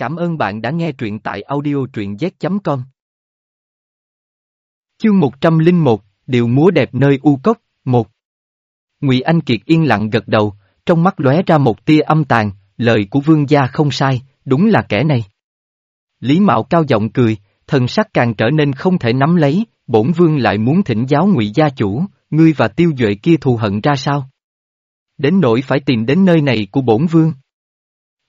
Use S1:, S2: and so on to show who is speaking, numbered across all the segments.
S1: Cảm ơn bạn đã nghe truyện tại audio truyện z.com. Chương 101, Điều múa đẹp nơi U Cốc, 1 Ngụy Anh Kiệt yên lặng gật đầu, trong mắt lóe ra một tia âm tàn, lời của vương gia không sai, đúng là kẻ này. Lý Mạo cao giọng cười, thần sắc càng trở nên không thể nắm lấy, bổn vương lại muốn thỉnh giáo ngụy gia chủ, ngươi và tiêu duệ kia thù hận ra sao? Đến nỗi phải tìm đến nơi này của bổn vương.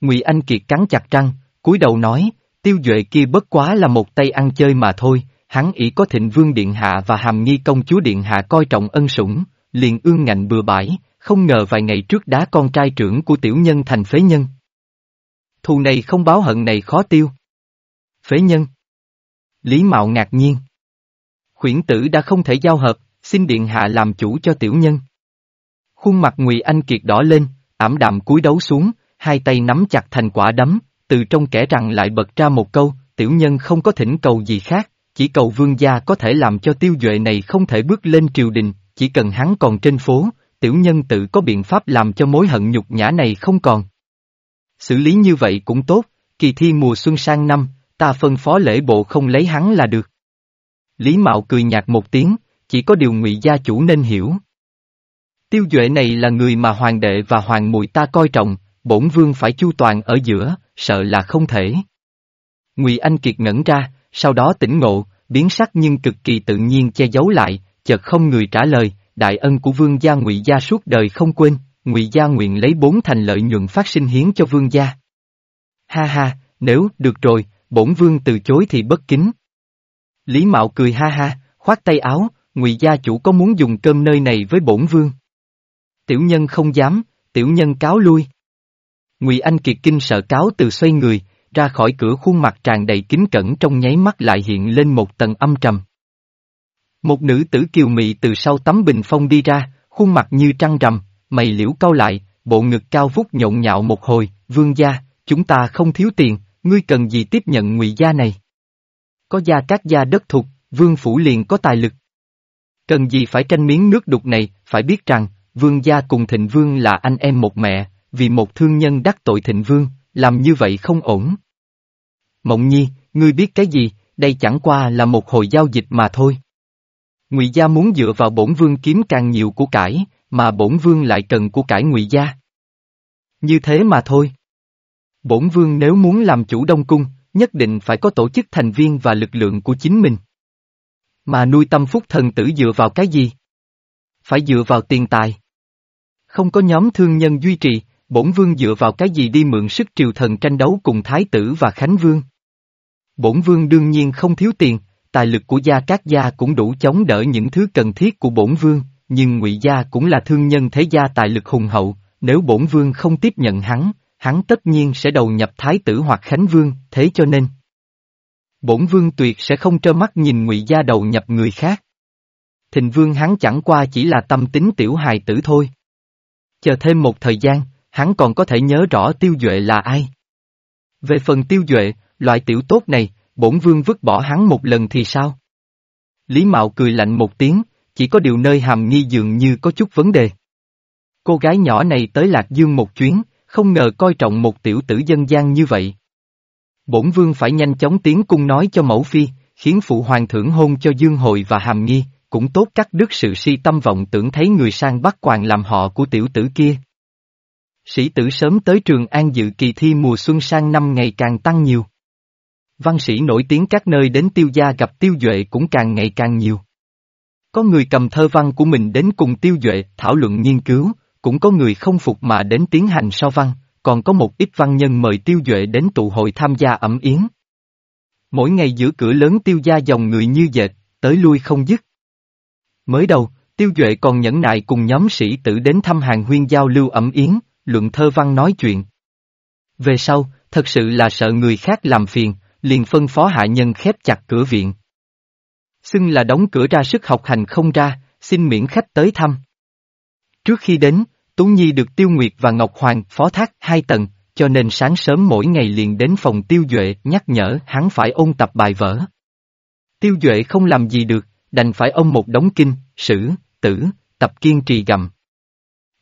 S1: Ngụy Anh Kiệt cắn chặt răng, cúi đầu nói, tiêu duệ kia bất quá là một tay ăn chơi mà thôi, hắn ỷ có thịnh vương điện hạ và hàm nghi công chúa điện hạ coi trọng ân sủng, liền ương ngạnh bừa bãi, không ngờ vài ngày trước đá con trai trưởng của tiểu nhân thành phế nhân. Thù này không báo hận này khó tiêu. Phế nhân. Lý Mạo ngạc nhiên. Khuyển tử đã không thể giao hợp, xin điện hạ làm chủ cho tiểu nhân. Khuôn mặt Ngụy Anh Kiệt đỏ lên, ảm đạm cúi đấu xuống, hai tay nắm chặt thành quả đấm, từ trong kẻ rằng lại bật ra một câu, tiểu nhân không có thỉnh cầu gì khác, chỉ cầu vương gia có thể làm cho tiêu duệ này không thể bước lên triều đình, chỉ cần hắn còn trên phố, tiểu nhân tự có biện pháp làm cho mối hận nhục nhã này không còn. Xử lý như vậy cũng tốt, kỳ thi mùa xuân sang năm, ta phân phó lễ bộ không lấy hắn là được. Lý Mạo cười nhạt một tiếng, chỉ có điều ngụy gia chủ nên hiểu. Tiêu Duệ này là người mà hoàng đệ và hoàng mùi ta coi trọng, bổn vương phải chu toàn ở giữa, sợ là không thể. Ngụy Anh Kiệt ngẩn ra, sau đó tỉnh ngộ, biến sắc nhưng cực kỳ tự nhiên che giấu lại, chợt không người trả lời, đại ân của vương gia Ngụy gia suốt đời không quên, Ngụy gia nguyện lấy bốn thành lợi nhuận phát sinh hiến cho vương gia. Ha ha, nếu được rồi, bổn vương từ chối thì bất kính. Lý Mạo cười ha ha, khoát tay áo, Ngụy gia chủ có muốn dùng cơm nơi này với bổn vương? Tiểu nhân không dám, tiểu nhân cáo lui. Ngụy Anh Kiệt kinh sợ cáo từ xoay người, ra khỏi cửa khuôn mặt tràn đầy kính cẩn trong nháy mắt lại hiện lên một tầng âm trầm. Một nữ tử kiều mị từ sau tấm bình phong đi ra, khuôn mặt như trăng rằm, mày liễu cau lại, bộ ngực cao vút nhộn nhạo một hồi, vương gia, chúng ta không thiếu tiền, ngươi cần gì tiếp nhận ngụy gia này? Có gia các gia đất thuộc, vương phủ liền có tài lực. Cần gì phải tranh miếng nước đục này, phải biết rằng, vương gia cùng thịnh vương là anh em một mẹ, vì một thương nhân đắc tội thịnh vương, làm như vậy không ổn. Mộng nhi, ngươi biết cái gì, đây chẳng qua là một hồi giao dịch mà thôi. Ngụy gia muốn dựa vào bổn vương kiếm càng nhiều của cải, mà bổn vương lại cần của cải ngụy gia. Như thế mà thôi. Bổn vương nếu muốn làm chủ đông cung, nhất định phải có tổ chức thành viên và lực lượng của chính mình. Mà nuôi tâm phúc thần tử dựa vào cái gì? Phải dựa vào tiền tài. Không có nhóm thương nhân duy trì, bổn vương dựa vào cái gì đi mượn sức triều thần tranh đấu cùng thái tử và khánh vương. Bổn vương đương nhiên không thiếu tiền, tài lực của gia các gia cũng đủ chống đỡ những thứ cần thiết của bổn vương, nhưng ngụy gia cũng là thương nhân thế gia tài lực hùng hậu, nếu bổn vương không tiếp nhận hắn, hắn tất nhiên sẽ đầu nhập thái tử hoặc khánh vương, thế cho nên. Bổn vương tuyệt sẽ không trơ mắt nhìn ngụy gia đầu nhập người khác. Thịnh vương hắn chẳng qua chỉ là tâm tính tiểu hài tử thôi. Chờ thêm một thời gian, hắn còn có thể nhớ rõ tiêu duệ là ai. Về phần tiêu duệ, loại tiểu tốt này, bổn vương vứt bỏ hắn một lần thì sao? Lý Mạo cười lạnh một tiếng, chỉ có điều nơi hàm nghi dường như có chút vấn đề. Cô gái nhỏ này tới Lạc Dương một chuyến, không ngờ coi trọng một tiểu tử dân gian như vậy. Bổn vương phải nhanh chóng tiến cung nói cho mẫu phi, khiến phụ hoàng thưởng hôn cho Dương Hội và Hàm Nghi, cũng tốt cắt đứt sự si tâm vọng tưởng thấy người sang bắt quàng làm họ của tiểu tử kia. Sĩ tử sớm tới Trường An dự kỳ thi mùa xuân sang năm ngày càng tăng nhiều. Văn sĩ nổi tiếng các nơi đến tiêu gia gặp tiêu duệ cũng càng ngày càng nhiều. Có người cầm thơ văn của mình đến cùng tiêu duệ thảo luận nghiên cứu, cũng có người không phục mà đến tiến hành so văn, còn có một ít văn nhân mời tiêu duệ đến tụ hội tham gia ẩm yến. Mỗi ngày giữa cửa lớn tiêu gia dòng người như dệt, tới lui không dứt. Mới đầu, tiêu duệ còn nhẫn nại cùng nhóm sĩ tử đến thăm hàng huyên giao lưu ẩm yến, luận thơ văn nói chuyện. Về sau, thật sự là sợ người khác làm phiền, liền phân phó hạ nhân khép chặt cửa viện. Xưng là đóng cửa ra sức học hành không ra, xin miễn khách tới thăm. Trước khi đến, Tú Nhi được Tiêu Nguyệt và Ngọc Hoàng phó thác hai tầng, cho nên sáng sớm mỗi ngày liền đến phòng Tiêu Duệ nhắc nhở hắn phải ôn tập bài vở. Tiêu Duệ không làm gì được, đành phải ôm một đống kinh, sử, tử, tập kiên trì gầm.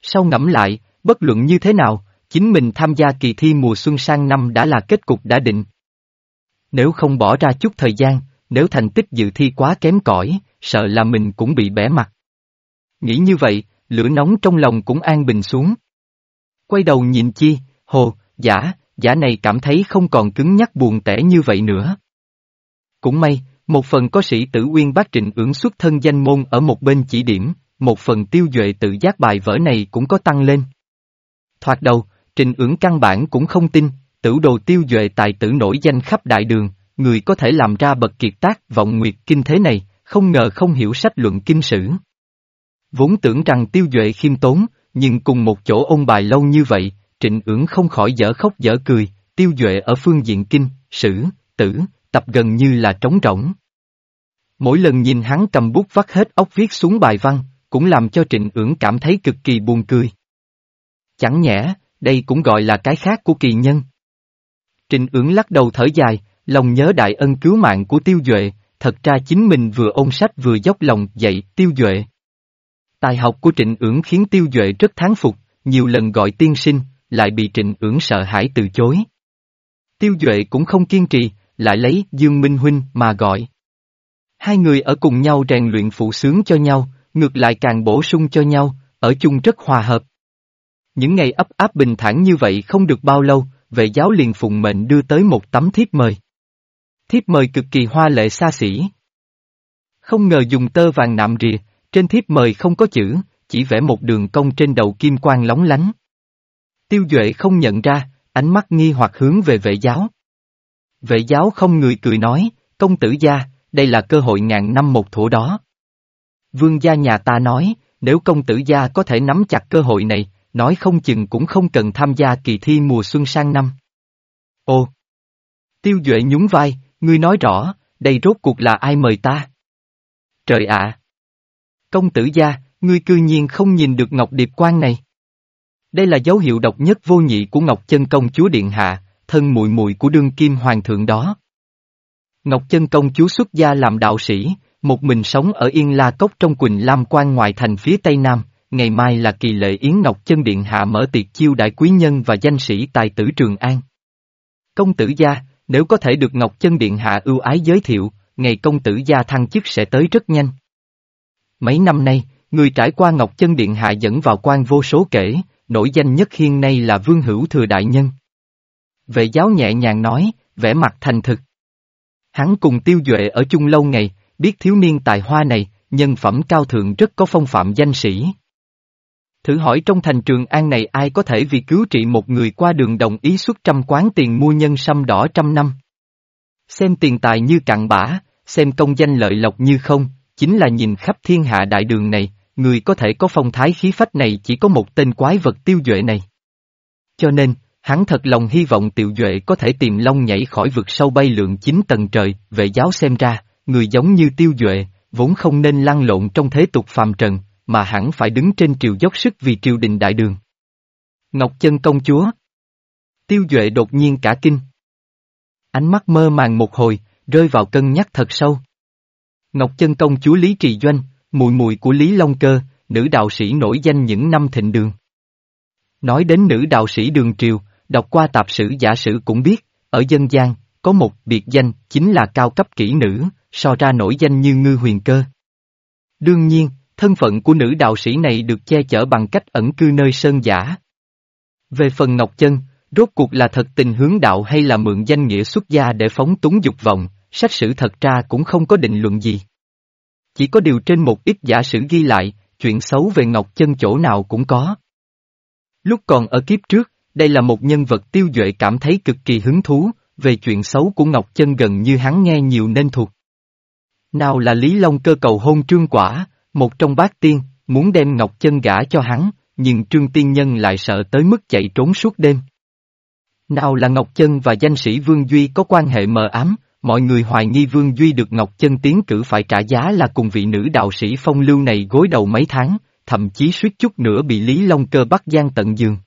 S1: Sau ngẫm lại, bất luận như thế nào, chính mình tham gia kỳ thi mùa xuân sang năm đã là kết cục đã định. Nếu không bỏ ra chút thời gian, nếu thành tích dự thi quá kém cỏi, sợ là mình cũng bị bẻ mặt. Nghĩ như vậy, lửa nóng trong lòng cũng an bình xuống. Quay đầu nhìn chi, hồ, giả, giả này cảm thấy không còn cứng nhắc buồn tẻ như vậy nữa. Cũng may, một phần có sĩ tử uyên bác trịnh ưỡng xuất thân danh môn ở một bên chỉ điểm, một phần tiêu duệ tự giác bài vở này cũng có tăng lên. Thoạt đầu, trình ưỡng căn bản cũng không tin, tử đồ tiêu duệ tài tử nổi danh khắp đại đường, người có thể làm ra bậc kiệt tác vọng nguyệt kinh thế này, không ngờ không hiểu sách luận kinh sử. Vốn tưởng rằng tiêu duệ khiêm tốn, nhưng cùng một chỗ ôn bài lâu như vậy, trịnh ưỡng không khỏi dở khóc dở cười, tiêu duệ ở phương diện kinh, sử, tử, tập gần như là trống rỗng. Mỗi lần nhìn hắn cầm bút vắt hết óc viết xuống bài văn, cũng làm cho trịnh ưỡng cảm thấy cực kỳ buồn cười. Chẳng nhẽ, đây cũng gọi là cái khác của kỳ nhân. Trịnh ưỡng lắc đầu thở dài, lòng nhớ đại ân cứu mạng của tiêu duệ, thật ra chính mình vừa ôn sách vừa dốc lòng dạy tiêu duệ. Tài học của trịnh ưỡng khiến tiêu duệ rất thán phục, nhiều lần gọi tiên sinh, lại bị trịnh ưỡng sợ hãi từ chối. Tiêu duệ cũng không kiên trì, lại lấy Dương Minh Huynh mà gọi. Hai người ở cùng nhau rèn luyện phụ sướng cho nhau, ngược lại càng bổ sung cho nhau, ở chung rất hòa hợp. Những ngày ấp áp bình thản như vậy không được bao lâu, vệ giáo liền phụng mệnh đưa tới một tấm thiếp mời. Thiếp mời cực kỳ hoa lệ xa xỉ. Không ngờ dùng tơ vàng nạm rìa, trên thiếp mời không có chữ, chỉ vẽ một đường cong trên đầu kim quang lóng lánh. Tiêu Duệ không nhận ra, ánh mắt nghi hoặc hướng về vệ giáo. Vệ giáo không người cười nói, công tử gia, đây là cơ hội ngàn năm một thổ đó. Vương gia nhà ta nói, nếu công tử gia có thể nắm chặt cơ hội này, nói không chừng cũng không cần tham gia kỳ thi mùa xuân sang năm. Ồ! Tiêu Duệ nhún vai, ngươi nói rõ, đây rốt cuộc là ai mời ta? Trời ạ! Công tử gia, ngươi cư nhiên không nhìn được Ngọc Điệp Quan này. Đây là dấu hiệu độc nhất vô nhị của Ngọc Chân Công Chúa Điện Hạ, thân mùi mùi của đương kim hoàng thượng đó. Ngọc Chân Công Chúa xuất gia làm đạo sĩ, một mình sống ở Yên La Cốc trong Quỳnh Lam quan ngoại thành phía Tây Nam, ngày mai là kỳ lệ Yến Ngọc Chân Điện Hạ mở tiệc chiêu đại quý nhân và danh sĩ tài tử Trường An. Công tử gia, nếu có thể được Ngọc Chân Điện Hạ ưu ái giới thiệu, ngày công tử gia thăng chức sẽ tới rất nhanh. Mấy năm nay, người trải qua Ngọc Chân Điện Hạ dẫn vào quan vô số kể, nổi danh nhất hiện nay là Vương Hữu Thừa Đại Nhân. Vệ giáo nhẹ nhàng nói, vẻ mặt thành thực. Hắn cùng tiêu duệ ở chung lâu ngày, biết thiếu niên tài hoa này, nhân phẩm cao thượng rất có phong phạm danh sĩ. Thử hỏi trong thành trường an này ai có thể vì cứu trị một người qua đường đồng ý xuất trăm quán tiền mua nhân sâm đỏ trăm năm. Xem tiền tài như cặn bã, xem công danh lợi lộc như không, chính là nhìn khắp thiên hạ đại đường này, người có thể có phong thái khí phách này chỉ có một tên quái vật tiêu duệ này. Cho nên, hắn thật lòng hy vọng tiêu duệ có thể tìm long nhảy khỏi vực sâu bay lượng chín tầng trời, vệ giáo xem ra, người giống như tiêu duệ, vốn không nên lăn lộn trong thế tục phàm trần, mà hẳn phải đứng trên triều dốc sức vì triều đình đại đường. Ngọc chân công chúa Tiêu duệ đột nhiên cả kinh. Ánh mắt mơ màng một hồi, rơi vào cân nhắc thật sâu. Ngọc chân công chúa Lý Trì Doanh, mùi mùi của Lý Long Cơ, nữ đạo sĩ nổi danh những năm thịnh đường. Nói đến nữ đạo sĩ đường triều, đọc qua tạp sử giả sử cũng biết, ở dân gian, có một biệt danh chính là cao cấp kỹ nữ, so ra nổi danh như ngư huyền cơ. Đương nhiên, thân phận của nữ đạo sĩ này được che chở bằng cách ẩn cư nơi sơn giả. Về phần Ngọc Chân, rốt cuộc là thật tình hướng đạo hay là mượn danh nghĩa xuất gia để phóng túng dục vọng, sách sử thật ra cũng không có định luận gì. Chỉ có điều trên một ít giả sử ghi lại, chuyện xấu về Ngọc Chân chỗ nào cũng có. Lúc còn ở kiếp trước, đây là một nhân vật tiêu duệ cảm thấy cực kỳ hứng thú, về chuyện xấu của Ngọc Chân gần như hắn nghe nhiều nên thuộc. Nào là Lý Long cơ cầu hôn trương quả, một trong bát tiên, muốn đem Ngọc Chân gả cho hắn, nhưng trương tiên nhân lại sợ tới mức chạy trốn suốt đêm. Nào là Ngọc Chân và danh sĩ Vương Duy có quan hệ mờ ám, mọi người hoài nghi Vương Duy được Ngọc Chân tiến cử phải trả giá là cùng vị nữ đạo sĩ phong lưu này gối đầu mấy tháng, thậm chí suýt chút nữa bị Lý Long Cơ bắt gian tận giường.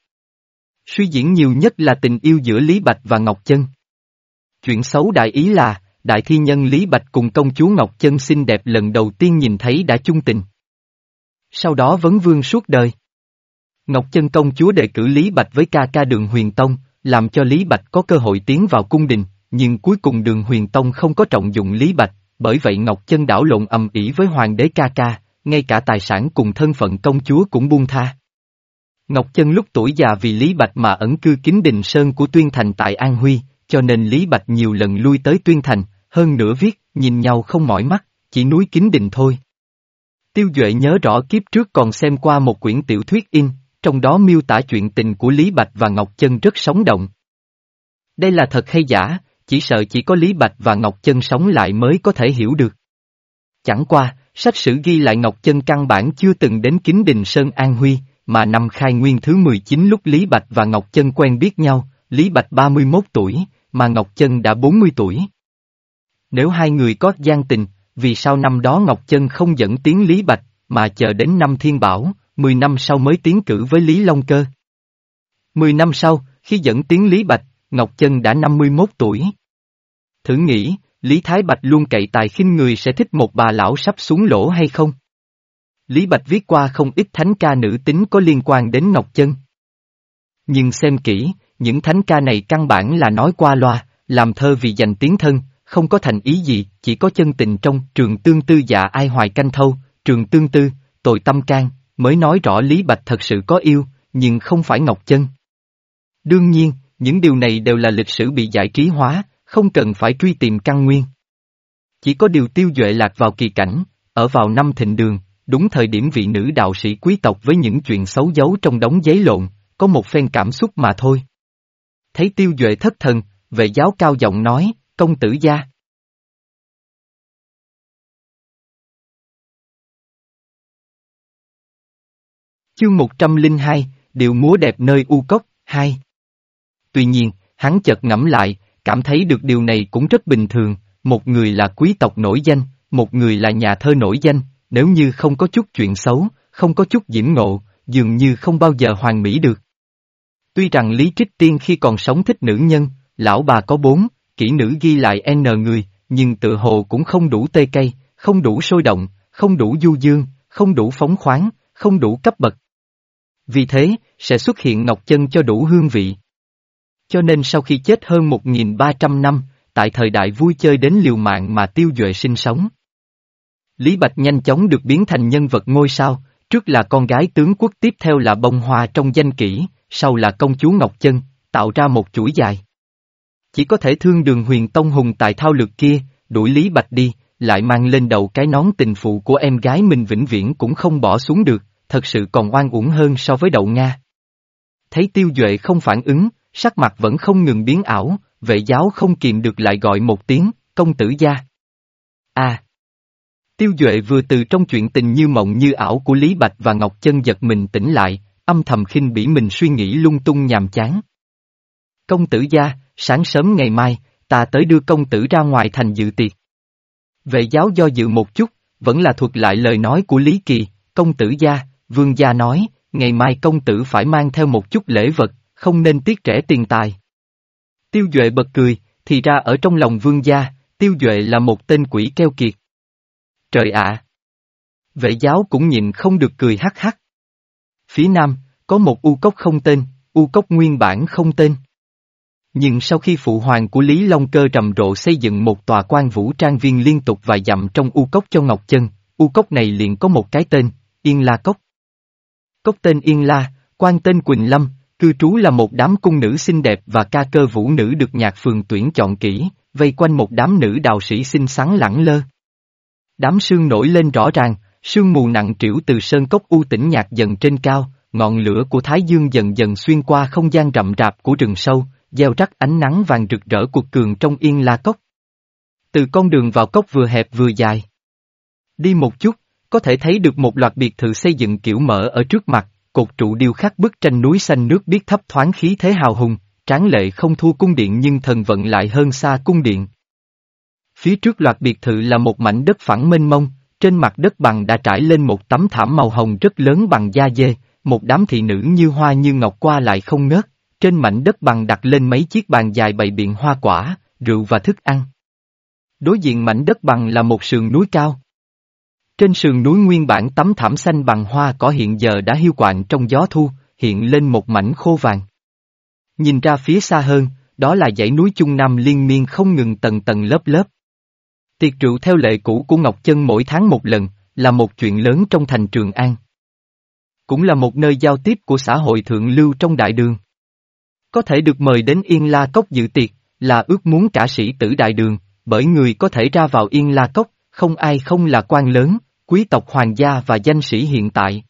S1: Suy diễn nhiều nhất là tình yêu giữa Lý Bạch và Ngọc Chân. Chuyện xấu đại ý là, đại thi nhân Lý Bạch cùng công chúa Ngọc Chân xinh đẹp lần đầu tiên nhìn thấy đã chung tình. Sau đó vấn vương suốt đời. Ngọc Chân công chúa đề cử Lý Bạch với ca ca đường huyền tông, làm cho Lý Bạch có cơ hội tiến vào cung đình, nhưng cuối cùng đường huyền tông không có trọng dụng Lý Bạch, bởi vậy Ngọc Chân đảo lộn ầm ĩ với hoàng đế ca ca, ngay cả tài sản cùng thân phận công chúa cũng buông tha. Ngọc Chân lúc tuổi già vì Lý Bạch mà ẩn cư kính đình sơn của Tuyên Thành tại An Huy, cho nên Lý Bạch nhiều lần lui tới Tuyên Thành, hơn nữa viết, nhìn nhau không mỏi mắt, chỉ núi kính đình thôi. Tiêu Duệ nhớ rõ kiếp trước còn xem qua một quyển tiểu thuyết in, trong đó miêu tả chuyện tình của Lý Bạch và Ngọc Chân rất sống động. Đây là thật hay giả, chỉ sợ chỉ có Lý Bạch và Ngọc Chân sống lại mới có thể hiểu được. Chẳng qua, sách sử ghi lại Ngọc Chân căn bản chưa từng đến kính đình Sơn An Huy, mà năm khai nguyên thứ 19 lúc Lý Bạch và Ngọc Chân quen biết nhau, Lý Bạch 31 tuổi, mà Ngọc Chân đã 40 tuổi. Nếu hai người có gian tình, vì sao năm đó Ngọc Chân không dẫn tiếng Lý Bạch, mà chờ đến năm Thiên Bảo, 10 năm sau mới tiến cử với Lý Long Cơ? 10 năm sau, khi dẫn tiếng Lý Bạch, Ngọc Chân đã 51 tuổi. Thử nghĩ, Lý Thái Bạch luôn cậy tài khinh người sẽ thích một bà lão sắp xuống lỗ hay không? Lý Bạch viết qua không ít thánh ca nữ tính có liên quan đến Ngọc Chân. Nhưng xem kỹ, những thánh ca này căn bản là nói qua loa, làm thơ vì giành tiếng thân, không có thành ý gì, chỉ có chân tình trong trường tương tư dạ ai hoài canh thâu, trường tương tư, tội tâm can, mới nói rõ Lý Bạch thật sự có yêu, nhưng không phải Ngọc Chân. Đương nhiên, những điều này đều là lịch sử bị giải trí hóa, không cần phải truy tìm căn nguyên. Chỉ có điều tiêu duệ lạc vào kỳ cảnh, ở vào năm thịnh đường, đúng thời điểm vị nữ đạo sĩ quý tộc với những chuyện xấu giấu trong đống giấy lộn, có một phen cảm xúc mà thôi. Thấy tiêu duệ thất thần, vệ giáo cao giọng nói, công tử gia. Chương 102, Điệu múa đẹp nơi U Cốc, 2 Tuy nhiên, hắn chợt ngẫm lại, cảm thấy được điều này cũng rất bình thường, một người là quý tộc nổi danh, một người là nhà thơ nổi danh, nếu như không có chút chuyện xấu, không có chút diễm ngộ, dường như không bao giờ hoàn mỹ được. Tuy rằng Lý Trích Tiên khi còn sống thích nữ nhân, lão bà có bốn, kỹ nữ ghi lại n người, nhưng tự hồ cũng không đủ tê cây, không đủ sôi động, không đủ du dương, không đủ phóng khoáng, không đủ cấp bậc. Vì thế, sẽ xuất hiện ngọc chân cho đủ hương vị. Cho nên sau khi chết hơn 1.300 năm, tại thời đại vui chơi đến liều mạng mà tiêu duệ sinh sống. Lý Bạch nhanh chóng được biến thành nhân vật ngôi sao, trước là con gái tướng quốc tiếp theo là bông hoa trong danh kỹ, sau là công chúa Ngọc Chân, tạo ra một chuỗi dài. Chỉ có thể thương đường huyền tông hùng tại thao lược kia, đuổi Lý Bạch đi, lại mang lên đầu cái nón tình phụ của em gái mình vĩnh viễn cũng không bỏ xuống được, thật sự còn oan uổng hơn so với đậu Nga. Thấy tiêu duệ không phản ứng, sắc mặt vẫn không ngừng biến ảo, vệ giáo không kìm được lại gọi một tiếng, công tử gia. À! Tiêu Duệ vừa từ trong chuyện tình như mộng như ảo của Lý Bạch và Ngọc Chân giật mình tỉnh lại, âm thầm khinh bỉ mình suy nghĩ lung tung nhàm chán. Công tử gia, sáng sớm ngày mai, ta tới đưa công tử ra ngoài thành dự tiệc. Vệ giáo do dự một chút, vẫn là thuật lại lời nói của Lý Kỳ, công tử gia, vương gia nói, ngày mai công tử phải mang theo một chút lễ vật, không nên tiếc trẻ tiền tài. Tiêu Duệ bật cười, thì ra ở trong lòng vương gia, Tiêu Duệ là một tên quỷ keo kiệt. Trời ạ! Vệ giáo cũng nhìn không được cười hắc hắc. Phía nam, có một u cốc không tên, u cốc nguyên bản không tên. Nhưng sau khi phụ hoàng của Lý Long Cơ trầm rộ xây dựng một tòa quan vũ trang viên liên tục vài dặm trong u cốc cho Ngọc Chân, u cốc này liền có một cái tên, Yên La Cốc. Cốc tên Yên La, quan tên Quỳnh Lâm, cư trú là một đám cung nữ xinh đẹp và ca cơ vũ nữ được nhạc phường tuyển chọn kỹ, vây quanh một đám nữ đạo sĩ xinh xắn lẳng lơ. Đám sương nổi lên rõ ràng, sương mù nặng trĩu từ sơn cốc u tĩnh nhạc dần trên cao, ngọn lửa của Thái Dương dần dần xuyên qua không gian rậm rạp của rừng sâu, gieo rắc ánh nắng vàng rực rỡ cuộc cường trong yên la cốc. Từ con đường vào cốc vừa hẹp vừa dài. Đi một chút, có thể thấy được một loạt biệt thự xây dựng kiểu mở ở trước mặt, cột trụ điêu khắc bức tranh núi xanh nước biết thấp thoáng khí thế hào hùng, tráng lệ không thua cung điện nhưng thần vận lại hơn xa cung điện. Phía trước loạt biệt thự là một mảnh đất phẳng mênh mông, trên mặt đất bằng đã trải lên một tấm thảm màu hồng rất lớn bằng da dê, một đám thị nữ như hoa như ngọc qua lại không ngớt, trên mảnh đất bằng đặt lên mấy chiếc bàn dài bày biện hoa quả, rượu và thức ăn. Đối diện mảnh đất bằng là một sườn núi cao. Trên sườn núi nguyên bản tấm thảm xanh bằng hoa cỏ hiện giờ đã hiu quạnh trong gió thu, hiện lên một mảnh khô vàng. Nhìn ra phía xa hơn, đó là dãy núi Trung Nam liên miên không ngừng tầng tầng lớp lớp. Tiệc rượu theo lệ cũ của Ngọc Chân mỗi tháng một lần, là một chuyện lớn trong thành Trường An. Cũng là một nơi giao tiếp của xã hội thượng lưu trong đại đường. Có thể được mời đến Yên La Cốc dự tiệc, là ước muốn cả sĩ tử đại đường, bởi người có thể ra vào Yên La Cốc, không ai không là quan lớn, quý tộc hoàng gia và danh sĩ hiện tại.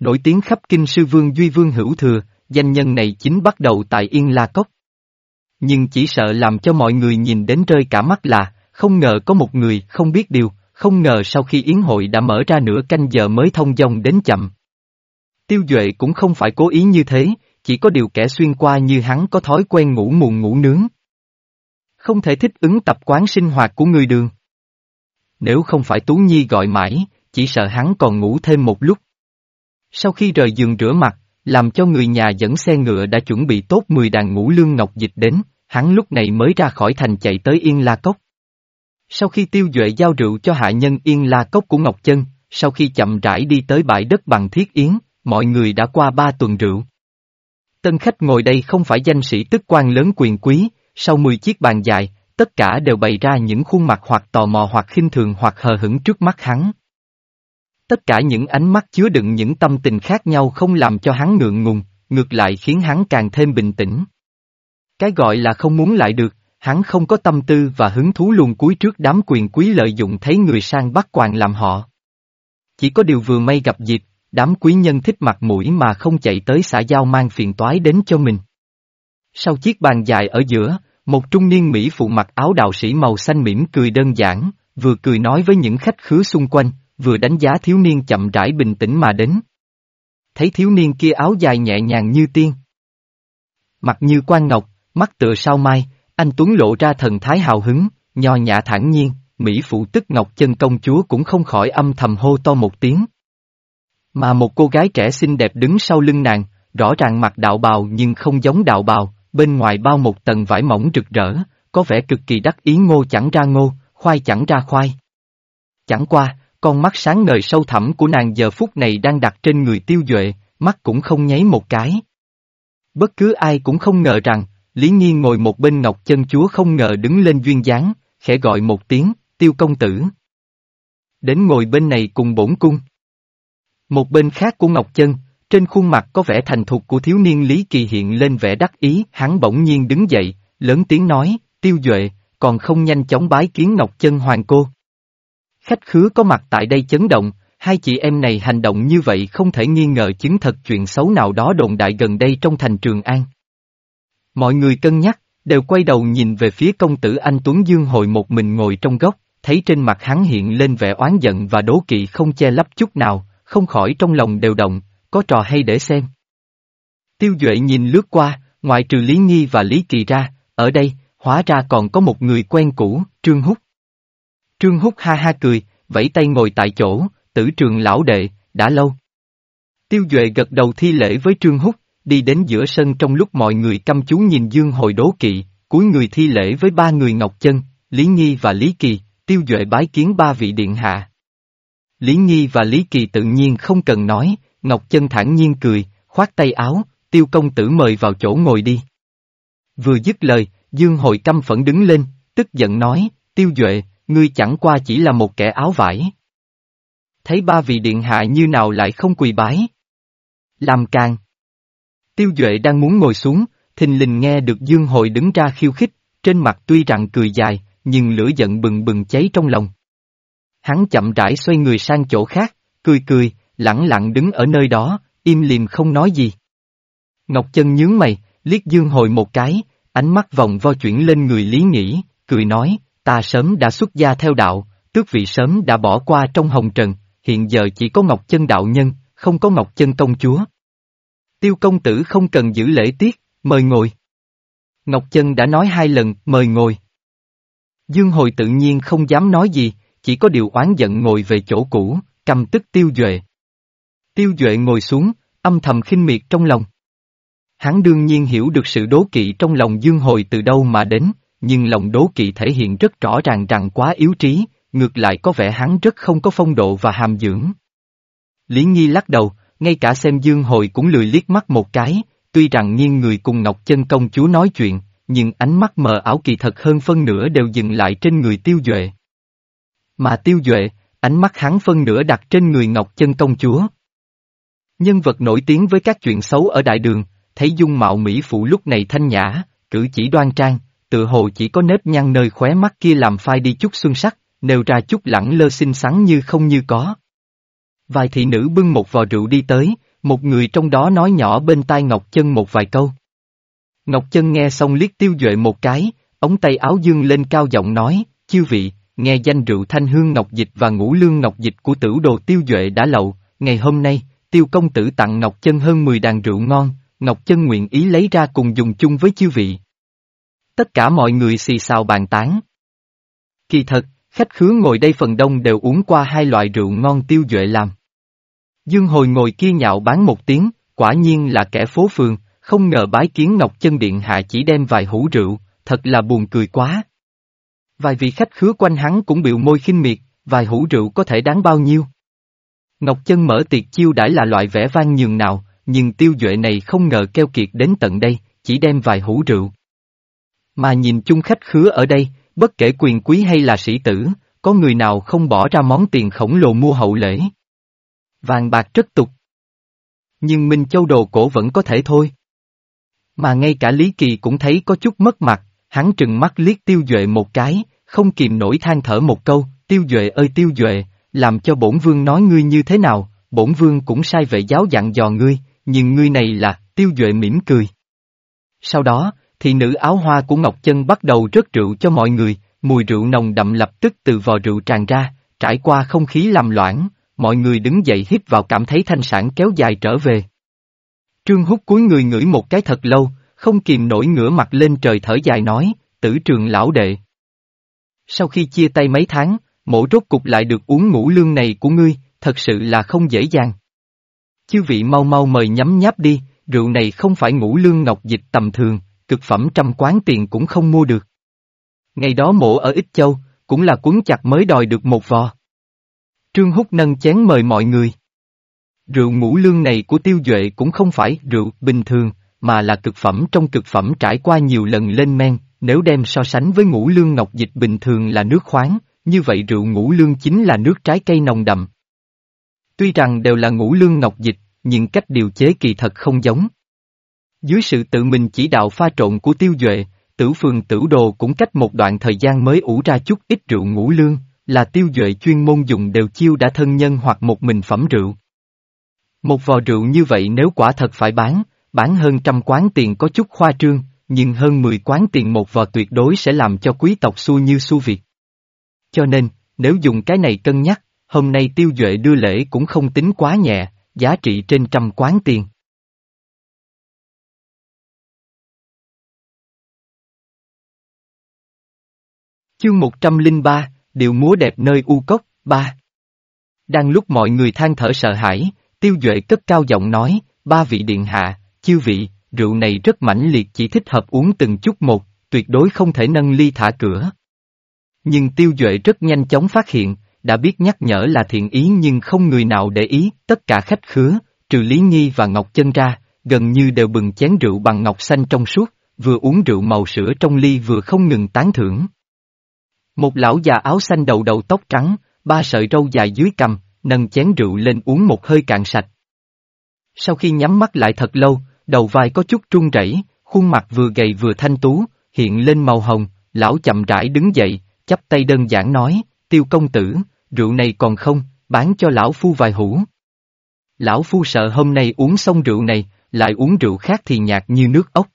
S1: Nổi tiếng khắp kinh sư vương Duy Vương Hữu Thừa, danh nhân này chính bắt đầu tại Yên La Cốc. Nhưng chỉ sợ làm cho mọi người nhìn đến rơi cả mắt là, không ngờ có một người không biết điều, không ngờ sau khi yến hội đã mở ra nửa canh giờ mới thông dong đến chậm. Tiêu Duệ cũng không phải cố ý như thế, chỉ có điều kẻ xuyên qua như hắn có thói quen ngủ muộn ngủ nướng. Không thể thích ứng tập quán sinh hoạt của người đường. Nếu không phải Tú Nhi gọi mãi, chỉ sợ hắn còn ngủ thêm một lúc. Sau khi rời giường rửa mặt, làm cho người nhà dẫn xe ngựa đã chuẩn bị tốt 10 đàn ngũ lương ngọc dịch đến, hắn lúc này mới ra khỏi thành chạy tới Yên La Cốc. Sau khi tiêu duệ giao rượu cho hạ nhân Yên La Cốc của Ngọc Chân, sau khi chậm rãi đi tới bãi đất bằng thiết yến, mọi người đã qua ba tuần rượu. Tân khách ngồi đây không phải danh sĩ tức quan lớn quyền quý, sau 10 chiếc bàn dài, tất cả đều bày ra những khuôn mặt hoặc tò mò hoặc khinh thường hoặc hờ hững trước mắt hắn. Tất cả những ánh mắt chứa đựng những tâm tình khác nhau không làm cho hắn ngượng ngùng, ngược lại khiến hắn càng thêm bình tĩnh. Cái gọi là không muốn lại được, hắn không có tâm tư và hứng thú luôn cúi trước đám quyền quý lợi dụng thấy người sang bắt quan làm họ. Chỉ có điều vừa may gặp dịp, đám quý nhân thích mặt mũi mà không chạy tới xã giao mang phiền toái đến cho mình. Sau chiếc bàn dài ở giữa, một trung niên Mỹ phụ mặc áo đạo sĩ màu xanh mỉm cười đơn giản, vừa cười nói với những khách khứa xung quanh, vừa đánh giá thiếu niên chậm rãi bình tĩnh mà đến. Thấy thiếu niên kia áo dài nhẹ nhàng như tiên. Mặt như quan ngọc, mắt tựa sao mai, anh Tuấn lộ ra thần thái hào hứng, nho nhã thản nhiên, Mỹ phụ tức ngọc chân công chúa cũng không khỏi âm thầm hô to một tiếng. Mà một cô gái trẻ xinh đẹp đứng sau lưng nàng, rõ ràng mặc đạo bào nhưng không giống đạo bào, bên ngoài bao một tầng vải mỏng rực rỡ, có vẻ cực kỳ đắc ý ngô chẳng ra ngô, khoai chẳng ra khoai. Chẳng qua, con mắt sáng ngời sâu thẳm của nàng giờ phút này đang đặt trên người tiêu duệ, mắt cũng không nháy một cái. Bất cứ ai cũng không ngờ rằng, Lý nghiên ngồi một bên ngọc chân chúa không ngờ đứng lên duyên dáng, khẽ gọi một tiếng, tiêu công tử. Đến ngồi bên này cùng bổn cung. Một bên khác của Ngọc Chân, trên khuôn mặt có vẻ thành thục của thiếu niên Lý Kỳ hiện lên vẻ đắc ý, hắn bỗng nhiên đứng dậy, lớn tiếng nói, tiêu duệ, còn không nhanh chóng bái kiến Ngọc Chân Hoàng cô. Khách khứa có mặt tại đây chấn động, hai chị em này hành động như vậy không thể nghi ngờ chứng thật chuyện xấu nào đó đồn đại gần đây trong thành Trường An. Mọi người cân nhắc, đều quay đầu nhìn về phía công tử anh Tuấn Dương hồi một mình ngồi trong góc, thấy trên mặt hắn hiện lên vẻ oán giận và đố kỵ không che lấp chút nào, không khỏi trong lòng đều động, có trò hay để xem. Tiêu Duệ nhìn lướt qua, ngoại trừ Lý Nghi và Lý Kỳ ra, ở đây, hóa ra còn có một người quen cũ, Trương Húc. Trương Húc ha ha cười, vẫy tay ngồi tại chỗ, tử trường lão đệ, đã lâu. Tiêu Duệ gật đầu thi lễ với Trương Húc, đi đến giữa sân trong lúc mọi người căm chú nhìn Dương hồi đố kỵ, cuối người thi lễ với ba người Ngọc Chân, Lý Nghi và Lý Kỳ, Tiêu Duệ bái kiến ba vị điện hạ. Lý Nghi và Lý Kỳ tự nhiên không cần nói, Ngọc Chân thản nhiên cười, khoát tay áo, tiêu công tử mời vào chỗ ngồi đi. Vừa dứt lời, Dương Hội căm phẫn đứng lên, tức giận nói, tiêu duệ, ngươi chẳng qua chỉ là một kẻ áo vải. Thấy ba vị điện hạ như nào lại không quỳ bái. Làm càng. Tiêu duệ đang muốn ngồi xuống, thình lình nghe được Dương Hội đứng ra khiêu khích, trên mặt tuy rằng cười dài, nhưng lửa giận bừng bừng cháy trong lòng. Hắn chậm rãi xoay người sang chỗ khác, cười cười, lặng lặng đứng ở nơi đó, im lìm không nói gì. Ngọc Chân nhướng mày, liếc Dương Hồi một cái, ánh mắt vòng vo chuyển lên người Lý Nghĩ, cười nói, ta sớm đã xuất gia theo đạo, tước vị sớm đã bỏ qua trong hồng trần, hiện giờ chỉ có Ngọc Chân đạo nhân, không có Ngọc Chân công chúa. Tiêu công tử không cần giữ lễ tiết, mời ngồi. Ngọc Chân đã nói hai lần, mời ngồi. Dương Hồi tự nhiên không dám nói gì, chỉ có điều oán giận ngồi về chỗ cũ, căm tức tiêu duệ. Tiêu duệ ngồi xuống, âm thầm khinh miệt trong lòng. Hắn đương nhiên hiểu được sự đố kỵ trong lòng Dương Hồi từ đâu mà đến, nhưng lòng đố kỵ thể hiện rất rõ ràng rằng quá yếu trí, ngược lại có vẻ hắn rất không có phong độ và hàm dưỡng. Lý Nhi lắc đầu, ngay cả xem dương hồi cũng lười liếc mắt một cái, tuy rằng nghiêng người cùng Ngọc Chân công chúa nói chuyện, nhưng ánh mắt mờ ảo kỳ thật hơn phân nửa đều dừng lại trên người tiêu duệ. Mà tiêu duệ, ánh mắt hắn phân nửa đặt trên người Ngọc Chân công chúa. Nhân vật nổi tiếng với các chuyện xấu ở đại đường, thấy dung mạo Mỹ phụ lúc này thanh nhã, cử chỉ đoan trang, tự hồ chỉ có nếp nhăn nơi khóe mắt kia làm phai đi chút xuân sắc, nêu ra chút lẳng lơ xinh xắn như không như có. Vài thị nữ bưng một vò rượu đi tới, một người trong đó nói nhỏ bên tai Ngọc Chân một vài câu. Ngọc Chân nghe xong liếc tiêu duệ một cái, ống tay áo dương lên cao giọng nói, chiêu vị, nghe danh rượu thanh hương ngọc dịch và ngũ lương ngọc dịch của tử đồ tiêu duệ đã lậu, ngày hôm nay, tiêu công tử tặng Ngọc Chân hơn 10 đàn rượu ngon, Ngọc Chân nguyện ý lấy ra cùng dùng chung với chiêu vị. Tất cả mọi người xì xào bàn tán. Kỳ thật, khách khứa ngồi đây phần đông đều uống qua hai loại rượu ngon tiêu duệ làm. Dương hồi ngồi kia nhạo bán một tiếng, quả nhiên là kẻ phố phường, không ngờ bái kiến Ngọc Chân Điện Hạ chỉ đem vài hũ rượu, thật là buồn cười quá. Vài vị khách khứa quanh hắn cũng biểu môi khinh miệt, vài hũ rượu có thể đáng bao nhiêu. Ngọc Chân mở tiệc chiêu đãi là loại vẻ vang nhường nào, nhưng tiêu duệ này không ngờ keo kiệt đến tận đây, chỉ đem vài hũ rượu. Mà nhìn chung khách khứa ở đây, bất kể quyền quý hay là sĩ tử, có người nào không bỏ ra món tiền khổng lồ mua hậu lễ. Vàng bạc rất tục. Nhưng Minh Châu đồ cổ vẫn có thể thôi. Mà ngay cả Lý Kỳ cũng thấy có chút mất mặt, hắn trừng mắt liếc tiêu duệ một cái, không kìm nổi than thở một câu, tiêu duệ ơi tiêu duệ, làm cho bổn vương nói ngươi như thế nào, bổn vương cũng sai vệ giáo dặn dò ngươi, nhưng ngươi này là, tiêu duệ mỉm cười. Sau đó, thì nữ áo hoa của Ngọc Chân bắt đầu rớt rượu cho mọi người, mùi rượu nồng đậm lập tức từ vò rượu tràn ra, trải qua không khí làm loãng, mọi người đứng dậy hít vào cảm thấy thanh sản kéo dài trở về. Trương Hút cúi người ngửi một cái thật lâu, không kìm nổi ngửa mặt lên trời thở dài nói, tử trường lão đệ. Sau khi chia tay mấy tháng, mổ rốt cục lại được uống ngũ lương này của ngươi, thật sự là không dễ dàng. Chư vị mau mau mời nhắm nháp đi, rượu này không phải ngũ lương ngọc dịch tầm thường, cực phẩm trăm quán tiền cũng không mua được. Ngày đó mổ ở Ích Châu, cũng là cuốn chặt mới đòi được một vò. Trương Húc nâng chén mời mọi người. Rượu ngũ lương này của tiêu duệ cũng không phải rượu bình thường, mà là cực phẩm trong cực phẩm trải qua nhiều lần lên men, nếu đem so sánh với ngũ lương ngọc dịch bình thường là nước khoáng, như vậy rượu ngũ lương chính là nước trái cây nồng đậm. Tuy rằng đều là ngũ lương ngọc dịch, nhưng cách điều chế kỳ thật không giống. Dưới sự tự mình chỉ đạo pha trộn của tiêu duệ, tử phường tử đồ cũng cách một đoạn thời gian mới ủ ra chút ít rượu ngũ lương, là tiêu duệ chuyên môn dùng đều chiêu đã thân nhân hoặc một mình phẩm rượu. Một vò rượu như vậy nếu quả thật phải bán, bán hơn trăm quán tiền có chút khoa trương, nhưng hơn 10 quán tiền một vò tuyệt đối sẽ làm cho quý tộc xu như xu Việt. Cho nên, nếu dùng cái này cân nhắc, hôm nay tiêu duệ đưa lễ cũng không tính quá nhẹ, giá trị trên trăm quán tiền. Chương 103, điều múa đẹp nơi u cốc, ba. Đang lúc mọi người than thở sợ hãi, tiêu duệ cất cao giọng nói, ba vị điện hạ, chiêu vị, rượu này rất mãnh liệt chỉ thích hợp uống từng chút một, tuyệt đối không thể nâng ly thả cửa. Nhưng tiêu duệ rất nhanh chóng phát hiện, đã biết nhắc nhở là thiện ý nhưng không người nào để ý, tất cả khách khứa, trừ Lý Nhi và Ngọc Chân ra, gần như đều bừng chén rượu bằng ngọc xanh trong suốt, vừa uống rượu màu sữa trong ly vừa không ngừng tán thưởng. Một lão già áo xanh đầu đầu tóc trắng, ba sợi râu dài dưới cằm, nâng chén rượu lên uống một hơi cạn sạch. Sau khi nhắm mắt lại thật lâu, đầu vai có chút run rẩy, khuôn mặt vừa gầy vừa thanh tú, hiện lên màu hồng, lão chậm rãi đứng dậy, chắp tay đơn giản nói, tiêu công tử, rượu này còn không, bán cho lão phu vài hũ. Lão phu sợ hôm nay uống xong rượu này, lại uống rượu khác thì nhạt như nước ốc.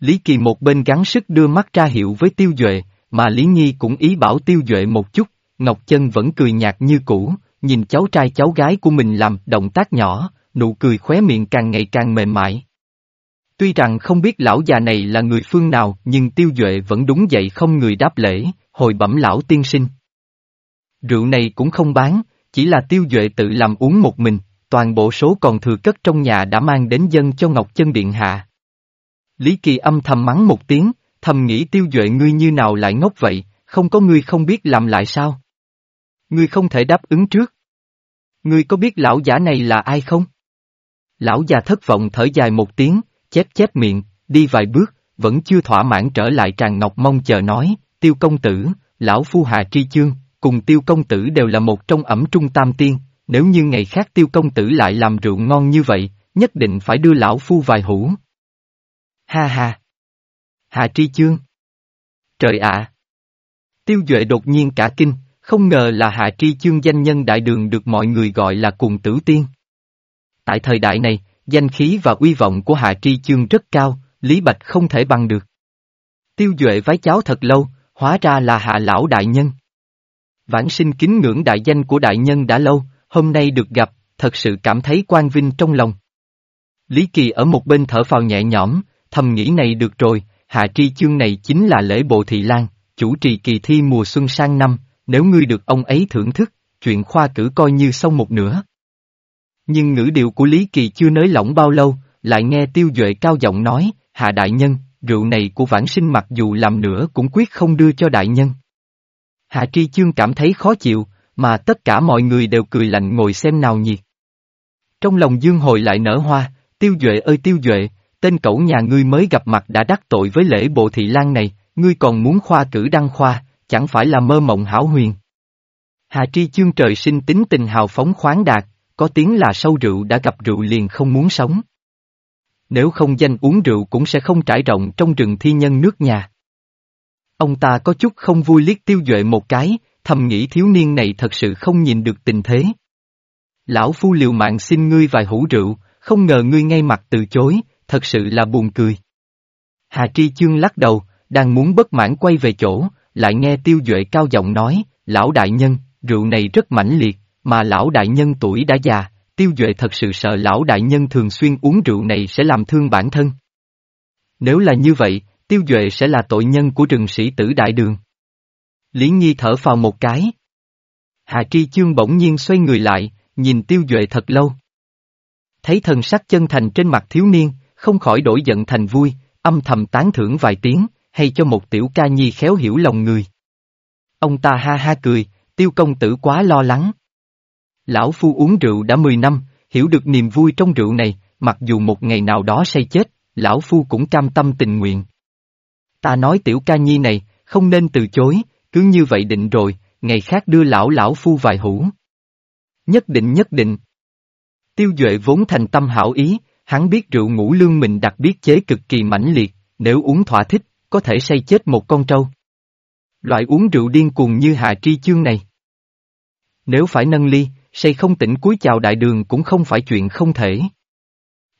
S1: Lý Kỳ một bên gắng sức đưa mắt ra hiệu với tiêu duệ, mà Lý Nhi cũng ý bảo tiêu duệ một chút, Ngọc Chân vẫn cười nhạt như cũ, nhìn cháu trai cháu gái của mình làm động tác nhỏ, nụ cười khóe miệng càng ngày càng mềm mại. Tuy rằng không biết lão già này là người phương nào nhưng tiêu duệ vẫn đúng dậy không người đáp lễ, hồi bẩm lão tiên sinh. Rượu này cũng không bán, chỉ là tiêu duệ tự làm uống một mình, toàn bộ số còn thừa cất trong nhà đã mang đến dân cho Ngọc Chân Điện Hạ. Lý Kỳ âm thầm mắng một tiếng, thầm nghĩ tiêu duệ ngươi như nào lại ngốc vậy, không có ngươi không biết làm lại sao? Ngươi không thể đáp ứng trước. Ngươi có biết lão giả này là ai không? Lão già thất vọng thở dài một tiếng, chép chép miệng, đi vài bước, vẫn chưa thỏa mãn trở lại tràn ngọc mong chờ nói, tiêu công tử, lão phu Hà tri chương, cùng tiêu công tử đều là một trong ẩm trung tam tiên, nếu như ngày khác tiêu công tử lại làm rượu ngon như vậy, nhất định phải đưa lão phu vài hũ. Ha ha! Hà tri chương! Trời ạ! Tiêu Duệ đột nhiên cả kinh, không ngờ là Hạ tri chương danh nhân đại đường được mọi người gọi là cùng tử tiên. Tại thời đại này, danh khí và uy vọng của Hạ tri chương rất cao, Lý Bạch không thể bằng được. Tiêu Duệ vái cháo thật lâu, hóa ra là Hạ Lão Đại Nhân. Vãn sinh kính ngưỡng đại danh của đại nhân đã lâu, hôm nay được gặp, thật sự cảm thấy quan vinh trong lòng. Lý Kỳ ở một bên thở phào nhẹ nhõm, thầm nghĩ này được rồi, hạ tri chương này chính là lễ bộ thị lan, chủ trì kỳ thi mùa xuân sang năm, nếu ngươi được ông ấy thưởng thức, chuyện khoa cử coi như xong một nửa. Nhưng ngữ điệu của Lý Kỳ chưa nới lỏng bao lâu, lại nghe tiêu duệ cao giọng nói, hạ đại nhân, rượu này của vãn sinh mặc dù làm nữa cũng quyết không đưa cho đại nhân. Hạ tri chương cảm thấy khó chịu, mà tất cả mọi người đều cười lạnh ngồi xem nào nhiệt. Trong lòng dương hồi lại nở hoa, tiêu duệ ơi tiêu duệ, tên cẩu nhà ngươi mới gặp mặt đã đắc tội với lễ bộ thị lan này, ngươi còn muốn khoa cử đăng khoa, chẳng phải là mơ mộng hảo huyền. Hà tri chương trời sinh tính tình hào phóng khoáng đạt, có tiếng là sâu rượu đã gặp rượu liền không muốn sống. Nếu không danh uống rượu cũng sẽ không trải rộng trong rừng thi nhân nước nhà. Ông ta có chút không vui liếc tiêu duệ một cái, thầm nghĩ thiếu niên này thật sự không nhìn được tình thế. Lão phu liều mạng xin ngươi vài hũ rượu, không ngờ ngươi ngay mặt từ chối, thật sự là buồn cười. Hà Tri Chương lắc đầu, đang muốn bất mãn quay về chỗ, lại nghe tiêu duệ cao giọng nói, lão đại nhân, rượu này rất mãnh liệt, mà lão đại nhân tuổi đã già, tiêu duệ thật sự sợ lão đại nhân thường xuyên uống rượu này sẽ làm thương bản thân. Nếu là như vậy, tiêu duệ sẽ là tội nhân của rừng sĩ tử đại đường. Lý Nhi thở phào một cái. Hà Tri Chương bỗng nhiên xoay người lại, nhìn tiêu duệ thật lâu. Thấy thần sắc chân thành trên mặt thiếu niên, không khỏi đổi giận thành vui, âm thầm tán thưởng vài tiếng, hay cho một tiểu ca nhi khéo hiểu lòng người. Ông ta ha ha cười, tiêu công tử quá lo lắng. Lão Phu uống rượu đã 10 năm, hiểu được niềm vui trong rượu này, mặc dù một ngày nào đó say chết, Lão Phu cũng cam tâm tình nguyện. Ta nói tiểu ca nhi này, không nên từ chối, cứ như vậy định rồi, ngày khác đưa lão lão phu vài hũ. Nhất định nhất định. Tiêu Duệ vốn thành tâm hảo ý, hắn biết rượu ngũ lương mình đặc biệt chế cực kỳ mãnh liệt, nếu uống thỏa thích, có thể say chết một con trâu. Loại uống rượu điên cuồng như hạ tri chương này. Nếu phải nâng ly, say không tỉnh cúi chào đại đường cũng không phải chuyện không thể.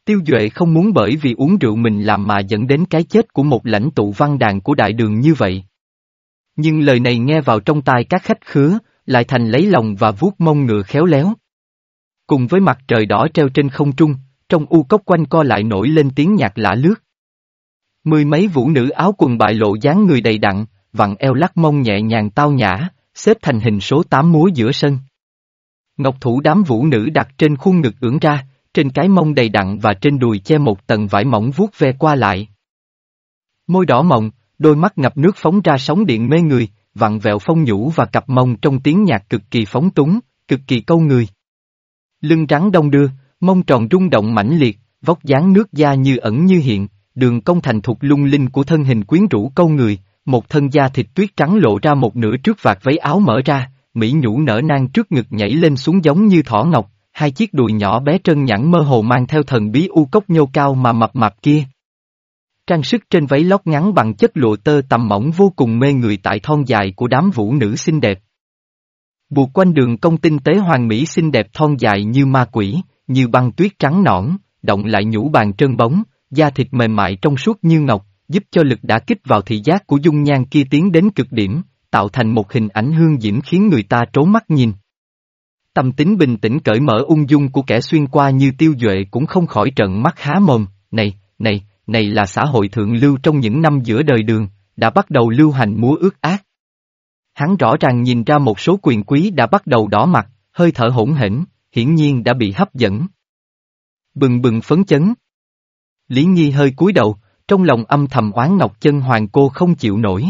S1: Tiêu Duệ không muốn bởi vì uống rượu mình làm mà dẫn đến cái chết của một lãnh tụ văn đàn của đại đường như vậy. Nhưng lời này nghe vào trong tai các khách khứa, lại thành lấy lòng và vuốt mông ngựa khéo léo. Cùng với mặt trời đỏ treo trên không trung, trong u cốc quanh co lại nổi lên tiếng nhạc lạ lướt. Mười mấy vũ nữ áo quần bại lộ dáng người đầy đặn, vặn eo lắc mông nhẹ nhàng tao nhã, xếp thành hình số tám múa giữa sân. Ngọc thủ đám vũ nữ đặt trên khuôn ngực ưỡn ra, trên cái mông đầy đặn và trên đùi che một tầng vải mỏng vuốt ve qua lại. Môi đỏ mộng, đôi mắt ngập nước phóng ra sóng điện mê người, vặn vẹo phong nhũ và cặp mông trong tiếng nhạc cực kỳ phóng túng, cực kỳ câu người. Lưng trắng đông đưa, mông tròn rung động mãnh liệt, vóc dáng nước da như ẩn như hiện, đường công thành thục lung linh của thân hình quyến rũ câu người, một thân da thịt tuyết trắng lộ ra một nửa trước vạt váy áo mở ra, mỹ nhũ nở nang trước ngực nhảy lên xuống giống như thỏ ngọc, hai chiếc đùi nhỏ bé trơn nhẵn mơ hồ mang theo thần bí u cốc nhô cao mà mập mạp kia. Trang sức trên váy lót ngắn bằng chất lụa tơ tầm mỏng vô cùng mê người tại thon dài của đám vũ nữ xinh đẹp. Buộc quanh đường công tinh tế hoàng mỹ xinh đẹp thon dài như ma quỷ, như băng tuyết trắng nõn, động lại nhũ bàn trơn bóng, da thịt mềm mại trong suốt như ngọc, giúp cho lực đã kích vào thị giác của dung nhan kia tiến đến cực điểm, tạo thành một hình ảnh hương diễm khiến người ta trố mắt nhìn. Tâm tính bình tĩnh cởi mở ung dung của kẻ xuyên qua như tiêu duệ cũng không khỏi trận mắt há mồm, này, này, này là xã hội thượng lưu trong những năm giữa đời đường, đã bắt đầu lưu hành múa ước ác. Hắn rõ ràng nhìn ra một số quyền quý đã bắt đầu đỏ mặt, hơi thở hỗn hển, hiển nhiên đã bị hấp dẫn. Bừng bừng phấn chấn. Lý Nhi hơi cúi đầu, trong lòng âm thầm oán Ngọc Chân Hoàng cô không chịu nổi.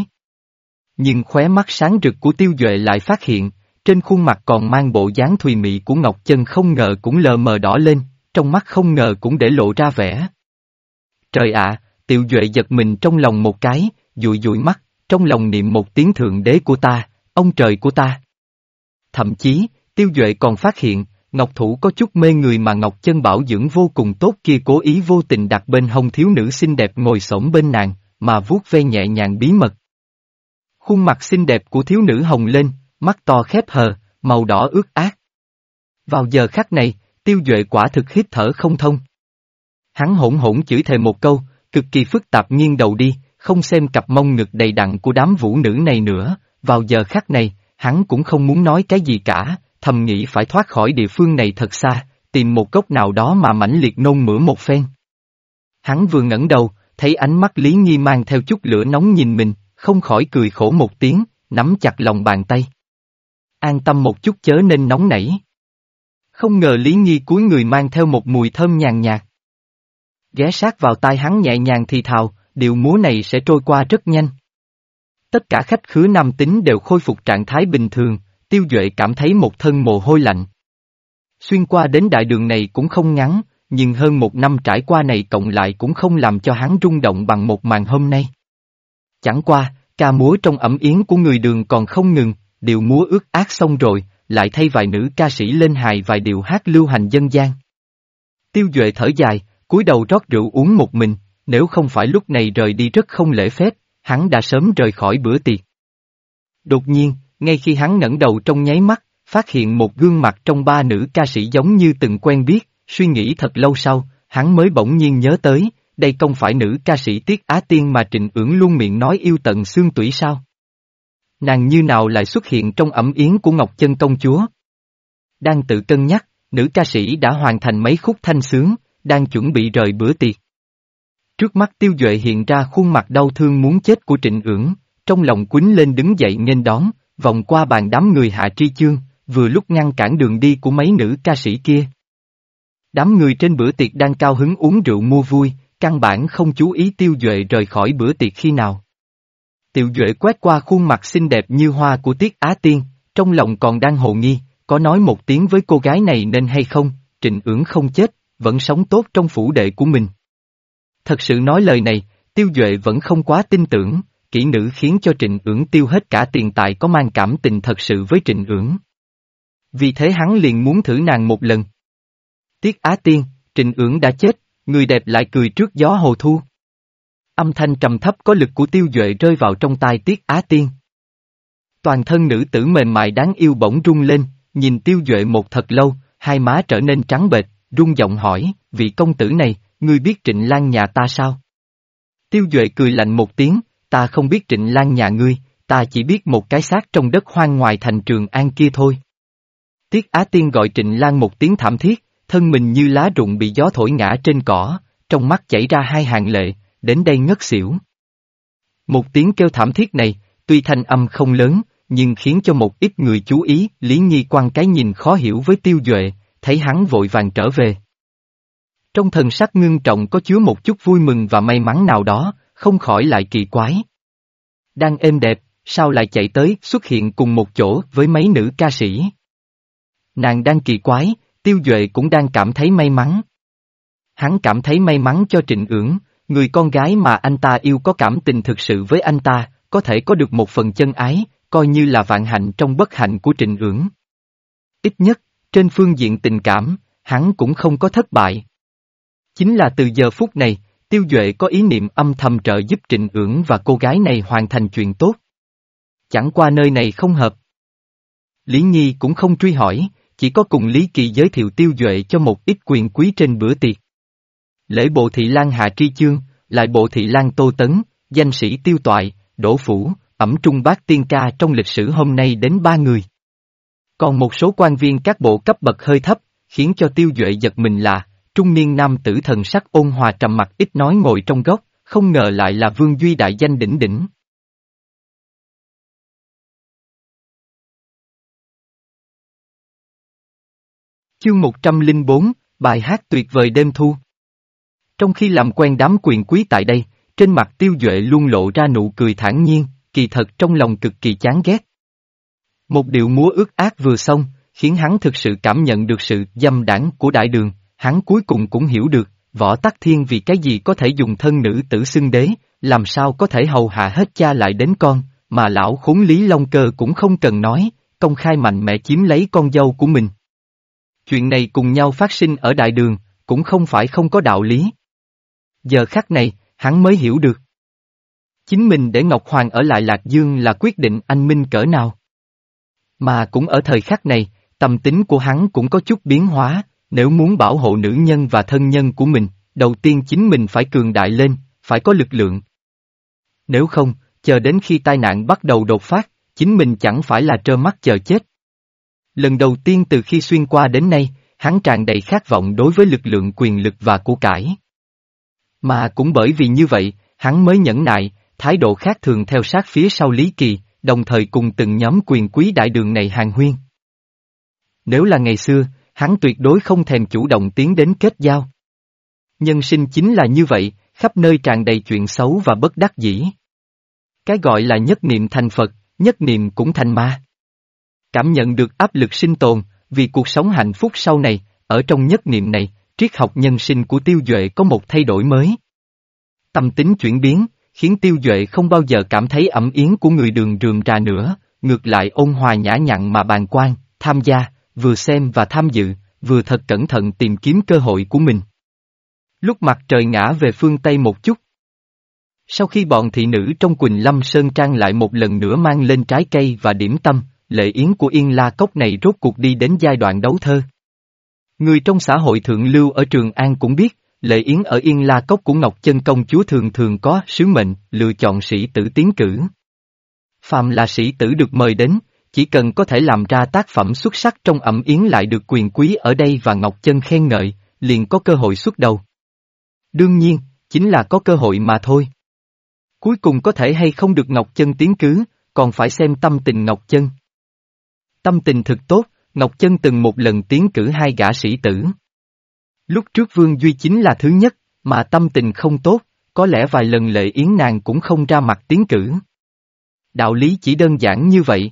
S1: Nhưng khóe mắt sáng rực của Tiêu Duệ lại phát hiện, trên khuôn mặt còn mang bộ dáng thùy mị của Ngọc Chân không ngờ cũng lờ mờ đỏ lên, trong mắt không ngờ cũng để lộ ra vẻ. Trời ạ, tiêu duệ giật mình trong lòng một cái, dụi dụi mắt, trong lòng niệm một tiếng thượng đế của ta, ông trời của ta. Thậm chí, tiêu duệ còn phát hiện, Ngọc Thủ có chút mê người mà Ngọc Chân bảo dưỡng vô cùng tốt kia cố ý vô tình đặt bên hông thiếu nữ xinh đẹp ngồi xổm bên nàng, mà vuốt ve nhẹ nhàng bí mật. Khuôn mặt xinh đẹp của thiếu nữ hồng lên, mắt to khép hờ, màu đỏ ướt át. Vào giờ khắc này, tiêu duệ quả thực hít thở không thông. Hắn hỗn hỗn chửi thề một câu, cực kỳ phức tạp nghiêng đầu đi, không xem cặp mông ngực đầy đặn của đám vũ nữ này nữa, vào giờ khắc này, hắn cũng không muốn nói cái gì cả, thầm nghĩ phải thoát khỏi địa phương này thật xa, tìm một cốc nào đó mà mãnh liệt nôn mửa một phen. Hắn vừa ngẩng đầu, thấy ánh mắt Lý nghi mang theo chút lửa nóng nhìn mình, không khỏi cười khổ một tiếng, nắm chặt lòng bàn tay. An tâm một chút chớ nên nóng nảy. Không ngờ Lý nghi cuối người mang theo một mùi thơm nhàn nhạt. Ghé sát vào tai hắn nhẹ nhàng thì thào, điệu múa này sẽ trôi qua rất nhanh. Tất cả khách khứa nam tính đều khôi phục trạng thái bình thường, tiêu duệ cảm thấy một thân mồ hôi lạnh. Xuyên qua đến đại đường này cũng không ngắn, nhưng hơn một năm trải qua này cộng lại cũng không làm cho hắn rung động bằng một màn hôm nay. Chẳng qua, ca múa trong ẩm yến của người đường còn không ngừng, điệu múa ướt ác xong rồi, lại thay vài nữ ca sĩ lên hài vài điệu hát lưu hành dân gian. Tiêu Duệ thở dài, cúi đầu rót rượu uống một mình, nếu không phải lúc này rời đi rất không lễ phép, hắn đã sớm rời khỏi bữa tiệc. Đột nhiên, ngay khi hắn ngẩng đầu trong nháy mắt, phát hiện một gương mặt trong ba nữ ca sĩ giống như từng quen biết, suy nghĩ thật lâu sau, hắn mới bỗng nhiên nhớ tới, đây không phải nữ ca sĩ Tiết Á Tiên mà Trịnh ưỡng luôn miệng nói yêu tận xương tủy sao. Nàng như nào lại xuất hiện trong ẩm yến của Ngọc Chân Công Chúa? Đang tự cân nhắc, nữ ca sĩ đã hoàn thành mấy khúc thanh sướng, đang chuẩn bị rời bữa tiệc. Trước mắt tiêu duệ hiện ra khuôn mặt đau thương muốn chết của trịnh ưỡng, trong lòng quýnh lên đứng dậy nghênh đón, vòng qua bàn đám người hạ tri chương, vừa lúc ngăn cản đường đi của mấy nữ ca sĩ kia. Đám người trên bữa tiệc đang cao hứng uống rượu mua vui, căn bản không chú ý tiêu duệ rời khỏi bữa tiệc khi nào. Tiêu duệ quét qua khuôn mặt xinh đẹp như hoa của Tiết Á Tiên, trong lòng còn đang hồ nghi, có nói một tiếng với cô gái này nên hay không, trịnh ưỡng không chết, vẫn sống tốt trong phủ đệ của mình. Thật sự nói lời này, tiêu duệ vẫn không quá tin tưởng, kỹ nữ khiến cho trịnh ưỡng tiêu hết cả tiền tài có mang cảm tình thật sự với trịnh ưỡng. Vì thế hắn liền muốn thử nàng một lần. Tiết Á Tiên, trịnh ưỡng đã chết, người đẹp lại cười trước gió hồ thu. Âm thanh trầm thấp có lực của tiêu duệ rơi vào trong tai Tiết Á Tiên. Toàn thân nữ tử mềm mại đáng yêu bỗng rung lên, nhìn tiêu duệ một thật lâu, hai má trở nên trắng bệch, rung giọng hỏi, vị công tử này, ngươi biết trịnh lan nhà ta sao? Tiêu duệ cười lạnh một tiếng, ta không biết trịnh lan nhà ngươi, ta chỉ biết một cái xác trong đất hoang ngoài thành trường an kia thôi. Tiết Á Tiên gọi trịnh lan một tiếng thảm thiết, thân mình như lá rụng bị gió thổi ngã trên cỏ, trong mắt chảy ra hai hàng lệ, đến đây ngất xỉu. Một tiếng kêu thảm thiết này, tuy thanh âm không lớn, nhưng khiến cho một ít người chú ý, Lý Nhi quan cái nhìn khó hiểu với tiêu duệ, thấy hắn vội vàng trở về. Trong thần sắc ngưng trọng có chứa một chút vui mừng và may mắn nào đó, không khỏi lại kỳ quái. Đang êm đẹp, sao lại chạy tới xuất hiện cùng một chỗ với mấy nữ ca sĩ? Nàng đang kỳ quái, tiêu duệ cũng đang cảm thấy may mắn. Hắn cảm thấy may mắn cho trịnh ưỡng, người con gái mà anh ta yêu có cảm tình thực sự với anh ta, có thể có được một phần chân ái, coi như là vạn hạnh trong bất hạnh của trịnh ưỡng. Ít nhất, trên phương diện tình cảm, hắn cũng không có thất bại. Chính là từ giờ phút này, Tiêu Duệ có ý niệm âm thầm trợ giúp Trịnh ưỡng và cô gái này hoàn thành chuyện tốt. Chẳng qua nơi này không hợp. Lý Nhi cũng không truy hỏi, chỉ có cùng Lý Kỳ giới thiệu Tiêu Duệ cho một ít quyền quý trên bữa tiệc. Lễ bộ thị Lan Hạ Tri Chương, lại bộ thị Lan Tô Tấn, danh sĩ Tiêu Toại, Đỗ Phủ, ẩm trung bác tiên ca trong lịch sử hôm nay đến ba người. Còn một số quan viên các bộ cấp bậc hơi thấp, khiến cho Tiêu Duệ giật mình là, Trung niên nam tử thần sắc ôn hòa trầm mặc ít nói ngồi trong góc, không ngờ lại là Vương Duy đại danh đỉnh đỉnh. Chương 104, bài hát tuyệt vời đêm thu. Trong khi làm quen đám quyền quý tại đây, trên mặt tiêu duệ luôn lộ ra nụ cười thản nhiên, kỳ thật trong lòng cực kỳ chán ghét. Một điệu múa ước ác vừa xong, khiến hắn thực sự cảm nhận được sự dâm đảng của đại đường, hắn cuối cùng cũng hiểu được, võ tắc thiên vì cái gì có thể dùng thân nữ tử xưng đế, làm sao có thể hầu hạ hết cha lại đến con, mà lão khốn Lý Long Cơ cũng không cần nói, công khai mạnh mẽ chiếm lấy con dâu của mình. Chuyện này cùng nhau phát sinh ở đại đường, cũng không phải không có đạo lý. Giờ khắc này, hắn mới hiểu được. Chính mình để Ngọc Hoàng ở lại Lạc Dương là quyết định anh minh cỡ nào. Mà cũng ở thời khắc này, tâm tính của hắn cũng có chút biến hóa, nếu muốn bảo hộ nữ nhân và thân nhân của mình, đầu tiên chính mình phải cường đại lên, phải có lực lượng. Nếu không, chờ đến khi tai nạn bắt đầu đột phát, chính mình chẳng phải là trơ mắt chờ chết. Lần đầu tiên từ khi xuyên qua đến nay, hắn tràn đầy khát vọng đối với lực lượng quyền lực và của cải. Mà cũng bởi vì như vậy, hắn mới nhẫn nại, thái độ khác thường theo sát phía sau Lý Kỳ, đồng thời cùng từng nhóm quyền quý đại đường này hàng huyên. Nếu là ngày xưa, hắn tuyệt đối không thèm chủ động tiến đến kết giao. Nhân sinh chính là như vậy, khắp nơi tràn đầy chuyện xấu và bất đắc dĩ. Cái gọi là nhất niệm thành Phật, nhất niệm cũng thành ma. Cảm nhận được áp lực sinh tồn, vì cuộc sống hạnh phúc sau này, ở trong nhất niệm này, triết học nhân sinh của tiêu duệ có một thay đổi mới. Tâm tính chuyển biến, khiến tiêu duệ không bao giờ cảm thấy ẩm yến của người đường rườm rà nữa, ngược lại ôn hòa nhã nhặn mà bàn quan, tham gia, vừa xem và tham dự, vừa thật cẩn thận tìm kiếm cơ hội của mình. Lúc mặt trời ngã về phương Tây một chút. Sau khi bọn thị nữ trong Quỳnh Lâm Sơn Trang lại một lần nữa mang lên trái cây và điểm tâm, lệ yến của Yên La Cốc này rốt cuộc đi đến giai đoạn đấu thơ. Người trong xã hội thượng lưu ở Trường An cũng biết, lệ yến ở Yên La Cốc của Ngọc Chân Công Chúa thường thường có sứ mệnh lựa chọn sĩ tử tiến cử. Phạm là sĩ tử được mời đến, chỉ cần có thể làm ra tác phẩm xuất sắc trong ẩm yến lại được quyền quý ở đây và Ngọc Chân khen ngợi, liền có cơ hội xuất đầu. Đương nhiên, chính là có cơ hội mà thôi. Cuối cùng có thể hay không được Ngọc Chân tiến cứ, còn phải xem tâm tình Ngọc Chân. Tâm tình thực tốt, Ngọc Chân từng một lần tiến cử hai gã sĩ tử. Lúc trước Vương Duy chính là thứ nhất, mà tâm tình không tốt, có lẽ vài lần lệ yến nàng cũng không ra mặt tiến cử. Đạo lý chỉ đơn giản như vậy.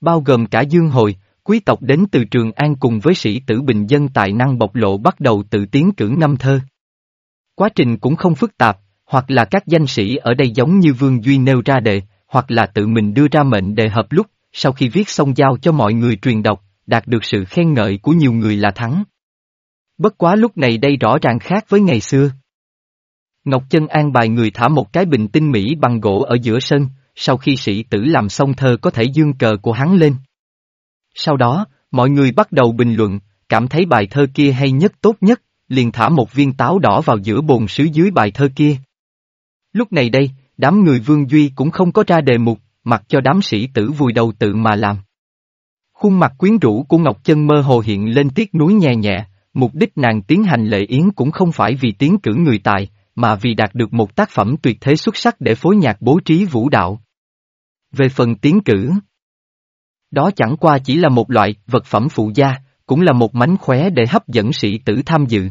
S1: Bao gồm cả Dương Hồi, quý tộc đến từ Trường An cùng với sĩ tử bình dân tài năng bộc lộ bắt đầu tự tiến cử năm thơ. Quá trình cũng không phức tạp, hoặc là các danh sĩ ở đây giống như Vương Duy nêu ra đề, hoặc là tự mình đưa ra mệnh đề hợp lúc, sau khi viết xong giao cho mọi người truyền đọc, đạt được sự khen ngợi của nhiều người là thắng. Bất quá lúc này đây rõ ràng khác với ngày xưa. Ngọc Chân an bài người thả một cái bình tinh mỹ bằng gỗ ở giữa sân, sau khi sĩ tử làm xong thơ có thể dương cờ của hắn lên. Sau đó, mọi người bắt đầu bình luận, cảm thấy bài thơ kia hay nhất tốt nhất, liền thả một viên táo đỏ vào giữa bồn sứ dưới bài thơ kia. Lúc này đây, đám người Vương Duy cũng không có ra đề mục, mặc cho đám sĩ tử vùi đầu tự mà làm. Khuôn mặt quyến rũ của Ngọc Chân mơ hồ hiện lên tiếc núi nhẹ nhẹ, mục đích nàng tiến hành lệ yến cũng không phải vì tiến cử người tài, mà vì đạt được một tác phẩm tuyệt thế xuất sắc để phối nhạc bố trí vũ đạo. Về phần tiến cử, đó chẳng qua chỉ là một loại vật phẩm phụ gia, cũng là một mánh khóe để hấp dẫn sĩ tử tham dự.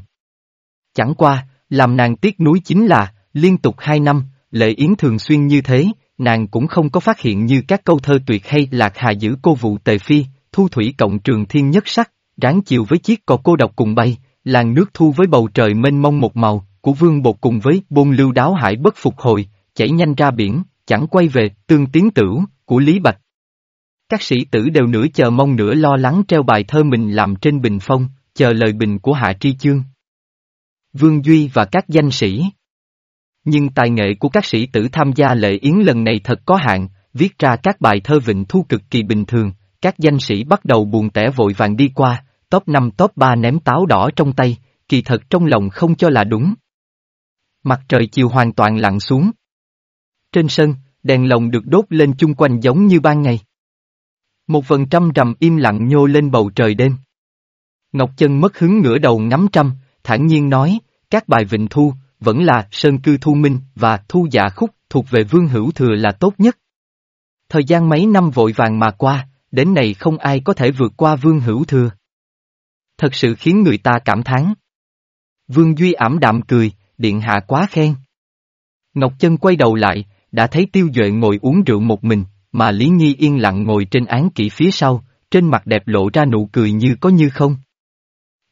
S1: Chẳng qua, làm nàng tiếc núi chính là, liên tục hai năm, lệ yến thường xuyên như thế, nàng cũng không có phát hiện như các câu thơ tuyệt hay lạc hà giữ cô vụ tề phi, thu thủy cộng trường thiên nhất sắc, ráng chiều với chiếc cò cô độc cùng bay, làng nước thu với bầu trời mênh mông một màu, của vương bột cùng với bôn lưu đáo hải bất phục hồi, chảy nhanh ra biển, chẳng quay về, tương tiến tửu, của Lý Bạch. Các sĩ tử đều nửa chờ mong nửa lo lắng treo bài thơ mình làm trên bình phong, chờ lời bình của Hạ Tri Chương. Vương Duy và các danh sĩ nhưng tài nghệ của các sĩ tử tham gia lệ yến lần này thật có hạn, viết ra các bài thơ vịnh thu cực kỳ bình thường, các danh sĩ bắt đầu buồn tẻ vội vàng đi qua, top 5 top 3 ném táo đỏ trong tay, kỳ thật trong lòng không cho là đúng. Mặt trời chiều hoàn toàn lặn xuống. Trên sân, đèn lồng được đốt lên chung quanh giống như ban ngày. Một phần trăm rằm im lặng nhô lên bầu trời đêm. Ngọc Chân mất hứng ngửa đầu ngắm trăm, thản nhiên nói, các bài vịnh thu, vẫn là Sơn Cư Thu Minh và Thu Dạ Khúc thuộc về Vương Hữu Thừa là tốt nhất. Thời gian mấy năm vội vàng mà qua, đến này không ai có thể vượt qua Vương Hữu Thừa. Thật sự khiến người ta cảm thán. Vương Duy ảm đạm cười, điện hạ quá khen. Ngọc Chân quay đầu lại, đã thấy Tiêu Duệ ngồi uống rượu một mình, mà Lý Nhi yên lặng ngồi trên án kỹ phía sau, trên mặt đẹp lộ ra nụ cười như có như không.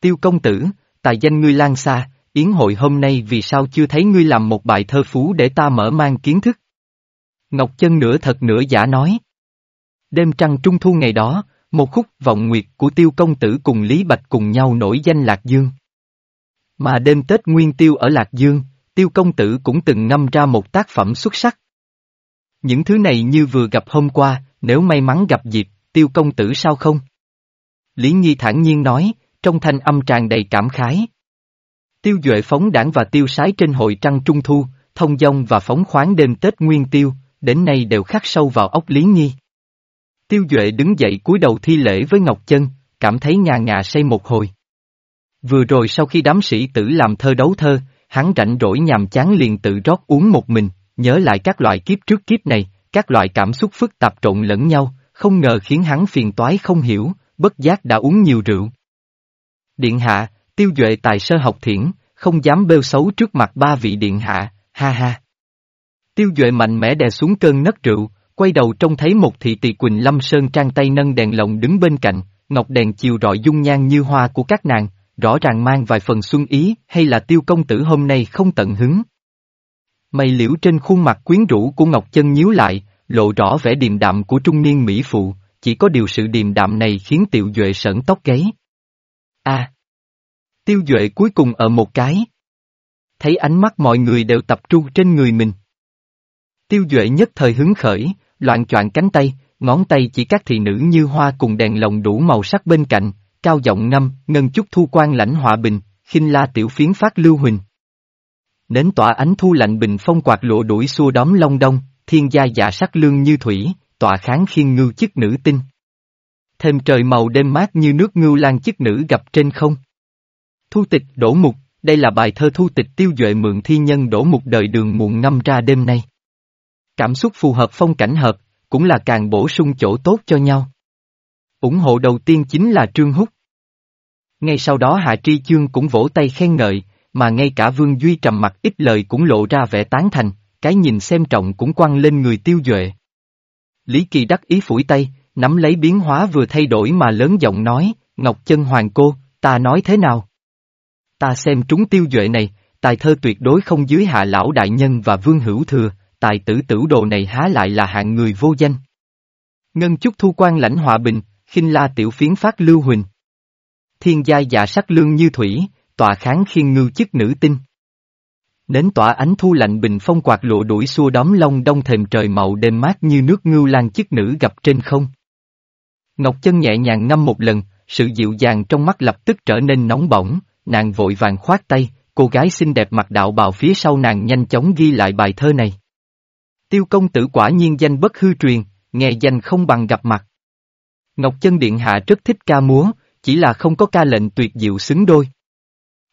S1: Tiêu công tử, tài danh ngươi lan xa, yến hội hôm nay vì sao chưa thấy ngươi làm một bài thơ phú để ta mở mang kiến thức. Ngọc Chân nửa thật nửa giả nói. Đêm trăng trung thu ngày đó, một khúc vọng nguyệt của tiêu công tử cùng Lý Bạch cùng nhau nổi danh Lạc Dương. Mà đêm Tết Nguyên Tiêu ở Lạc Dương, tiêu công tử cũng từng ngâm ra một tác phẩm xuất sắc. Những thứ này như vừa gặp hôm qua, nếu may mắn gặp dịp, tiêu công tử sao không? Lý Nhi thản nhiên nói, trong thanh âm tràn đầy cảm khái. Tiêu Duệ phóng đảng và tiêu sái trên hội trăng trung thu, thông dong và phóng khoáng đêm Tết Nguyên Tiêu, đến nay đều khắc sâu vào ốc Lý Nhi. Tiêu Duệ đứng dậy cúi đầu thi lễ với Ngọc Chân, cảm thấy ngà ngà say một hồi. Vừa rồi sau khi đám sĩ tử làm thơ đấu thơ, hắn rảnh rỗi nhàm chán liền tự rót uống một mình, nhớ lại các loại kiếp trước kiếp này, các loại cảm xúc phức tạp trộn lẫn nhau, không ngờ khiến hắn phiền toái không hiểu, bất giác đã uống nhiều rượu. Điện hạ, tiêu duệ tài sơ học thiển, không dám bêu xấu trước mặt ba vị điện hạ, ha ha. Tiêu duệ mạnh mẽ đè xuống cơn nấc rượu, quay đầu trông thấy một thị tỳ Quỳnh Lâm Sơn trang tay nâng đèn lồng đứng bên cạnh, ngọc đèn chiều rọi dung nhan như hoa của các nàng, rõ ràng mang vài phần xuân ý hay là tiêu công tử hôm nay không tận hứng. Mày liễu trên khuôn mặt quyến rũ của Ngọc Chân nhíu lại, lộ rõ vẻ điềm đạm của trung niên Mỹ phụ, chỉ có điều sự điềm đạm này khiến Tiêu Duệ sởn tóc gáy. A tiêu Duệ cuối cùng ở một cái. Thấy ánh mắt mọi người đều tập trung trên người mình. Tiêu Duệ nhất thời hứng khởi, loạn choạng cánh tay, ngón tay chỉ các thị nữ như hoa cùng đèn lồng đủ màu sắc bên cạnh, cao giọng năm, ngân chút thu quan lãnh hòa bình, khinh la tiểu phiến phát lưu huỳnh. Nến tỏa ánh thu lạnh bình phong quạt lộ đuổi xua đóm long đông, thiên gia dạ sắc lương như thủy, tọa kháng khiên ngưu chức nữ tinh. Thêm trời màu đêm mát như nước ngưu lan chức nữ gặp trên không. Thu tịch đổ mục, đây là bài thơ thu tịch tiêu duệ mượn thi nhân đổ mục đời đường muộn năm ra đêm nay. Cảm xúc phù hợp phong cảnh hợp, cũng là càng bổ sung chỗ tốt cho nhau. ủng hộ đầu tiên chính là Trương Húc. Ngay sau đó Hạ Tri Chương cũng vỗ tay khen ngợi, mà ngay cả Vương Duy trầm mặt ít lời cũng lộ ra vẻ tán thành, cái nhìn xem trọng cũng quăng lên người tiêu duệ. Lý Kỳ đắc ý phủi tay, nắm lấy biến hóa vừa thay đổi mà lớn giọng nói, Ngọc Chân Hoàng cô, ta nói thế nào? Ta xem trúng tiêu duệ này, tài thơ tuyệt đối không dưới hạ lão đại nhân và vương hữu thừa, tài tử tử đồ này há lại là hạng người vô danh. Ngân chúc thu quan lãnh hòa bình, khinh la tiểu phiến phát lưu huỳnh. Thiên giai dạ sắc lương như thủy, tòa kháng khiên ngưu chức nữ tinh. Nến tỏa ánh thu lạnh bình phong quạt lụa đuổi xua đóm lông đông thềm trời màu đêm mát như nước ngưu lan chức nữ gặp trên không. Ngọc chân nhẹ nhàng ngâm một lần, sự dịu dàng trong mắt lập tức trở nên nóng bỏng, nàng vội vàng khoát tay, cô gái xinh đẹp mặc đạo bào phía sau nàng nhanh chóng ghi lại bài thơ này. Tiêu công tử quả nhiên danh bất hư truyền, nghe danh không bằng gặp mặt. Ngọc chân điện hạ rất thích ca múa, chỉ là không có ca lệnh tuyệt diệu xứng đôi.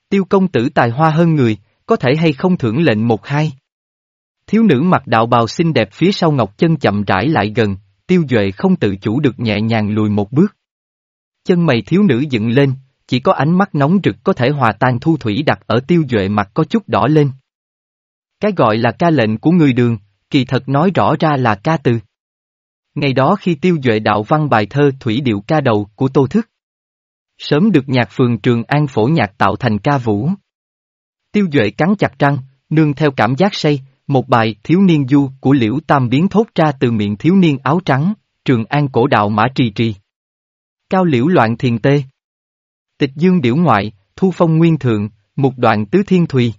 S1: Tiêu công tử tài hoa hơn người, có thể hay không thưởng lệnh một hai. Thiếu nữ mặc đạo bào xinh đẹp phía sau Ngọc Chân chậm rãi lại gần, tiêu duệ không tự chủ được nhẹ nhàng lùi một bước. Chân mày thiếu nữ dựng lên, chỉ có ánh mắt nóng rực có thể hòa tan thu thủy đặt ở tiêu duệ mặt có chút đỏ lên. Cái gọi là ca lệnh của người đường, kỳ thật nói rõ ra là ca từ. Ngày đó khi tiêu duệ đạo văn bài thơ thủy điệu ca đầu của Tô Thức. Sớm được nhạc phường Trường An phổ nhạc tạo thành ca vũ. Tiêu Duệ cắn chặt răng, nương theo cảm giác say, một bài thiếu niên du của Liễu Tam biến thốt ra từ miệng thiếu niên áo trắng, Trường An cổ đạo mã trì trì. Cao liễu loạn thiền tê. Tịch dương điểu ngoại, thu phong nguyên thượng, một đoạn tứ thiên thùy.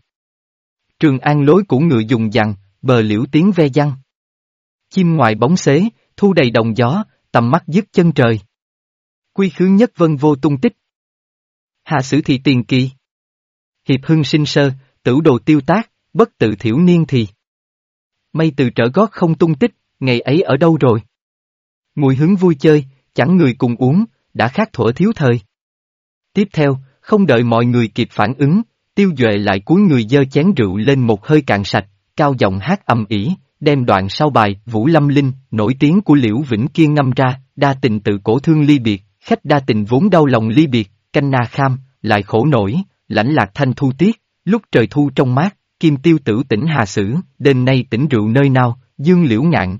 S1: Trường An lối của ngựa dùng dằn, bờ liễu tiếng ve văng. Chim ngoài bóng xế, thu đầy đồng gió, tầm mắt dứt chân trời. Quy khứ nhất vân vô tung tích. Hạ sử thị tiền kỳ. Hiệp hưng sinh sơ, tử đồ tiêu tác, bất tự thiểu niên thì. Mây từ trở gót không tung tích, ngày ấy ở đâu rồi? Mùi hứng vui chơi, chẳng người cùng uống, đã khác thuở thiếu thời. Tiếp theo, không đợi mọi người kịp phản ứng, tiêu duệ lại cúi người dơ chén rượu lên một hơi cạn sạch, cao giọng hát ầm ỉ, đem đoạn sau bài Vũ Lâm Linh, nổi tiếng của Liễu Vĩnh Kiên ngâm ra, đa tình tự cổ thương ly biệt, khách đa tình vốn đau lòng ly biệt, canh na kham, lại khổ nổi, lãnh lạc thanh thu tiết, lúc trời thu trong mát, kim tiêu tử tỉnh hà sử, đêm nay tỉnh rượu nơi nào, dương liễu ngạn.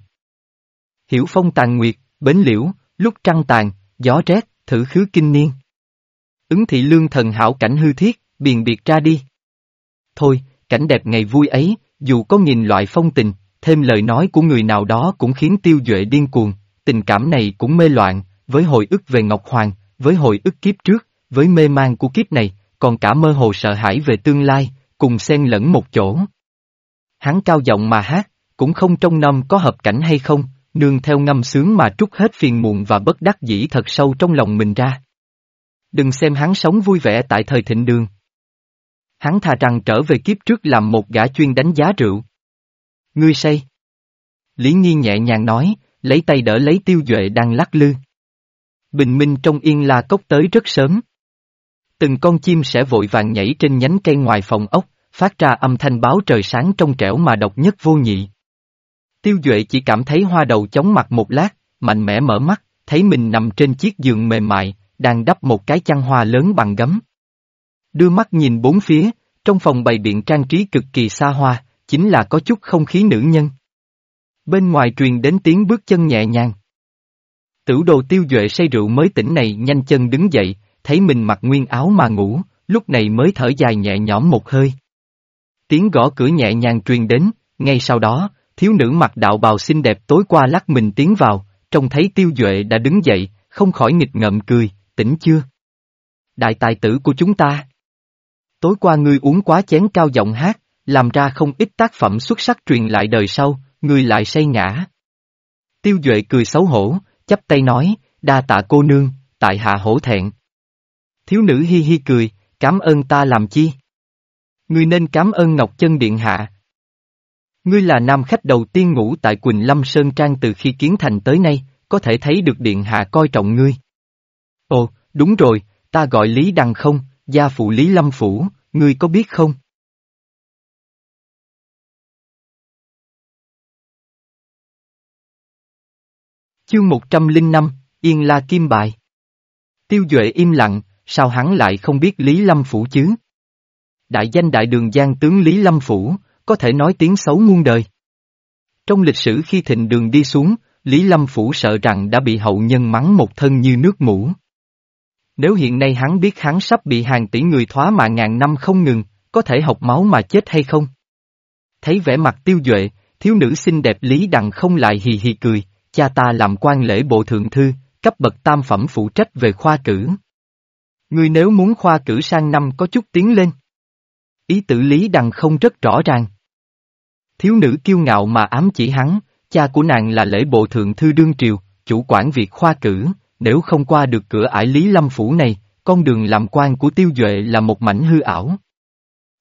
S1: Hiểu phong tàn nguyệt, bến liễu, lúc trăng tàn, gió rét, thử khứ kinh niên. Ứng thị lương thần hảo cảnh hư thiết, biền biệt ra đi. Thôi, cảnh đẹp ngày vui ấy, dù có nghìn loại phong tình, thêm lời nói của người nào đó cũng khiến tiêu duệ điên cuồng, tình cảm này cũng mê loạn, với hồi ức về Ngọc Hoàng, với hồi ức kiếp trước, với mê mang của kiếp này, còn cả mơ hồ sợ hãi về tương lai, cùng xen lẫn một chỗ. Hắn cao giọng mà hát, cũng không trong năm có hợp cảnh hay không, nương theo ngâm sướng mà trút hết phiền muộn và bất đắc dĩ thật sâu trong lòng mình ra. Đừng xem hắn sống vui vẻ tại thời thịnh đường. Hắn thà rằng trở về kiếp trước làm một gã chuyên đánh giá rượu. Ngươi say. Lý Nhi nhẹ nhàng nói, lấy tay đỡ lấy tiêu duệ đang lắc lư. Bình minh trong yên la cốc tới rất sớm. Từng con chim sẽ vội vàng nhảy trên nhánh cây ngoài phòng ốc, phát ra âm thanh báo trời sáng trong trẻo mà độc nhất vô nhị. Tiêu Duệ chỉ cảm thấy hoa đầu chóng mặt một lát, mạnh mẽ mở mắt, thấy mình nằm trên chiếc giường mềm mại, đang đắp một cái chăn hoa lớn bằng gấm. Đưa mắt nhìn bốn phía, trong phòng bày biện trang trí cực kỳ xa hoa, chính là có chút không khí nữ nhân. Bên ngoài truyền đến tiếng bước chân nhẹ nhàng. Tử đồ tiêu duệ say rượu mới tỉnh này nhanh chân đứng dậy, thấy mình mặc nguyên áo mà ngủ, lúc này mới thở dài nhẹ nhõm một hơi. Tiếng gõ cửa nhẹ nhàng truyền đến, ngay sau đó, thiếu nữ mặc đạo bào xinh đẹp tối qua lắc mình tiến vào, trông thấy tiêu duệ đã đứng dậy, không khỏi nghịch ngợm cười, tỉnh chưa? Đại tài tử của chúng ta. Tối qua ngươi uống quá chén cao giọng hát, làm ra không ít tác phẩm xuất sắc truyền lại đời sau, ngươi lại say ngã. Tiêu Duệ cười xấu hổ, chắp tay nói, đa tạ cô nương, tại hạ hổ thẹn. Thiếu nữ hi hi cười, cảm ơn ta làm chi? Ngươi nên cảm ơn Ngọc Chân Điện Hạ. Ngươi là nam khách đầu tiên ngủ tại Quỳnh Lâm Sơn Trang từ khi kiến thành tới nay, có thể thấy được Điện Hạ coi trọng ngươi. Đúng rồi, ta gọi Lý Đăng không, gia phụ Lý Lâm Phủ, ngươi có biết không? Chương 105, Yên La Kim Bài Tiêu Duệ im lặng, sao hắn lại không biết Lý Lâm Phủ chứ? Đại danh đại đường Giang tướng Lý Lâm Phủ, có thể nói tiếng xấu muôn đời. Trong lịch sử khi thịnh đường đi xuống, Lý Lâm Phủ sợ rằng đã bị hậu nhân mắng một thân như nước mũ. Nếu hiện nay hắn biết hắn sắp bị hàng tỷ người thoá mà ngàn năm không ngừng, có thể học máu mà chết hay không? Thấy vẻ mặt tiêu duệ, thiếu nữ xinh đẹp Lý Đằng không lại hì hì cười, cha ta làm quan lễ bộ thượng thư, cấp bậc tam phẩm phụ trách về khoa cử. Ngươi nếu muốn khoa cử sang năm có chút tiến lên. Ý tử Lý Đằng không rất rõ ràng. Thiếu nữ kiêu ngạo mà ám chỉ hắn, cha của nàng là lễ bộ thượng thư đương triều, chủ quản việc khoa cử, nếu không qua được cửa ải Lý Lâm Phủ này, con đường làm quan của tiêu duệ là một mảnh hư ảo.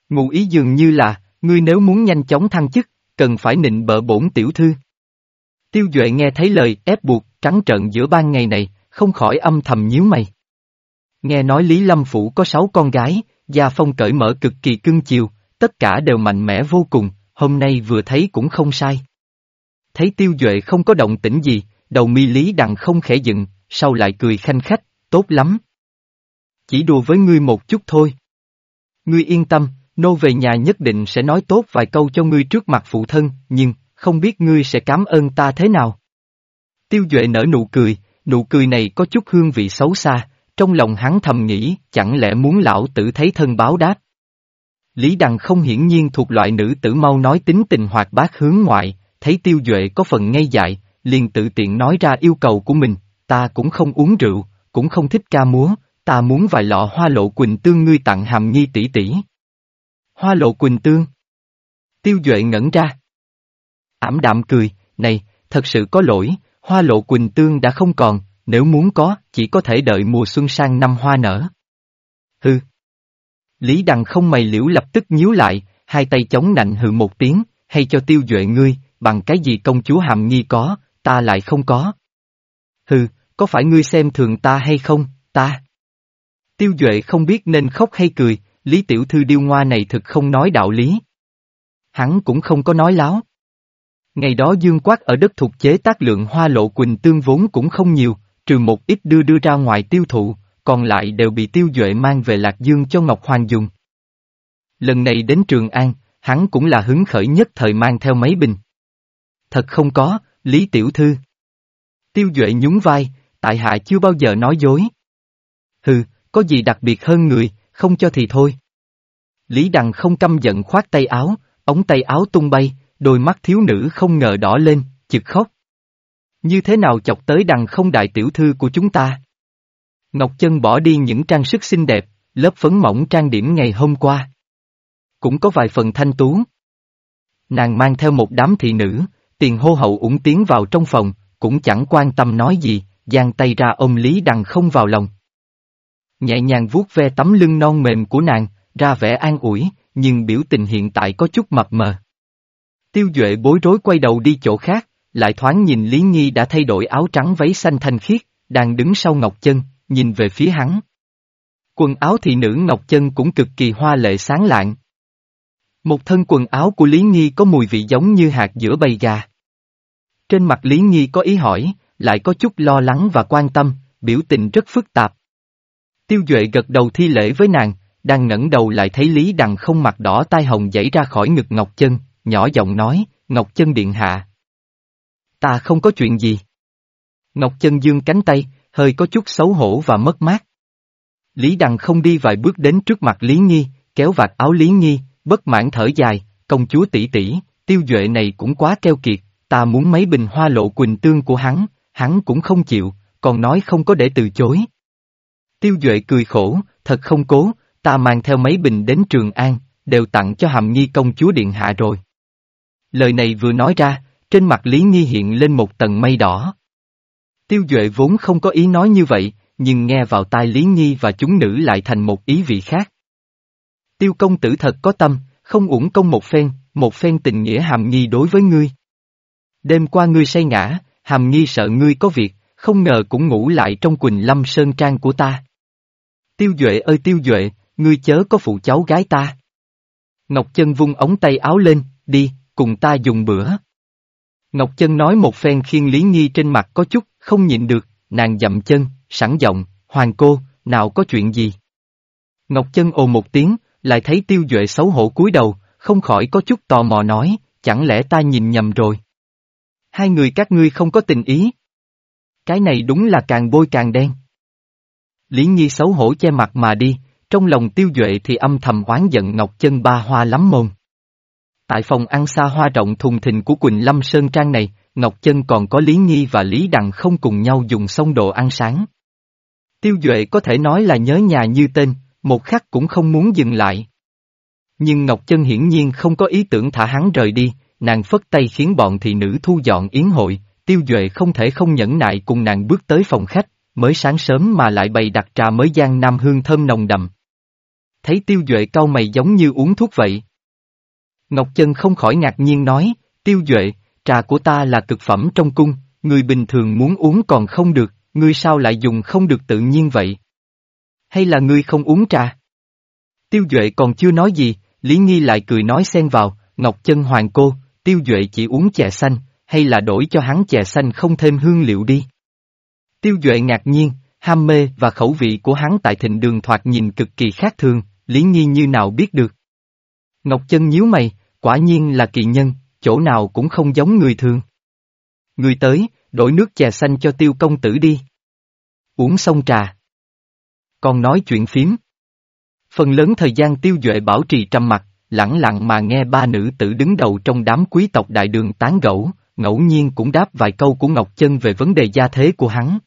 S1: Ngụ ý dường như là, ngươi nếu muốn nhanh chóng thăng chức, cần phải nịnh bợ bổn tiểu thư. Tiêu Duệ nghe thấy lời ép buộc, trắng trợn giữa ban ngày này, không khỏi âm thầm nhíu mày. Nghe nói Lý Lâm Phủ có sáu con gái, gia phong cởi mở cực kỳ cưng chiều, tất cả đều mạnh mẽ vô cùng, hôm nay vừa thấy cũng không sai. Thấy Tiêu Duệ không có động tĩnh gì, đầu mi Lý đằng không khẽ dựng, sau lại cười khanh khách, tốt lắm. Chỉ đùa với ngươi một chút thôi. Ngươi yên tâm, nô về nhà nhất định sẽ nói tốt vài câu cho ngươi trước mặt phụ thân, nhưng, không biết ngươi sẽ cảm ơn ta thế nào. Tiêu Duệ nở nụ cười, nụ cười này có chút hương vị xấu xa, trong lòng hắn thầm nghĩ, chẳng lẽ muốn lão tử thấy thân báo đáp. Lý Đằng không hiển nhiên thuộc loại nữ tử mau nói tính tình hoạt bát hướng ngoại, thấy Tiêu Duệ có phần ngây dại, liền tự tiện nói ra yêu cầu của mình, ta cũng không uống rượu, cũng không thích ca múa, ta muốn vài lọ hoa lộ quỳnh tương ngươi tặng hàm nghi tỷ tỷ. Hoa lộ quỳnh tương. Tiêu Duệ ngẩn ra. Ảm đạm cười, này, thật sự có lỗi, hoa lộ quỳnh tương đã không còn, nếu muốn có, chỉ có thể đợi mùa xuân sang năm hoa nở. Hừ. Lý Đằng không mày liễu lập tức nhíu lại, hai tay chống nạnh hừ một tiếng, hay cho tiêu duệ ngươi, bằng cái gì công chúa hàm nghi có, ta lại không có. Hừ, có phải ngươi xem thường ta hay không, ta? Tiêu duệ không biết nên khóc hay cười, Lý Tiểu Thư điêu ngoa này thực không nói đạo lý. Hắn cũng không có nói láo. Ngày đó dương quát ở đất thuộc chế tác lượng hoa lộ quỳnh tương vốn cũng không nhiều, trừ một ít đưa đưa ra ngoài tiêu thụ, còn lại đều bị tiêu duệ mang về Lạc Dương cho Ngọc Hoàng dùng. Lần này đến Trường An, hắn cũng là hứng khởi nhất thời mang theo mấy bình. Thật không có, Lý Tiểu Thư. Tiêu Duệ nhún vai, tại hạ chưa bao giờ nói dối. Hừ, có gì đặc biệt hơn người, không cho thì thôi. Lý Đằng không căm giận khoát tay áo, ống tay áo tung bay, đôi mắt thiếu nữ không ngờ đỏ lên, chực khóc. Như thế nào chọc tới đằng không đại tiểu thư của chúng ta? Ngọc Chân bỏ đi những trang sức xinh đẹp, lớp phấn mỏng trang điểm ngày hôm qua. Cũng có vài phần thanh tú. Nàng mang theo một đám thị nữ, tiền hô hậu ủng tiến vào trong phòng, cũng chẳng quan tâm nói gì, giang tay ra ôm Lý Đằng không vào lòng. Nhẹ nhàng vuốt ve tấm lưng non mềm của nàng, ra vẻ an ủi, nhưng biểu tình hiện tại có chút mập mờ. Tiêu Duệ bối rối quay đầu đi chỗ khác, lại thoáng nhìn Lý Nhi đã thay đổi áo trắng váy xanh thanh khiết, đang đứng sau Ngọc Chân, nhìn về phía hắn. Quần áo thị nữ Ngọc Chân cũng cực kỳ hoa lệ sáng lạng. Một thân quần áo của Lý Nhi có mùi vị giống như hạt giữa bầy gà. Trên mặt Lý Nhi có ý hỏi, lại có chút lo lắng và quan tâm, biểu tình rất phức tạp. Tiêu Duệ gật đầu thi lễ với nàng, đang ngẩng đầu lại thấy Lý Đằng không mặt đỏ tai hồng dãy ra khỏi ngực Ngọc Chân, nhỏ giọng nói, Ngọc Chân điện hạ. Ta không có chuyện gì. Ngọc Chân dương cánh tay, hơi có chút xấu hổ và mất mát. Lý Đằng không đi vài bước đến trước mặt Lý Nhi, kéo vạt áo Lý Nhi, bất mãn thở dài, công chúa tỷ tỷ, tiêu duệ này cũng quá keo kiệt, ta muốn mấy bình hoa lộ quỳnh tương của hắn, hắn cũng không chịu, còn nói không có để từ chối. Tiêu duệ cười khổ, thật không cố, ta mang theo mấy bình đến Trường An, đều tặng cho hàm nhi công chúa điện hạ rồi. Lời này vừa nói ra, trên mặt Lý Nhi hiện lên một tầng mây đỏ. Tiêu Duệ vốn không có ý nói như vậy, nhưng nghe vào tai Lý Nhi và chúng nữ lại thành một ý vị khác. Tiêu công tử thật có tâm, không uổng công một phen, một phen tình nghĩa hàm nhi đối với ngươi. Đêm qua ngươi say ngã, hàm nghi sợ ngươi có việc, không ngờ cũng ngủ lại trong Quỳnh Lâm Sơn Trang của ta. Tiêu Duệ ơi Tiêu Duệ, ngươi chớ có phụ cháu gái ta. Ngọc Chân vung ống tay áo lên, đi, cùng ta dùng bữa. Ngọc Chân nói một phen khiên Lý Nhi trên mặt có chút, không nhịn được, nàng dậm chân, sẵn giọng, hoàng cô, nào có chuyện gì. Ngọc Chân ồ một tiếng, lại thấy tiêu duệ xấu hổ cúi đầu, không khỏi có chút tò mò nói, chẳng lẽ ta nhìn nhầm rồi. Hai người các ngươi không có tình ý. Cái này đúng là càng bôi càng đen. Lý Nhi xấu hổ che mặt mà đi, trong lòng tiêu duệ thì âm thầm oán giận Ngọc Chân ba hoa lắm mồm. Tại phòng ăn xa hoa rộng thùng thình của Quỳnh Lâm Sơn Trang này, Ngọc Chân còn có Lý Nhi và Lý Đằng không cùng nhau dùng xong đồ ăn sáng. Tiêu Duệ có thể nói là nhớ nhà như tên, một khắc cũng không muốn dừng lại. Nhưng Ngọc Chân hiển nhiên không có ý tưởng thả hắn rời đi, nàng phất tay khiến bọn thị nữ thu dọn yến hội, Tiêu Duệ không thể không nhẫn nại cùng nàng bước tới phòng khách, mới sáng sớm mà lại bày đặt trà mới giang nam hương thơm nồng đậm. Thấy Tiêu Duệ cau mày giống như uống thuốc vậy. Ngọc Chân không khỏi ngạc nhiên nói, Tiêu Duệ, trà của ta là cực phẩm trong cung, người bình thường muốn uống còn không được, ngươi sao lại dùng không được tự nhiên vậy? Hay là ngươi không uống trà? Tiêu Duệ còn chưa nói gì, Lý Nghi lại cười nói xen vào, Ngọc Chân Hoàng cô, Tiêu Duệ chỉ uống chè xanh, hay là đổi cho hắn chè xanh không thêm hương liệu đi? Tiêu Duệ ngạc nhiên, ham mê và khẩu vị của hắn tại thịnh đường thoạt nhìn cực kỳ khác thường, Lý Nghi như nào biết được? Ngọc Chân nhíu mày, quả nhiên là kỳ nhân, chỗ nào cũng không giống người thường. Người tới, đổi nước chè xanh cho tiêu công tử đi. Uống xong trà. Còn nói chuyện phím. Phần lớn thời gian tiêu duệ bảo trì trầm mặt, lặng lặng mà nghe ba nữ tử đứng đầu trong đám quý tộc đại đường tán gẫu, ngẫu nhiên cũng đáp vài câu của Ngọc Chân về vấn đề gia thế của hắn.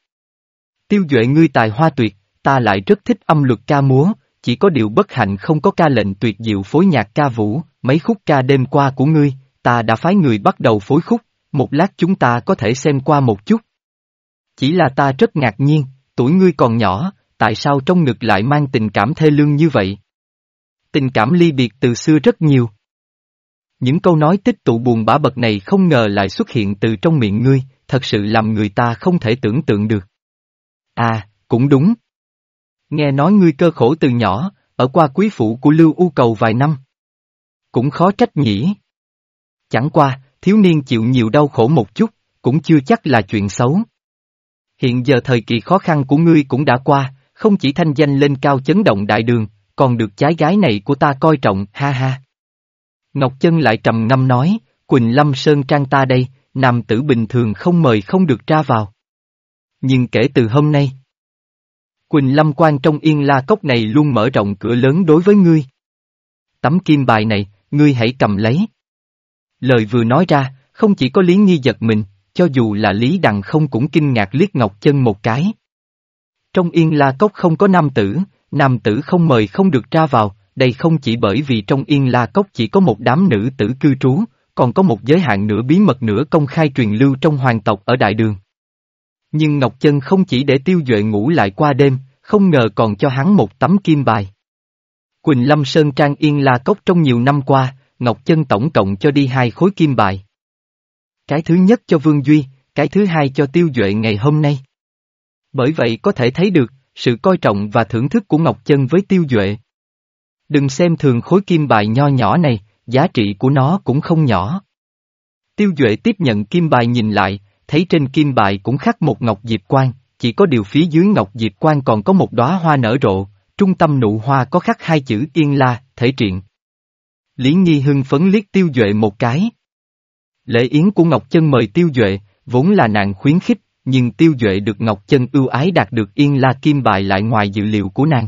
S1: Tiêu duệ ngươi tài hoa tuyệt, ta lại rất thích âm luật ca múa, chỉ có điều bất hạnh không có ca lệnh tuyệt diệu phối nhạc ca vũ, mấy khúc ca đêm qua của ngươi, ta đã phái người bắt đầu phối khúc, một lát chúng ta có thể xem qua một chút. Chỉ là ta rất ngạc nhiên, tuổi ngươi còn nhỏ, tại sao trong ngực lại mang tình cảm thê lương như vậy? Tình cảm ly biệt từ xưa rất nhiều. Những câu nói tích tụ buồn bã bật này không ngờ lại xuất hiện từ trong miệng ngươi, thật sự làm người ta không thể tưởng tượng được. À, cũng đúng. Nghe nói ngươi cơ khổ từ nhỏ, ở qua quý phụ của Lưu U Cầu vài năm. Cũng khó trách nhỉ. Chẳng qua, thiếu niên chịu nhiều đau khổ một chút, cũng chưa chắc là chuyện xấu. Hiện giờ thời kỳ khó khăn của ngươi cũng đã qua, không chỉ thanh danh lên cao chấn động đại đường, còn được trái gái này của ta coi trọng, ha ha. Ngọc Chân lại trầm ngâm nói, Quỳnh Lâm Sơn Trang ta đây, nam tử bình thường không mời không được ra vào. Nhưng kể từ hôm nay, Quỳnh Lâm quan trong yên la cốc này luôn mở rộng cửa lớn đối với ngươi. tấm kim bài này, ngươi hãy cầm lấy. Lời vừa nói ra, không chỉ có Lý Nghi giật mình, cho dù là Lý Đằng không cũng kinh ngạc liếc Ngọc Chân một cái. Trong Yên La Cốc không có nam tử, nam tử không mời không được ra vào, đây không chỉ bởi vì trong Yên La Cốc chỉ có một đám nữ tử cư trú, còn có một giới hạn nửa bí mật nửa công khai truyền lưu trong hoàng tộc ở Đại Đường. Nhưng Ngọc Chân không chỉ để tiêu duệ ngủ lại qua đêm, không ngờ còn cho hắn một tấm kim bài. Quỳnh Lâm Sơn Trang Yên La Cốc trong nhiều năm qua, Ngọc Chân tổng cộng cho đi hai khối kim bài. Cái thứ nhất cho Vương Duy, cái thứ hai cho Tiêu Duệ ngày hôm nay. Bởi vậy có thể thấy được, sự coi trọng và thưởng thức của Ngọc Chân với Tiêu Duệ. Đừng xem thường khối kim bài nho nhỏ này, giá trị của nó cũng không nhỏ. Tiêu Duệ tiếp nhận kim bài nhìn lại, thấy trên kim bài cũng khắc một ngọc diệp quan, chỉ có điều phía dưới ngọc diệp quan còn có một đóa hoa nở rộ, trung tâm nụ hoa có khắc hai chữ yên la, thể triện. Lý Nhi hưng phấn liếc Tiêu Duệ một cái. Lễ yến của Ngọc Chân mời Tiêu Duệ, vốn là nàng khuyến khích, nhưng Tiêu Duệ được Ngọc Chân ưu ái đạt được Yên La Kim Bài lại ngoài dự liệu của nàng.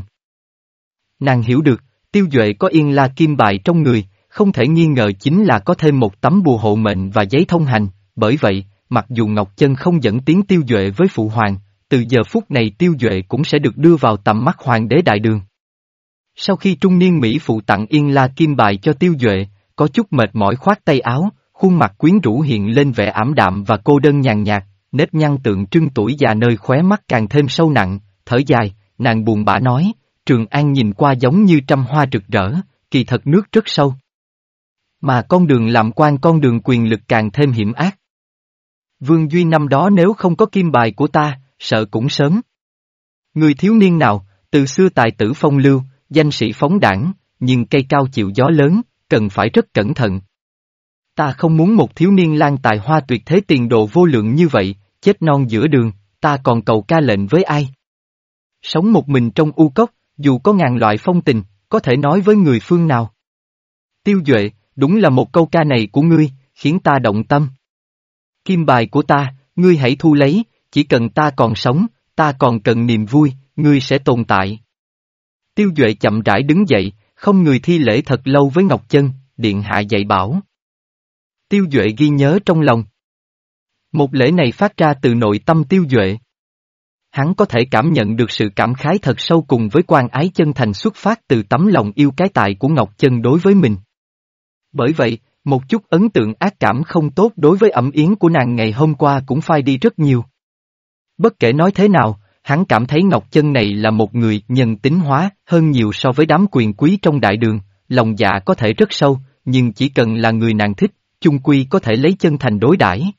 S1: Nàng hiểu được, Tiêu Duệ có Yên La Kim Bài trong người, không thể nghi ngờ chính là có thêm một tấm bùa hộ mệnh và giấy thông hành, bởi vậy, mặc dù Ngọc Chân không dẫn tiếng Tiêu Duệ với Phụ Hoàng, từ giờ phút này Tiêu Duệ cũng sẽ được đưa vào tầm mắt Hoàng đế Đại Đường. Sau khi trung niên Mỹ phụ tặng Yên La Kim Bài cho Tiêu Duệ, có chút mệt mỏi khoát tay áo, khuôn mặt quyến rũ hiện lên vẻ ảm đạm và cô đơn nhàn nhạt, nếp nhăn tượng trưng tuổi già nơi khóe mắt càng thêm sâu nặng, thở dài, nàng buồn bã nói, Trường An nhìn qua giống như trăm hoa rực rỡ, kỳ thật nước rất sâu. Mà con đường làm quan con đường quyền lực càng thêm hiểm ác. Vương Duy năm đó nếu không có kim bài của ta, sợ cũng sớm. Người thiếu niên nào, từ xưa tài tử phong lưu, danh sĩ phóng đảng, nhưng cây cao chịu gió lớn, cần phải rất cẩn thận. Ta không muốn một thiếu niên lang tài hoa tuyệt thế tiền đồ vô lượng như vậy, chết non giữa đường, ta còn cầu ca lệnh với ai? Sống một mình trong u cốc, dù có ngàn loại phong tình, có thể nói với người phương nào? Tiêu Duệ, đúng là một câu ca này của ngươi, khiến ta động tâm. Kim bài của ta, ngươi hãy thu lấy, chỉ cần ta còn sống, ta còn cần niềm vui, ngươi sẽ tồn tại. Tiêu Duệ chậm rãi đứng dậy, không người thi lễ thật lâu với Ngọc Chân, điện hạ dạy bảo. Tiêu Duệ ghi nhớ trong lòng. Một lễ này phát ra từ nội tâm Tiêu Duệ. Hắn có thể cảm nhận được sự cảm khái thật sâu cùng với quan ái chân thành xuất phát từ tấm lòng yêu cái tài của Ngọc Chân đối với mình. Bởi vậy, một chút ấn tượng ác cảm không tốt đối với ẩm yến của nàng ngày hôm qua cũng phai đi rất nhiều. Bất kể nói thế nào, hắn cảm thấy Ngọc Chân này là một người nhân tính hóa hơn nhiều so với đám quyền quý trong đại đường, lòng dạ có thể rất sâu, nhưng chỉ cần là người nàng thích, chung quy có thể lấy chân thành đối đãi.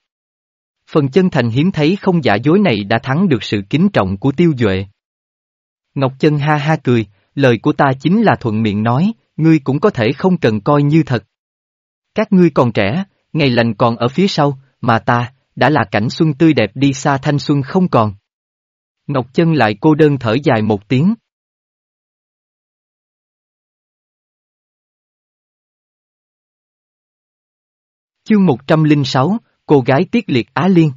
S1: Phần chân thành hiếm thấy không giả dối này đã thắng được sự kính trọng của tiêu duệ. Ngọc Chân ha ha cười, lời của ta chính là thuận miệng nói, ngươi cũng có thể không cần coi như thật. Các ngươi còn trẻ, ngày lành còn ở phía sau, mà ta, đã là cảnh xuân tươi đẹp đi xa thanh xuân không còn. Ngọc Chân lại cô đơn thở dài một tiếng. Chương 106, cô gái tiết liệt Á Liên.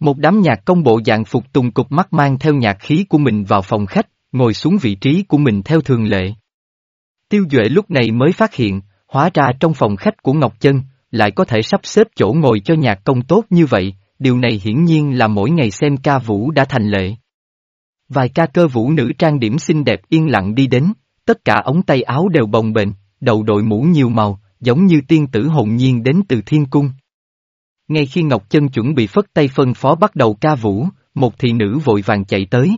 S1: Một đám nhạc công bộ dạng phục tùng cục mắt mang theo nhạc khí của mình vào phòng khách, ngồi xuống vị trí của mình theo thường lệ. Tiêu Duệ lúc này mới phát hiện, hóa ra trong phòng khách của Ngọc Chân, lại có thể sắp xếp chỗ ngồi cho nhạc công tốt như vậy, điều này hiển nhiên là mỗi ngày xem ca vũ đã thành lệ. Vài ca cơ vũ nữ trang điểm xinh đẹp yên lặng đi đến, tất cả ống tay áo đều bồng bềnh, đầu đội mũ nhiều màu, giống như tiên tử hồn nhiên đến từ thiên cung. Ngay khi Ngọc Chân chuẩn bị phất tay phân phó bắt đầu ca vũ, một thị nữ vội vàng chạy tới.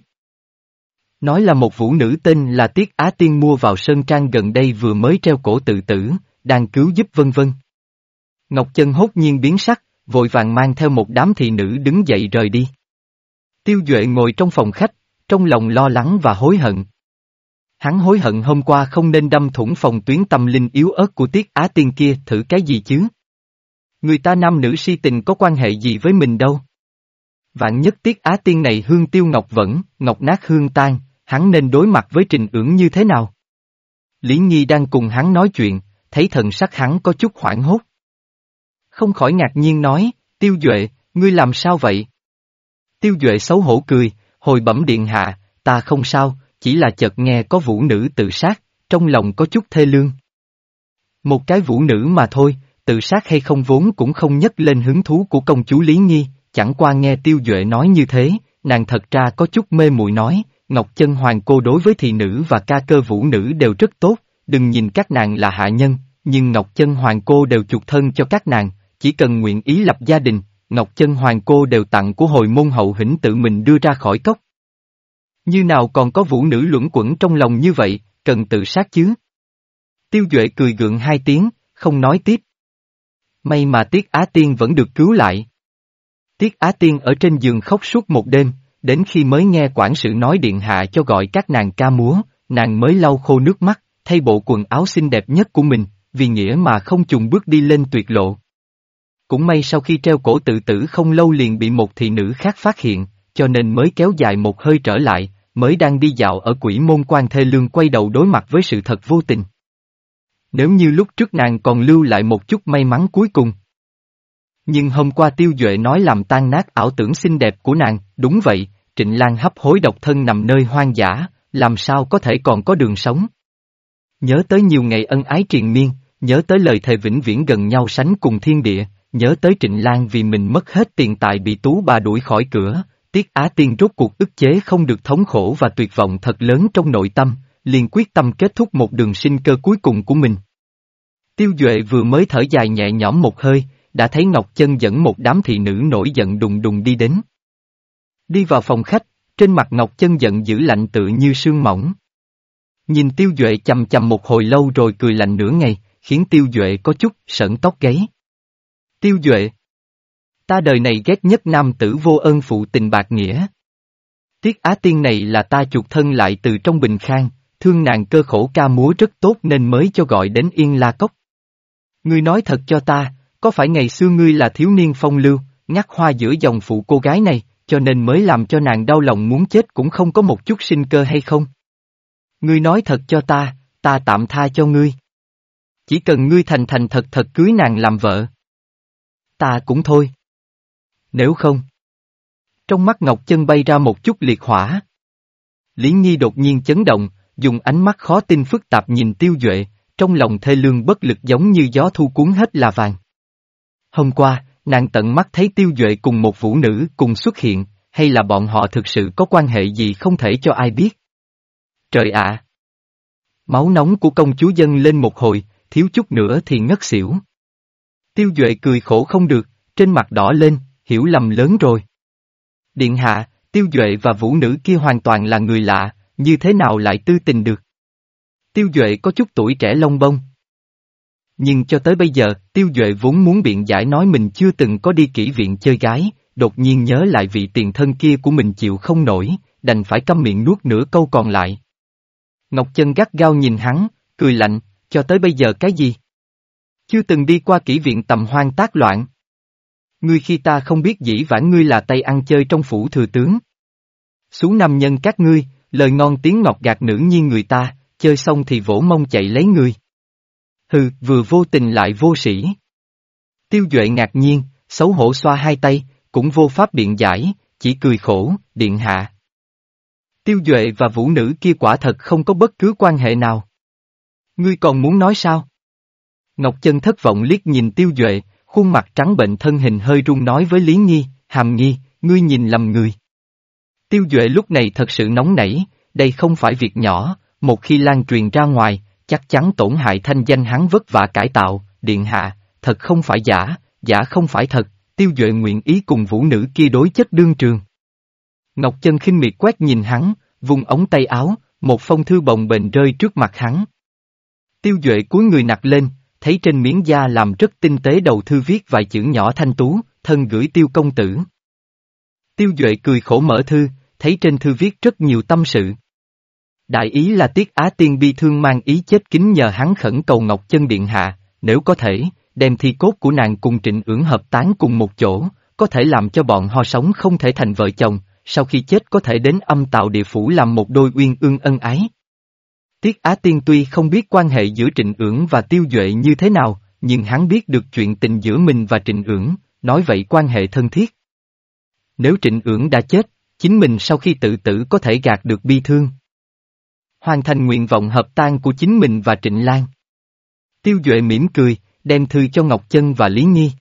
S1: Nói là một vũ nữ tên là Tiết Á Tiên mua vào Sơn Trang gần đây vừa mới treo cổ tự tử, đang cứu giúp vân vân. Ngọc Chân hốt nhiên biến sắc, vội vàng mang theo một đám thị nữ đứng dậy rời đi. Tiêu Duệ ngồi trong phòng khách, trong lòng lo lắng và hối hận. Hắn hối hận hôm qua không nên đâm thủng phòng tuyến tâm linh yếu ớt của Tiết Á Tiên kia thử cái gì chứ. Người ta nam nữ si tình có quan hệ gì với mình đâu. Vạn nhất Tiết Á Tiên này hương tiêu ngọc vẫn, ngọc nát hương tan, hắn nên đối mặt với trình ưỡng như thế nào? Lý Nhi đang cùng hắn nói chuyện, thấy thần sắc hắn có chút hoảng hốt. Không khỏi ngạc nhiên nói, Tiêu Duệ, ngươi làm sao vậy? Tiêu Duệ xấu hổ cười, hồi bẩm điện hạ, ta không sao, chỉ là chợt nghe có vũ nữ tự sát, trong lòng có chút thê lương. Một cái vũ nữ mà thôi, tự sát hay không vốn cũng không nhấc lên hứng thú của công chúa Lý Nghi, chẳng qua nghe Tiêu Duệ nói như thế, nàng thật ra có chút mê muội nói, Ngọc Chân Hoàng cô đối với thị nữ và ca cơ vũ nữ đều rất tốt, đừng nhìn các nàng là hạ nhân, nhưng Ngọc Chân Hoàng cô đều chuộc thân cho các nàng, chỉ cần nguyện ý lập gia đình, Ngọc Chân Hoàng cô đều tặng của hồi môn hậu hĩnh tự mình đưa ra khỏi cốc. Như nào còn có vũ nữ luẩn quẩn trong lòng như vậy, cần tự sát chứ? Tiêu Duệ cười gượng hai tiếng, không nói tiếp. May mà Tiết Á Tiên vẫn được cứu lại. Tiết Á Tiên ở trên giường khóc suốt một đêm, đến khi mới nghe quản sự nói điện hạ cho gọi các nàng ca múa, nàng mới lau khô nước mắt, thay bộ quần áo xinh đẹp nhất của mình, vì nghĩa mà không chùng bước đi lên tuyệt lộ. Cũng may sau khi treo cổ tự tử không lâu liền bị một thị nữ khác phát hiện, cho nên mới kéo dài một hơi trở lại, mới đang đi dạo ở quỷ môn quan thê lương quay đầu đối mặt với sự thật vô tình. Nếu như lúc trước nàng còn lưu lại một chút may mắn cuối cùng. Nhưng hôm qua Tiêu Duệ nói làm tan nát ảo tưởng xinh đẹp của nàng, đúng vậy, Trịnh Lan hấp hối độc thân nằm nơi hoang dã, làm sao có thể còn có đường sống. Nhớ tới nhiều ngày ân ái triền miên, nhớ tới lời thề vĩnh viễn gần nhau sánh cùng thiên địa, nhớ tới Trịnh Lan vì mình mất hết tiền tài bị tú bà đuổi khỏi cửa, Tiết Á Tiên rốt cuộc ức chế không được thống khổ và tuyệt vọng thật lớn trong nội tâm, liền quyết tâm kết thúc một đường sinh cơ cuối cùng của mình. Tiêu Duệ vừa mới thở dài nhẹ nhõm một hơi, đã thấy Ngọc Chân dẫn một đám thị nữ nổi giận đùng đùng đi đến. Đi vào phòng khách, trên mặt Ngọc Chân giận giữ lạnh tự như sương mỏng. Nhìn Tiêu Duệ chầm chầm một hồi lâu rồi cười lạnh nửa ngày, khiến Tiêu Duệ có chút sợn tóc gáy. Tiêu Duệ Ta đời này ghét nhất nam tử vô ơn phụ tình bạc nghĩa. Tiết Á Tiên này là ta chuột thân lại từ trong bình khang, thương nàng cơ khổ ca múa rất tốt nên mới cho gọi đến Yên La Cốc. Ngươi nói thật cho ta, có phải ngày xưa ngươi là thiếu niên phong lưu, ngắt hoa giữa dòng phụ cô gái này, cho nên mới làm cho nàng đau lòng muốn chết cũng không có một chút sinh cơ hay không? Ngươi nói thật cho ta, ta tạm tha cho ngươi. Chỉ cần ngươi thành thành thật thật cưới nàng làm vợ. Ta cũng thôi. Nếu không. Trong mắt Ngọc Chân bay ra một chút liệt hỏa. Lý Nhi đột nhiên chấn động, dùng ánh mắt khó tin phức tạp nhìn tiêu duệ, trong lòng thê lương bất lực giống như gió thu cuốn hết là vàng. Hôm qua, nàng tận mắt thấy tiêu duệ cùng một vũ nữ cùng xuất hiện, hay là bọn họ thực sự có quan hệ gì không thể cho ai biết. Trời ạ! Máu nóng của công chúa dân lên một hồi, thiếu chút nữa thì ngất xỉu. Tiêu Duệ cười khổ không được, trên mặt đỏ lên, hiểu lầm lớn rồi. Điện hạ, Tiêu Duệ và vũ nữ kia hoàn toàn là người lạ, như thế nào lại tư tình được? Tiêu Duệ có chút tuổi trẻ lông bông. Nhưng cho tới bây giờ, Tiêu Duệ vốn muốn biện giải nói mình chưa từng có đi kỹ viện chơi gái, đột nhiên nhớ lại vị tiền thân kia của mình chịu không nổi, đành phải câm miệng nuốt nửa câu còn lại. Ngọc Chân gắt gao nhìn hắn, cười lạnh, cho tới bây giờ cái gì? Chưa từng đi qua kỹ viện tầm hoang tác loạn. Ngươi khi ta không biết dĩ vãn ngươi là tay ăn chơi trong phủ thừa tướng. Xuống năm nhân các ngươi, lời ngon tiếng ngọt gạt nữ nhiên người ta, chơi xong thì vỗ mông chạy lấy người Hừ, vừa vô tình lại vô sĩ. Tiêu Duệ ngạc nhiên, xấu hổ xoa hai tay, cũng vô pháp biện giải, chỉ cười khổ, điện hạ. Tiêu Duệ và vũ nữ kia quả thật không có bất cứ quan hệ nào. Ngươi còn muốn nói sao? Ngọc Chân thất vọng liếc nhìn Tiêu Duệ, khuôn mặt trắng bệnh thân hình hơi run nói với Lý nghi Hàm nghi ngươi nhìn lầm người. Tiêu Duệ lúc này thật sự nóng nảy, đây không phải việc nhỏ, một khi lan truyền ra ngoài, chắc chắn tổn hại thanh danh hắn vất vả cải tạo, điện hạ, thật không phải giả, giả không phải thật, Tiêu Duệ nguyện ý cùng vũ nữ kia đối chất đương trường. Ngọc Chân khinh miệt quét nhìn hắn, vùng ống tay áo, một phong thư bồng bềnh rơi trước mặt hắn. Tiêu Duệ cúi người nặc lên, thấy trên miếng da làm rất tinh tế đầu thư viết vài chữ nhỏ thanh tú, thân gửi tiêu công tử. Tiêu Duệ cười khổ mở thư, thấy trên thư viết rất nhiều tâm sự. Đại ý là Tiết Á Tiên bi thương mang ý chết kính nhờ hắn khẩn cầu Ngọc Chân Điện Hạ, nếu có thể, đem thi cốt của nàng cùng trịnh ưỡng hợp tán cùng một chỗ, có thể làm cho bọn họ sống không thể thành vợ chồng, sau khi chết có thể đến âm tạo địa phủ làm một đôi uyên ương ân ái. Tiết Á Tiên tuy không biết quan hệ giữa Trịnh Ưỡng và Tiêu Duệ như thế nào, nhưng hắn biết được chuyện tình giữa mình và Trịnh Ưỡng, nói vậy quan hệ thân thiết. Nếu Trịnh Ưỡng đã chết, chính mình sau khi tự tử có thể gạt được bi thương. Hoàn thành nguyện vọng hợp tan của chính mình và Trịnh Lan. Tiêu Duệ mỉm cười, đem thư cho Ngọc Chân và Lý Nhi.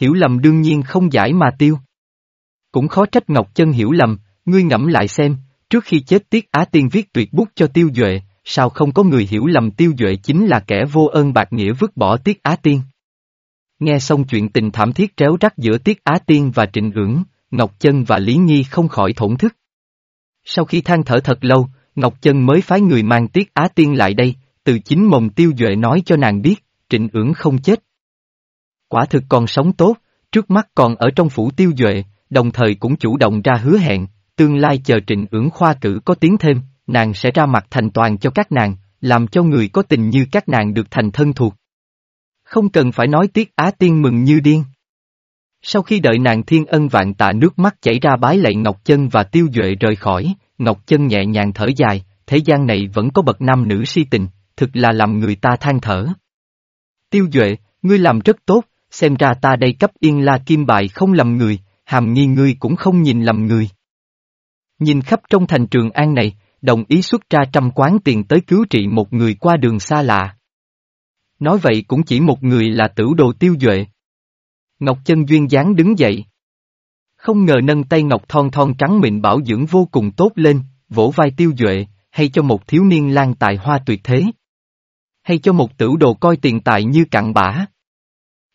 S1: Hiểu lầm đương nhiên không giải mà tiêu. Cũng khó trách Ngọc Chân hiểu lầm, ngươi ngẫm lại xem, trước khi chết Tiết Á Tiên viết tuyệt bút cho Tiêu Duệ, sao không có người hiểu lầm Tiêu Duệ chính là kẻ vô ơn bạc nghĩa vứt bỏ Tiết Á Tiên. Nghe xong chuyện tình thảm thiết tréo rắc giữa Tiết Á Tiên và Trịnh Ưỡng, Ngọc Chân và Lý Nhi không khỏi thổn thức. Sau khi than thở thật lâu, Ngọc Chân mới phái người mang Tiết Á Tiên lại đây, từ chính mồm Tiêu Duệ nói cho nàng biết, Trịnh Ưỡng không chết. Quả thực còn sống tốt, trước mắt còn ở trong phủ Tiêu Duệ, đồng thời cũng chủ động ra hứa hẹn, tương lai chờ Trịnh Ưỡng khoa cử có tiếng thêm, nàng sẽ ra mặt thành toàn cho các nàng, làm cho người có tình như các nàng được thành thân thuộc. Không cần phải nói Tiết Á Tiên mừng như điên. Sau khi đợi nàng thiên ân vạn tạ nước mắt chảy ra bái lạy Ngọc Chân và Tiêu Duệ rời khỏi, Ngọc Chân nhẹ nhàng thở dài, thế gian này vẫn có bậc nam nữ si tình, thực là làm người ta than thở. Tiêu Duệ, ngươi làm rất tốt, xem ra ta đây cấp yên la kim bài không lầm người, hàm nghi ngươi cũng không nhìn lầm người. Nhìn khắp trong thành trường an này, đồng ý xuất ra trăm quán tiền tới cứu trị một người qua đường xa lạ. Nói vậy cũng chỉ một người là tử đồ tiêu duệ. Ngọc chân duyên dáng đứng dậy. Không ngờ nâng tay ngọc thon thon trắng mịn bảo dưỡng vô cùng tốt lên, vỗ vai tiêu duệ, hay cho một thiếu niên lang tài hoa tuyệt thế. Hay cho một tử đồ coi tiền tài như cặn bã.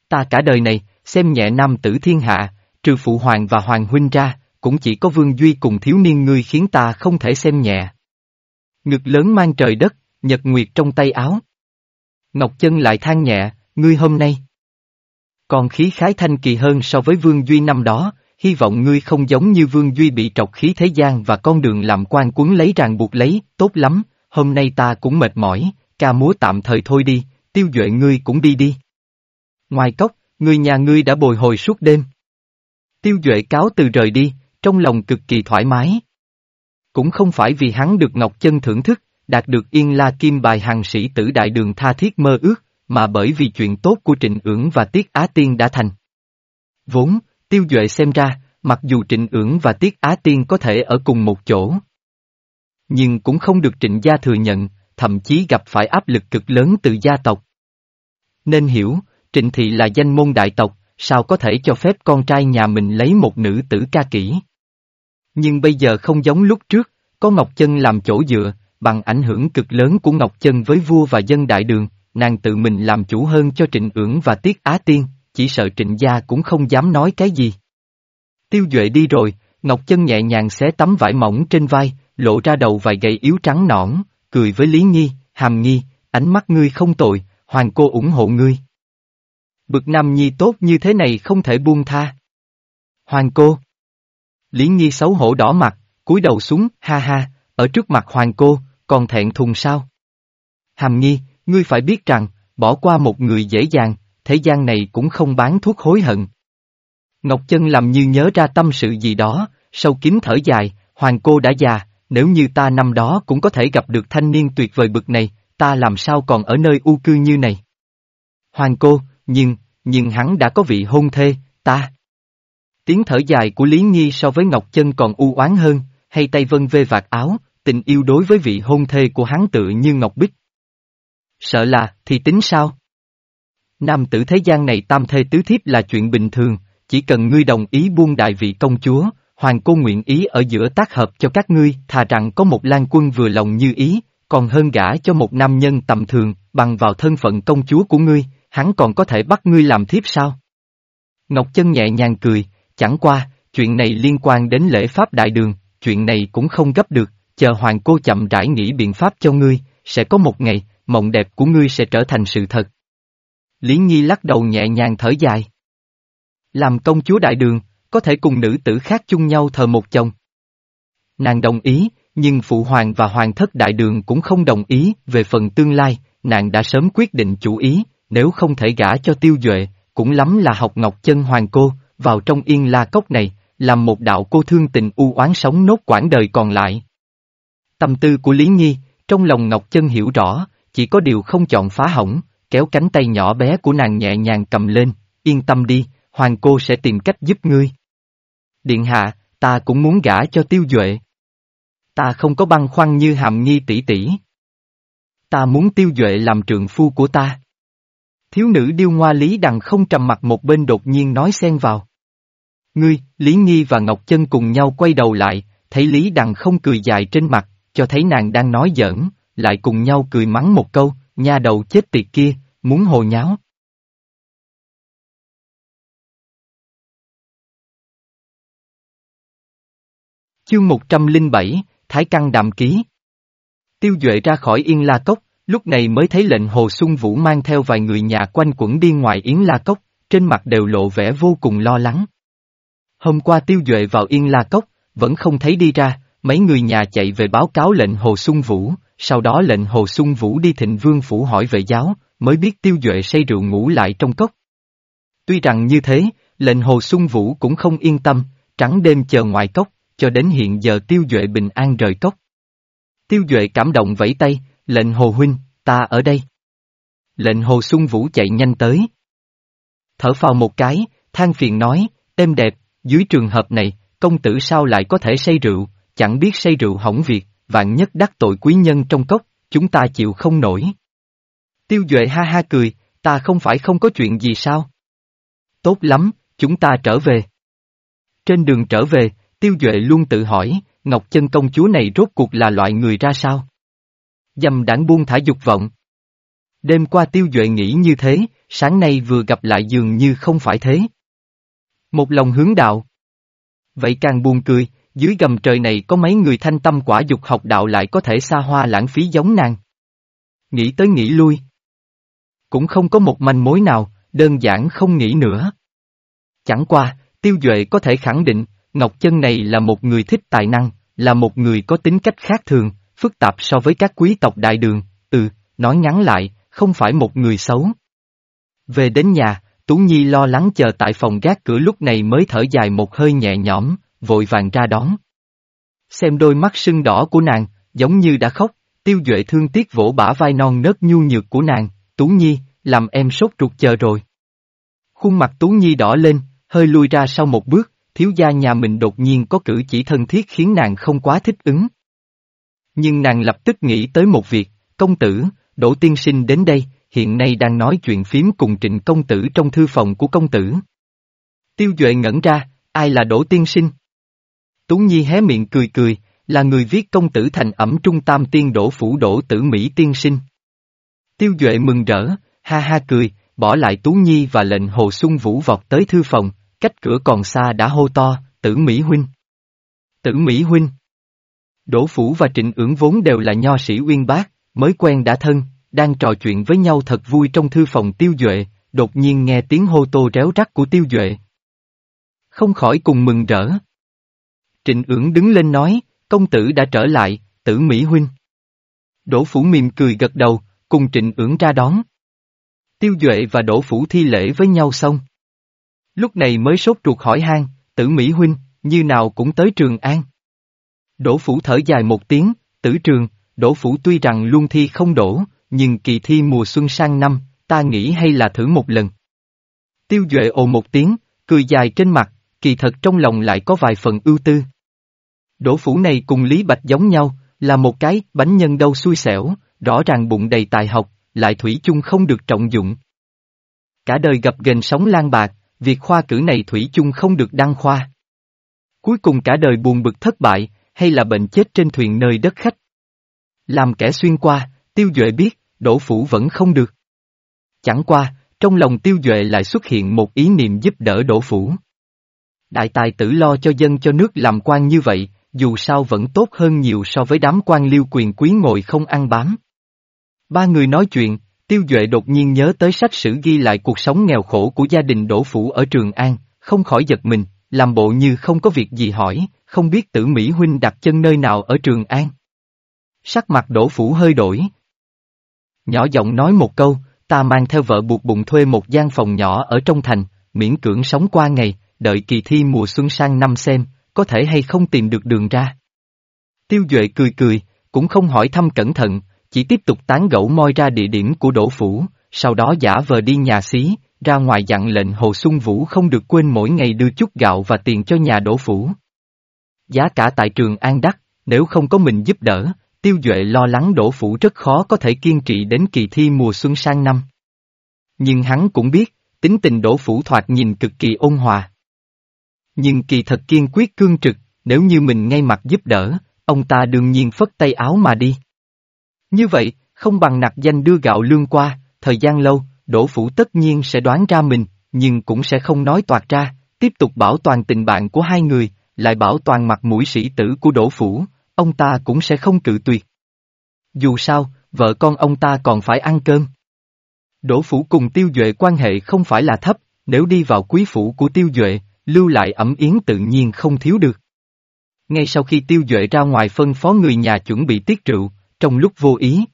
S1: Ta cả đời này, xem nhẹ nam tử thiên hạ, trừ phụ hoàng và hoàng huynh ra, cũng chỉ có vương duy cùng thiếu niên ngươi khiến ta không thể xem nhẹ. Ngực lớn mang trời đất, nhật nguyệt trong tay áo. Ngọc Chân lại than nhẹ, ngươi hôm nay. Còn khí khái thanh kỳ hơn so với Vương Duy năm đó, hy vọng ngươi không giống như Vương Duy bị trọc khí thế gian và con đường làm quan cuốn lấy ràng buộc lấy, tốt lắm, hôm nay ta cũng mệt mỏi, ca múa tạm thời thôi đi, tiêu duệ ngươi cũng đi đi. Ngoài cốc, người nhà ngươi đã bồi hồi suốt đêm. Tiêu duệ cáo từ rời đi, trong lòng cực kỳ thoải mái. Cũng không phải vì hắn được Ngọc Chân thưởng thức, đạt được yên la kim bài hàng sĩ tử đại đường tha thiết mơ ước, mà bởi vì chuyện tốt của Trịnh Ưỡng và Tiết Á Tiên đã thành. Vốn, Tiêu Duệ xem ra, mặc dù Trịnh Ưỡng và Tiết Á Tiên có thể ở cùng một chỗ, nhưng cũng không được Trịnh gia thừa nhận, thậm chí gặp phải áp lực cực lớn từ gia tộc. Nên hiểu, Trịnh Thị là danh môn đại tộc, sao có thể cho phép con trai nhà mình lấy một nữ tử ca kỹ. Nhưng bây giờ không giống lúc trước, có Ngọc Chân làm chỗ dựa, bằng ảnh hưởng cực lớn của Ngọc Chân với vua và dân đại đường, nàng tự mình làm chủ hơn cho Trịnh Ưỡng và Tiết Á Tiên, chỉ sợ Trịnh gia cũng không dám nói cái gì. Tiêu Duệ đi rồi, Ngọc Chân nhẹ nhàng xé tấm vải mỏng trên vai, lộ ra đầu vài gầy yếu trắng nõn, cười với Lý Nhi, Hàm Nhi, ánh mắt ngươi không tội, hoàng cô ủng hộ ngươi. Bực nam nhi tốt như thế này không thể buông tha. Hoàng cô. Lý Nhi xấu hổ đỏ mặt, cúi đầu xuống, ha ha, ở trước mặt hoàng cô, còn thẹn thùng sao? Hàm Nhi, ngươi phải biết rằng, bỏ qua một người dễ dàng, thế gian này cũng không bán thuốc hối hận. Ngọc Chân làm như nhớ ra tâm sự gì đó, sâu kín thở dài, hoàng cô đã già, nếu như ta năm đó cũng có thể gặp được thanh niên tuyệt vời bực này, ta làm sao còn ở nơi u cư như này. Hoàng cô, nhưng, nhưng hắn đã có vị hôn thê, ta. Tiếng thở dài của Lý Nhi so với Ngọc Chân còn u oán hơn, hay tay vân vê vạt áo, tình yêu đối với vị hôn thê của hắn tự như Ngọc Bích. Sợ là, thì tính sao? Nam tử thế gian này tam thê tứ thiếp là chuyện bình thường, chỉ cần ngươi đồng ý buông đại vị công chúa, hoàng cô nguyện ý ở giữa tác hợp cho các ngươi, thà rằng có một lan quân vừa lòng như ý, còn hơn gả cho một nam nhân tầm thường, bằng vào thân phận công chúa của ngươi, hắn còn có thể bắt ngươi làm thiếp sao? Ngọc Chân nhẹ nhàng cười, chẳng qua, chuyện này liên quan đến lễ pháp đại đường, chuyện này cũng không gấp được, chờ hoàng cô chậm rãi nghĩ biện pháp cho ngươi, sẽ có một ngày, mộng đẹp của ngươi sẽ trở thành sự thật. Lý Nhi lắc đầu nhẹ nhàng thở dài. Làm công chúa đại đường, có thể cùng nữ tử khác chung nhau thờ một chồng. Nàng đồng ý, nhưng phụ hoàng và hoàng thất đại đường cũng không đồng ý về phần tương lai, nàng đã sớm quyết định chủ ý, nếu không thể gả cho tiêu duệ, cũng lắm là học ngọc chân hoàng cô, vào trong yên la cốc này, làm một đạo cô thương tình u oán sống nốt quãng đời còn lại. Tâm tư của Lý Nhi, trong lòng Ngọc Chân hiểu rõ, chỉ có điều không chọn phá hỏng, kéo cánh tay nhỏ bé của nàng nhẹ nhàng cầm lên, yên tâm đi, hoàng cô sẽ tìm cách giúp ngươi. Điện hạ, ta cũng muốn gả cho tiêu duệ. Ta không có băn khoăn như hàm nghi tỷ tỷ. Ta muốn tiêu duệ làm trượng phu của ta. Thiếu nữ điêu ngoa Lý Đằng không trầm mặt một bên đột nhiên nói xen vào. Ngươi, Lý Nghi và Ngọc Chân cùng nhau quay đầu lại, thấy Lý Đằng không cười dài trên mặt, cho thấy nàng đang nói giỡn, lại cùng nhau cười mắng một câu, nha đầu chết tiệt kia, muốn hồ nháo. Chương 107, Thái Căng Đàm Ký Tiêu Duệ ra khỏi Yên La Cốc, lúc này mới thấy lệnh Hồ Xuân Vũ mang theo vài người nhà quanh quẩn đi ngoài Yến La Cốc, trên mặt đều lộ vẻ vô cùng lo lắng. Hôm qua Tiêu Duệ vào Yên La Cốc, vẫn không thấy đi ra, mấy người nhà chạy về báo cáo lệnh Hồ Xuân Vũ, sau đó lệnh Hồ Xuân Vũ đi thịnh vương phủ hỏi về giáo, mới biết Tiêu Duệ say rượu ngủ lại trong cốc. Tuy rằng như thế, lệnh Hồ Xuân Vũ cũng không yên tâm, trắng đêm chờ ngoài cốc, cho đến hiện giờ Tiêu Duệ bình an rời cốc. Tiêu Duệ cảm động vẫy tay, lệnh Hồ Huynh, ta ở đây. Lệnh Hồ Xuân Vũ chạy nhanh tới. Thở phào một cái, than phiền nói, êm đẹp, dưới trường hợp này, công tử sao lại có thể say rượu, chẳng biết say rượu hỏng việc, vạn nhất đắc tội quý nhân trong cốc, chúng ta chịu không nổi. Tiêu Duệ ha ha cười, ta không phải không có chuyện gì sao? Tốt lắm, chúng ta trở về. Trên đường trở về, Tiêu Duệ luôn tự hỏi, Ngọc Chân công chúa này rốt cuộc là loại người ra sao? Dầm đảng buông thả dục vọng. Đêm qua Tiêu Duệ nghĩ như thế, sáng nay vừa gặp lại dường như không phải thế. Một lòng hướng đạo. Vậy càng buồn cười, dưới gầm trời này có mấy người thanh tâm quả dục học đạo lại có thể xa hoa lãng phí giống nàng. Nghĩ tới nghĩ lui. Cũng không có một manh mối nào, đơn giản không nghĩ nữa. Chẳng qua, Tiêu Duệ có thể khẳng định, Ngọc Chân này là một người thích tài năng, là một người có tính cách khác thường, phức tạp so với các quý tộc đại đường, ừ, nói ngắn lại, không phải một người xấu. Về đến nhà, Tú Nhi lo lắng chờ tại phòng gác cửa lúc này mới thở dài một hơi nhẹ nhõm, vội vàng ra đón. Xem đôi mắt sưng đỏ của nàng, giống như đã khóc, tiêu duệ thương tiếc vỗ bả vai non nớt nhu nhược của nàng, Tú Nhi, làm em sốt ruột chờ rồi. Khuôn mặt Tú Nhi đỏ lên, hơi lui ra sau một bước, thiếu gia nhà mình đột nhiên có cử chỉ thân thiết khiến nàng không quá thích ứng. Nhưng nàng lập tức nghĩ tới một việc, công tử, Đỗ Tiên Sinh đến đây, hiện nay đang nói chuyện phím cùng trịnh công tử trong thư phòng của công tử. Tiêu Duệ ngẩn ra, ai là Đỗ Tiên Sinh? Tú Nhi hé miệng cười cười, là người viết công tử thành ẩm trung tam tiên đổ phủ đổ tử Mỹ tiên sinh. Tiêu Duệ mừng rỡ, ha ha cười, bỏ lại Tú Nhi và lệnh Hồ Xuân Vũ vọt tới thư phòng, cách cửa còn xa đã hô to, tử Mỹ Huynh. Tử Mỹ Huynh. Đỗ Phủ và Trịnh ưỡng vốn đều là nho sĩ uyên bác, mới quen đã thân, đang trò chuyện với nhau thật vui trong thư phòng Tiêu Duệ, đột nhiên nghe tiếng hô tô réo rắc của Tiêu Duệ. Không khỏi cùng mừng rỡ. Trịnh ưỡng đứng lên nói, công tử đã trở lại, tử Mỹ Huynh. Đỗ Phủ mỉm cười gật đầu, cùng trịnh ưỡng ra đón. Tiêu Duệ và Đỗ Phủ thi lễ với nhau xong. Lúc này mới sốt ruột hỏi han, tử Mỹ Huynh, như nào cũng tới Trường An. Đỗ Phủ thở dài một tiếng, tử trường, Đỗ Phủ tuy rằng luôn thi không đổ, nhưng kỳ thi mùa xuân sang năm, ta nghĩ hay là thử một lần. Tiêu Duệ ồ một tiếng, cười dài trên mặt, kỳ thật trong lòng lại có vài phần ưu tư. Đỗ Phủ này cùng Lý Bạch giống nhau, là một cái bánh nhân đâu xui xẻo, rõ ràng bụng đầy tài học, lại thủy chung không được trọng dụng. Cả đời gặp gềnh sóng lan bạc, việc khoa cử này thủy chung không được đăng khoa. Cuối cùng cả đời buồn bực thất bại, hay là bệnh chết trên thuyền nơi đất khách. Làm kẻ xuyên qua, tiêu duệ biết, đổ phủ vẫn không được. Chẳng qua, trong lòng tiêu duệ lại xuất hiện một ý niệm giúp đỡ đổ phủ. Đại tài tử lo cho dân cho nước làm quan như vậy, dù sao vẫn tốt hơn nhiều so với đám quan liêu quyền quý ngồi không ăn bám. Ba người nói chuyện, Tiêu Duệ đột nhiên nhớ tới sách sử ghi lại cuộc sống nghèo khổ của gia đình Đỗ Phủ ở Trường An, không khỏi giật mình, làm bộ như không có việc gì hỏi, không biết tử Mỹ Huynh đặt chân nơi nào ở Trường An. Sắc mặt Đỗ Phủ hơi đổi. Nhỏ giọng nói một câu, ta mang theo vợ buộc bụng thuê một gian phòng nhỏ ở trong thành, miễn cưỡng sống qua ngày, đợi kỳ thi mùa xuân sang năm xem, có thể hay không tìm được đường ra. Tiêu Duệ cười cười, cũng không hỏi thăm cẩn thận, chỉ tiếp tục tán gẫu moi ra địa điểm của đổ phủ, sau đó giả vờ đi nhà xí, ra ngoài dặn lệnh Hồ Xuân Vũ không được quên mỗi ngày đưa chút gạo và tiền cho nhà đổ phủ. Giá cả tại trường An Đắc nếu không có mình giúp đỡ, Tiêu Duệ lo lắng đổ phủ rất khó có thể kiên trì đến kỳ thi mùa xuân sang năm. Nhưng hắn cũng biết, tính tình đổ phủ thoạt nhìn cực kỳ ôn hòa. Nhưng kỳ thật kiên quyết cương trực, nếu như mình ngay mặt giúp đỡ, ông ta đương nhiên phất tay áo mà đi. Như vậy, không bằng nặc danh đưa gạo lương qua, thời gian lâu, đổ phủ tất nhiên sẽ đoán ra mình, nhưng cũng sẽ không nói toạt ra, tiếp tục bảo toàn tình bạn của hai người, lại bảo toàn mặt mũi sĩ tử của đổ phủ, ông ta cũng sẽ không cự tuyệt. Dù sao, vợ con ông ta còn phải ăn cơm. Đỗ phủ cùng tiêu duệ quan hệ không phải là thấp, nếu đi vào quý phủ của tiêu duệ, lưu lại ẩm yến tự nhiên không thiếu được. Ngay sau khi tiêu duệ ra ngoài phân phó người nhà chuẩn bị tiết rượu, trong lúc vô ý.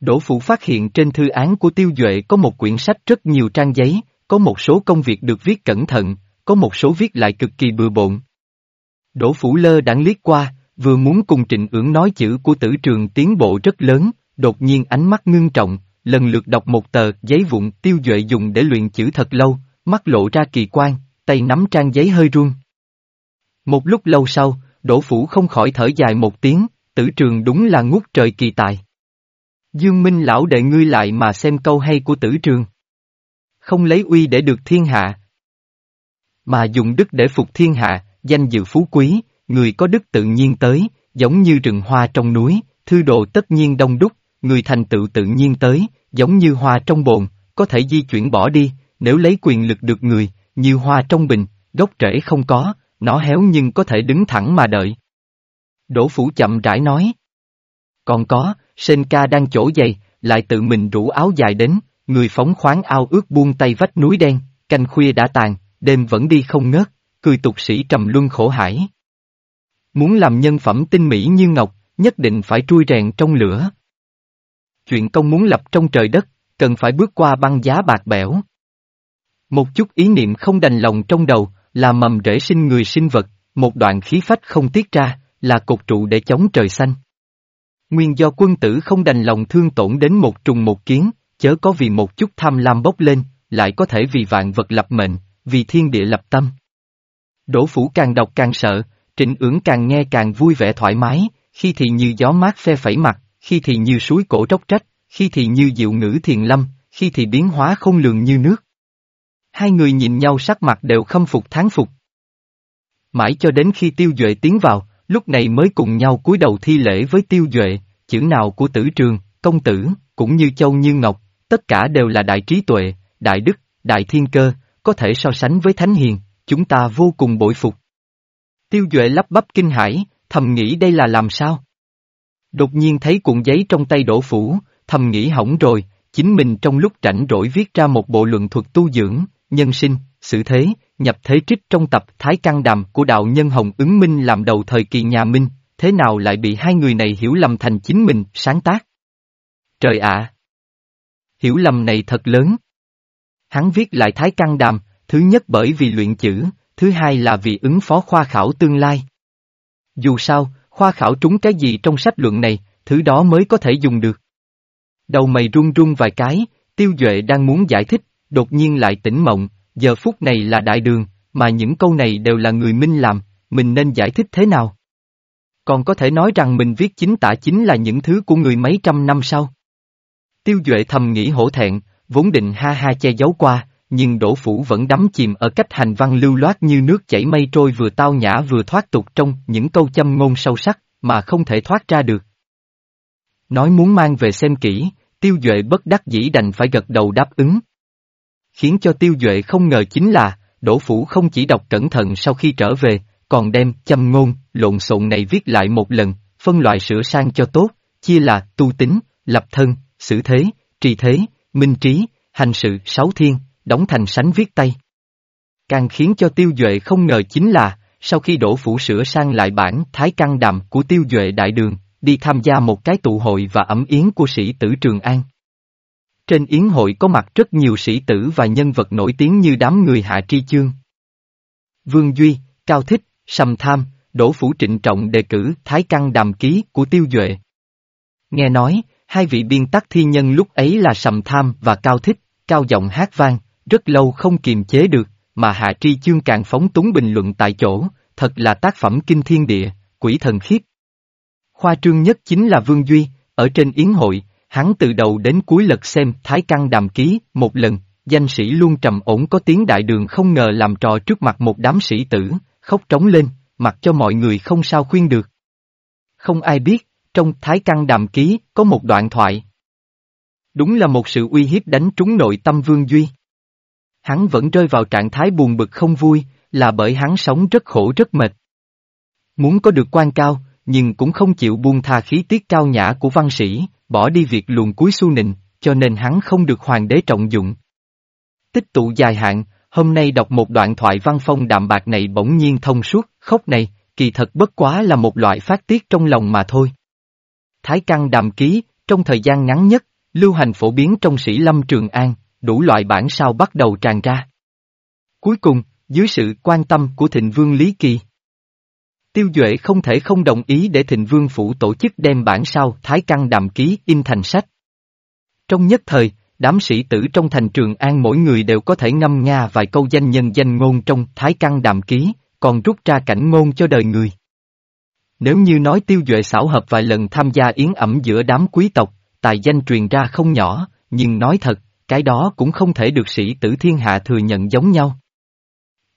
S1: Đỗ phủ phát hiện trên thư án của tiêu duệ có một quyển sách rất nhiều trang giấy, có một số công việc được viết cẩn thận, có một số viết lại cực kỳ bừa bộn. Đỗ phủ lơ đãng liếc qua, vừa muốn cùng trịnh ưỡng nói chữ của tử trường tiến bộ rất lớn, đột nhiên ánh mắt ngưng trọng, lần lượt đọc một tờ giấy vụn tiêu duệ dùng để luyện chữ thật lâu, mắt lộ ra kỳ quan, tay nắm trang giấy hơi run. Một lúc lâu sau, đỗ phủ không khỏi thở dài một tiếng, tử trường đúng là ngút trời kỳ tài. Dương Minh lão đệ ngươi lại mà xem câu hay của tử trường. Không lấy uy để được thiên hạ. Mà dùng đức để phục thiên hạ, danh dự phú quý, người có đức tự nhiên tới, giống như rừng hoa trong núi, thư đồ tất nhiên đông đúc, người thành tựu tự nhiên tới, giống như hoa trong bồn, có thể di chuyển bỏ đi, nếu lấy quyền lực được người, như hoa trong bình, gốc rễ không có, nó héo nhưng có thể đứng thẳng mà đợi. Đỗ Phủ chậm rãi nói. Còn có, Sên ca đang chỗ dày, lại tự mình rủ áo dài đến, người phóng khoáng ao ước buông tay vách núi đen, canh khuya đã tàn, đêm vẫn đi không ngớt, cười tục sĩ trầm luân khổ hải. Muốn làm nhân phẩm tinh mỹ như ngọc, nhất định phải trui rèn trong lửa. Chuyện công muốn lập trong trời đất, cần phải bước qua băng giá bạc bẽo. Một chút ý niệm không đành lòng trong đầu, là mầm rễ sinh người sinh vật, một đoạn khí phách không tiết ra, là cột trụ để chống trời xanh. Nguyên do quân tử không đành lòng thương tổn đến một trùng một kiến, chớ có vì một chút tham lam bốc lên, lại có thể vì vạn vật lập mệnh, vì thiên địa lập tâm. Đỗ Phủ càng đọc càng sợ, Trịnh ưỡng càng nghe càng vui vẻ thoải mái, khi thì như gió mát phe phẩy mặt, khi thì như suối cổ tróc trách, khi thì như diệu ngữ thiền lâm, khi thì biến hóa không lường như nước. Hai người nhìn nhau sắc mặt đều khâm phục thán phục. Mãi cho đến khi tiêu duệ tiến vào, lúc này mới cùng nhau cúi đầu thi lễ với tiêu duệ, chữ nào của tử trường, công tử, cũng như châu như ngọc, tất cả đều là đại trí tuệ, đại đức, đại thiên cơ, có thể so sánh với thánh hiền, chúng ta vô cùng bội phục. Tiêu duệ lắp bắp kinh hãi, thầm nghĩ đây là làm sao? Đột nhiên thấy cuộn giấy trong tay đổ phủ, thầm nghĩ hỏng rồi, chính mình trong lúc rảnh rỗi viết ra một bộ luận thuật tu dưỡng, nhân sinh, sự thế, nhập thế trích trong tập Thái Căn Đàm của đạo nhân Hồng ứng Minh làm đầu thời kỳ nhà Minh, thế nào lại bị hai người này hiểu lầm thành chính mình, sáng tác? Trời ạ! Hiểu lầm này thật lớn. Hắn viết lại Thái Căn Đàm, thứ nhất bởi vì luyện chữ, thứ hai là vì ứng phó khoa khảo tương lai. Dù sao, khoa khảo trúng cái gì trong sách luận này, thứ đó mới có thể dùng được. Đầu mày run run vài cái, tiêu duệ đang muốn giải thích, đột nhiên lại tỉnh mộng, giờ phút này là đại đường, mà những câu này đều là người Minh làm, mình nên giải thích thế nào? Còn có thể nói rằng mình viết chính tả chính là những thứ của người mấy trăm năm sau. Tiêu Duệ thầm nghĩ hổ thẹn, vốn định ha ha che giấu qua, nhưng đổ phủ vẫn đắm chìm ở cách hành văn lưu loát như nước chảy mây trôi vừa tao nhã vừa thoát tục trong những câu châm ngôn sâu sắc, mà không thể thoát ra được. Nói muốn mang về xem kỹ, tiêu duệ bất đắc dĩ đành phải gật đầu đáp ứng. Khiến cho tiêu duệ không ngờ chính là, đổ phủ không chỉ đọc cẩn thận sau khi trở về, còn đem châm ngôn, lộn xộn này viết lại một lần, phân loại sửa sang cho tốt, chia là tu tính, lập thân, xử thế, trì thế, minh trí, hành sự, sáu thiên, đóng thành sánh viết tay. Càng khiến cho tiêu duệ không ngờ chính là, sau khi đổ phủ sửa sang lại bản Thái Căn Đàm của tiêu duệ đại đường, đi tham gia một cái tụ hội và ẩm yến của sĩ tử Trường An. Trên yến hội có mặt rất nhiều sĩ tử và nhân vật nổi tiếng như đám người hạ tri chương. Vương Duy, Cao Thích, Sầm Tham, Đỗ Phủ trịnh trọng đề cử Thái Căn Đàm Ký của Tiêu Duệ. Nghe nói, hai vị biên tắc thi nhân lúc ấy là Sầm Tham và Cao Thích, cao giọng hát vang, rất lâu không kiềm chế được, mà Hạ Tri Chương càng phóng túng bình luận tại chỗ, thật là tác phẩm kinh thiên địa, quỷ thần khiếp. Khoa trương nhất chính là Vương Duy, ở trên yến hội, Hắn từ đầu đến cuối lật xem Thái Căn Đàm Ký một lần, danh sĩ luôn trầm ổn có tiếng đại đường không ngờ làm trò trước mặt một đám sĩ tử, khóc trống lên, mặc cho mọi người không sao khuyên được. Không ai biết, trong Thái Căn Đàm Ký có một đoạn thoại. Đúng là một sự uy hiếp đánh trúng nội tâm Vương Duy. Hắn vẫn rơi vào trạng thái buồn bực không vui, là bởi hắn sống rất khổ rất mệt. Muốn có được quan cao, nhưng cũng không chịu buông tha khí tiết cao nhã của văn sĩ, bỏ đi việc luồn cuối su nịnh, cho nên hắn không được hoàng đế trọng dụng. Tích tụ dài hạn, hôm nay đọc một đoạn thoại văn phong đạm bạc này bỗng nhiên thông suốt, khóc này, kỳ thật bất quá là một loại phát tiết trong lòng mà thôi. Thái Căn đàm ký, trong thời gian ngắn nhất, lưu hành phổ biến trong sĩ lâm Trường An, đủ loại bản sao bắt đầu tràn ra. Cuối cùng, dưới sự quan tâm của thịnh vương Lý Kỳ. Tiêu Duệ không thể không đồng ý để thịnh vương phủ tổ chức đem bản sao Thái Căn đàm ký in thành sách. Trong nhất thời, đám sĩ tử trong thành Trường An mỗi người đều có thể ngâm nga vài câu danh nhân danh ngôn trong Thái Căn đàm ký, còn rút ra cảnh ngôn cho đời người. Nếu như nói tiêu duệ xảo hợp vài lần tham gia yến ẩm giữa đám quý tộc, tài danh truyền ra không nhỏ, nhưng nói thật, cái đó cũng không thể được sĩ tử thiên hạ thừa nhận giống nhau.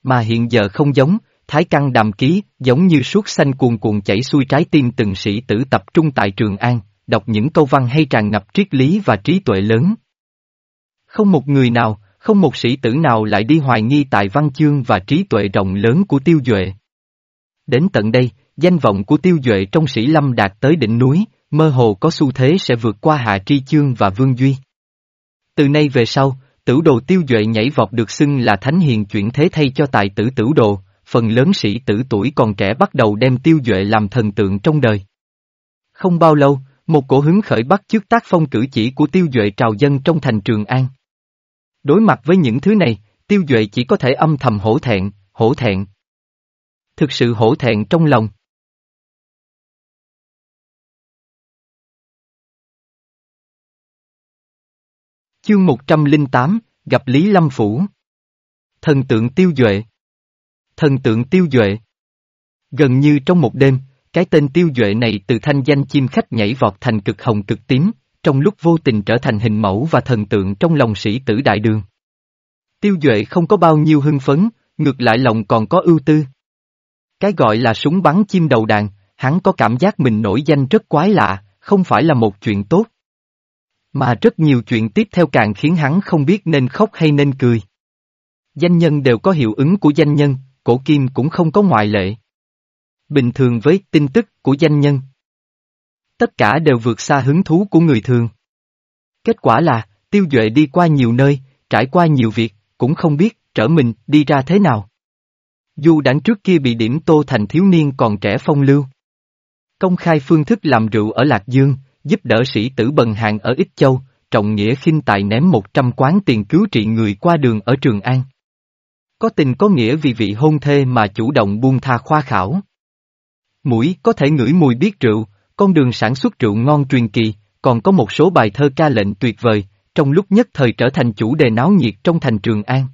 S1: Mà hiện giờ không giống, thái căng đàm ký, giống như suốt xanh cuồn cuộn chảy xuôi trái tim từng sĩ tử tập trung tại Trường An, đọc những câu văn hay tràn ngập triết lý và trí tuệ lớn. Không một người nào, không một sĩ tử nào lại đi hoài nghi tại văn chương và trí tuệ rộng lớn của tiêu duệ. Đến tận đây, danh vọng của tiêu duệ trong sĩ lâm đạt tới đỉnh núi, mơ hồ có xu thế sẽ vượt qua Hạ Tri Chương và Vương Duy. Từ nay về sau, tử đồ tiêu duệ nhảy vọt được xưng là thánh hiền chuyển thế thay cho tài tử tử đồ, phần lớn sĩ tử tuổi còn trẻ bắt đầu đem tiêu duệ làm thần tượng trong đời. Không bao lâu, một cổ hứng khởi bắt chước tác phong cử chỉ của tiêu duệ trào dân trong thành Trường An. Đối mặt với những thứ này, tiêu duệ chỉ có thể âm thầm hổ thẹn, hổ thẹn. Thực sự hổ thẹn trong lòng. Chương 108, gặp Lý Lâm Phủ. Thần tượng tiêu duệ. Thần tượng tiêu duệ. Gần như trong một đêm, cái tên tiêu duệ này từ thanh danh chim khách nhảy vọt thành cực hồng cực tím, trong lúc vô tình trở thành hình mẫu và thần tượng trong lòng sĩ tử đại đường. Tiêu duệ không có bao nhiêu hưng phấn, ngược lại lòng còn có ưu tư. Cái gọi là súng bắn chim đầu đàn, hắn có cảm giác mình nổi danh rất quái lạ, không phải là một chuyện tốt. Mà rất nhiều chuyện tiếp theo càng khiến hắn không biết nên khóc hay nên cười. Danh nhân đều có hiệu ứng của danh nhân, cổ kim cũng không có ngoại lệ. Bình thường với tin tức của danh nhân. Tất cả đều vượt xa hứng thú của người thường. Kết quả là, tiêu duệ đi qua nhiều nơi, trải qua nhiều việc, cũng không biết trở mình đi ra thế nào. Dù đảng trước kia bị điểm tô thành thiếu niên còn trẻ phong lưu. Công khai phương thức làm rượu ở Lạc Dương, giúp đỡ sĩ tử bần hàng ở Ích Châu, trọng nghĩa khinh tài ném 100 quán tiền cứu trị người qua đường ở Trường An. Có tình có nghĩa vì vị hôn thê mà chủ động buông tha khoa khảo. Mũi có thể ngửi mùi biết rượu, con đường sản xuất rượu ngon truyền kỳ, còn có một số bài thơ ca lệnh tuyệt vời, trong lúc nhất thời trở thành chủ đề náo nhiệt trong thành Trường An.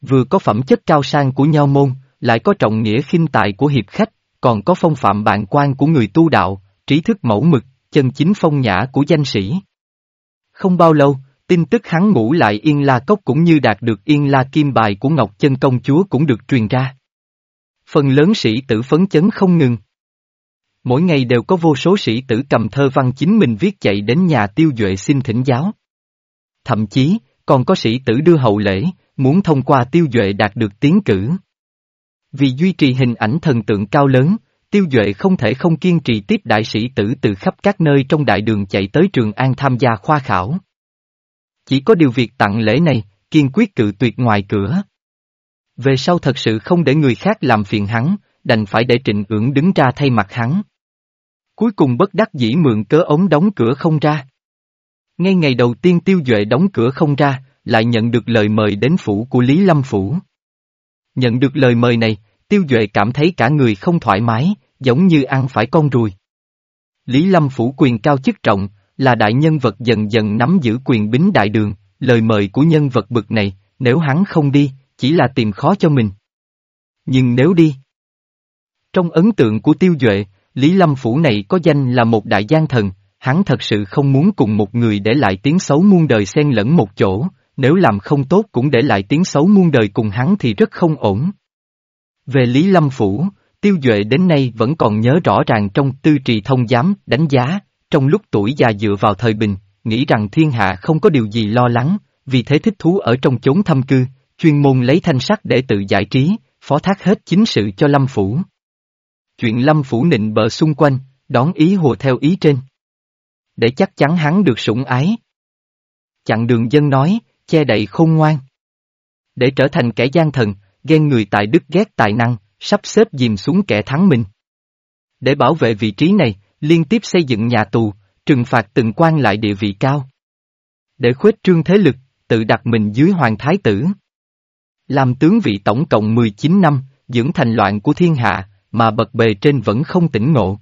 S1: Vừa có phẩm chất cao sang của nho môn, lại có trọng nghĩa khinh tài của hiệp khách, còn có phong phạm bạn quan của người tu đạo, trí thức mẫu mực, chân chính phong nhã của danh sĩ. Không bao lâu, tin tức hắn ngủ lại Yên La Cốc cũng như đạt được Yên La Kim Bài của Ngọc Chân Công Chúa cũng được truyền ra. Phần lớn sĩ tử phấn chấn không ngừng. Mỗi ngày đều có vô số sĩ tử cầm thơ văn chính mình viết chạy đến nhà tiêu duệ xin thỉnh giáo. Thậm chí, còn có sĩ tử đưa hậu lễ, muốn thông qua tiêu duệ đạt được tiến cử. Vì duy trì hình ảnh thần tượng cao lớn, tiêu duệ không thể không kiên trì tiếp đại sĩ tử từ khắp các nơi trong đại đường chạy tới Trường An tham gia khoa khảo. Chỉ có điều việc tặng lễ này, kiên quyết cự tuyệt ngoài cửa. Về sau thật sự không để người khác làm phiền hắn, đành phải để trịnh ưỡng đứng ra thay mặt hắn. Cuối cùng bất đắc dĩ mượn cớ ống đóng cửa không ra. Ngay ngày đầu tiên tiêu duệ đóng cửa không ra, lại nhận được lời mời đến phủ của Lý Lâm Phủ. Nhận được lời mời này, tiêu duệ cảm thấy cả người không thoải mái, giống như ăn phải con ruồi. Lý Lâm Phủ quyền cao chức trọng, là đại nhân vật dần dần nắm giữ quyền bính đại đường, lời mời của nhân vật bực này, nếu hắn không đi, chỉ là tìm khó cho mình. Nhưng nếu đi... Trong ấn tượng của tiêu duệ, Lý Lâm Phủ này có danh là một đại gian thần, hắn thật sự không muốn cùng một người để lại tiếng xấu muôn đời xen lẫn một chỗ, nếu làm không tốt cũng để lại tiếng xấu muôn đời cùng hắn thì rất không ổn. Về Lý Lâm Phủ, Tiêu Duệ đến nay vẫn còn nhớ rõ ràng trong tư trì thông giám đánh giá, trong lúc tuổi già dựa vào thời bình, nghĩ rằng thiên hạ không có điều gì lo lắng, vì thế thích thú ở trong chốn thâm cư, chuyên môn lấy thanh sắc để tự giải trí, phó thác hết chính sự cho Lâm Phủ. Chuyện Lâm Phủ nịnh bợ xung quanh, đón ý hồ theo ý trên. Để chắc chắn hắn được sủng ái. Chặn đường dân nói, che đậy khôn ngoan. Để trở thành kẻ gian thần, ghen người tài đức ghét tài năng, sắp xếp dìm xuống kẻ thắng mình. Để bảo vệ vị trí này, liên tiếp xây dựng nhà tù, trừng phạt từng quan lại địa vị cao. Để khuếch trương thế lực, tự đặt mình dưới hoàng thái tử. Làm tướng vị tổng cộng 19 năm, dưỡng thành loạn của thiên hạ, mà bậc bề trên vẫn không tỉnh ngộ.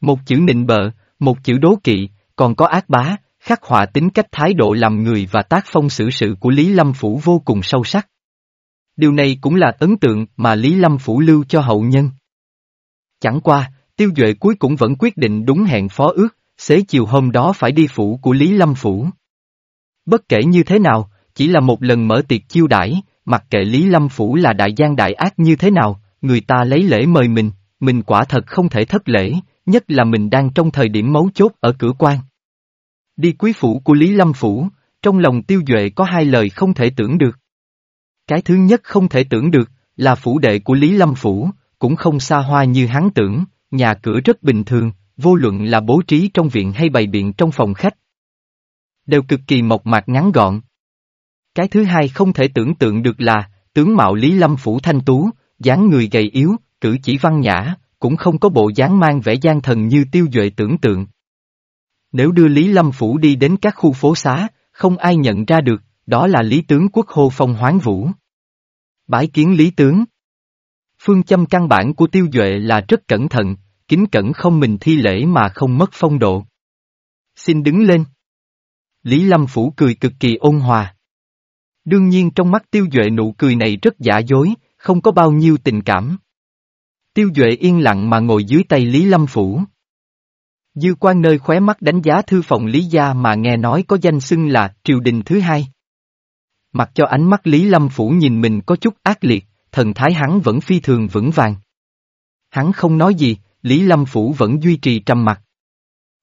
S1: Một chữ nịnh bợ, một chữ đố kỵ, còn có ác bá, khắc họa tính cách thái độ làm người và tác phong xử sự của Lý Lâm Phủ vô cùng sâu sắc. Điều này cũng là ấn tượng mà Lý Lâm Phủ lưu cho hậu nhân. Chẳng qua, Tiêu Duệ cuối cùng vẫn quyết định đúng hẹn phó ước, xế chiều hôm đó phải đi phủ của Lý Lâm Phủ. Bất kể như thế nào, chỉ là một lần mở tiệc chiêu đãi, mặc kệ Lý Lâm Phủ là đại gian đại ác như thế nào, người ta lấy lễ mời mình, mình quả thật không thể thất lễ, nhất là mình đang trong thời điểm mấu chốt ở cửa quan. Đi quý phủ của Lý Lâm Phủ, trong lòng tiêu duệ có hai lời không thể tưởng được. Cái thứ nhất không thể tưởng được, là phủ đệ của Lý Lâm Phủ, cũng không xa hoa như hắn tưởng, nhà cửa rất bình thường, vô luận là bố trí trong viện hay bày biện trong phòng khách. Đều cực kỳ mộc mạc ngắn gọn. Cái thứ hai không thể tưởng tượng được là, tướng mạo Lý Lâm Phủ thanh tú, dáng người gầy yếu, cử chỉ văn nhã, cũng không có bộ dáng mang vẻ gian thần như tiêu duệ tưởng tượng. Nếu đưa Lý Lâm Phủ đi đến các khu phố xá, không ai nhận ra được, đó là Lý Tướng Quốc Hô Phong Hoáng Vũ. Bái kiến Lý Tướng Phương châm căn bản của tiêu duệ là rất cẩn thận, kính cẩn không mình thi lễ mà không mất phong độ. Xin đứng lên. Lý Lâm Phủ cười cực kỳ ôn hòa. Đương nhiên trong mắt tiêu duệ nụ cười này rất giả dối, không có bao nhiêu tình cảm. Tiêu Duệ yên lặng mà ngồi dưới tay Lý Lâm Phủ. Dư quan nơi khóe mắt đánh giá thư phòng Lý Gia mà nghe nói có danh xưng là triều đình thứ hai. Mặc cho ánh mắt Lý Lâm Phủ nhìn mình có chút ác liệt, thần thái hắn vẫn phi thường vững vàng. Hắn không nói gì, Lý Lâm Phủ vẫn duy trì trầm mặc.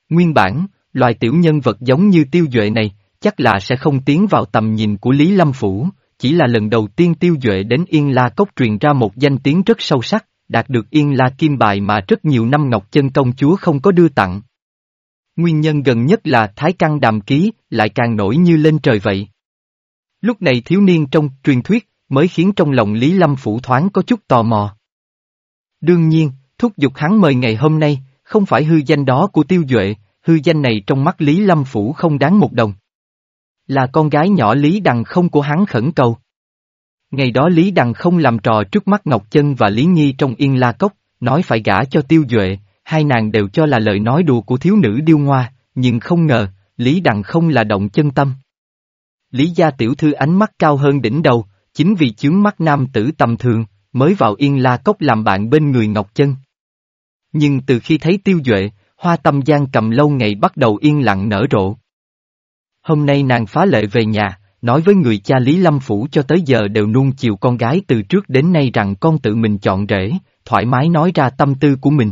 S1: Nguyên bản, loài tiểu nhân vật giống như tiêu duệ này, chắc là sẽ không tiến vào tầm nhìn của Lý Lâm Phủ, chỉ là lần đầu tiên tiêu duệ đến Yên La Cốc truyền ra một danh tiếng rất sâu sắc, đạt được Yên La Kim Bài mà rất nhiều năm Ngọc Chân Công Chúa không có đưa tặng. Nguyên nhân gần nhất là Thái Căng Đàm Ký lại càng nổi như lên trời vậy. Lúc này thiếu niên trong truyền thuyết mới khiến trong lòng Lý Lâm Phủ thoáng có chút tò mò. Đương nhiên, thúc giục hắn mời ngày hôm nay, không phải hư danh đó của Tiêu Duệ, hư danh này trong mắt Lý Lâm Phủ không đáng một đồng. Là con gái nhỏ Lý Đằng không của hắn khẩn cầu. Ngày đó Lý Đằng không làm trò trước mắt Ngọc Chân và Lý Nhi trong yên la cốc, nói phải gả cho tiêu duệ, hai nàng đều cho là lời nói đùa của thiếu nữ điêu ngoa, nhưng không ngờ, Lý Đằng không là động chân tâm. Lý gia tiểu thư ánh mắt cao hơn đỉnh đầu, chính vì chướng mắt nam tử tầm thường, mới vào yên la cốc làm bạn bên người Ngọc Chân. Nhưng từ khi thấy tiêu duệ, hoa tâm giang cầm lâu ngày bắt đầu yên lặng nở rộ. Hôm nay nàng phá lệ về nhà, nói với người cha Lý Lâm Phủ cho tới giờ đều nuông chiều con gái từ trước đến nay rằng con tự mình chọn rể, thoải mái nói ra tâm tư của mình.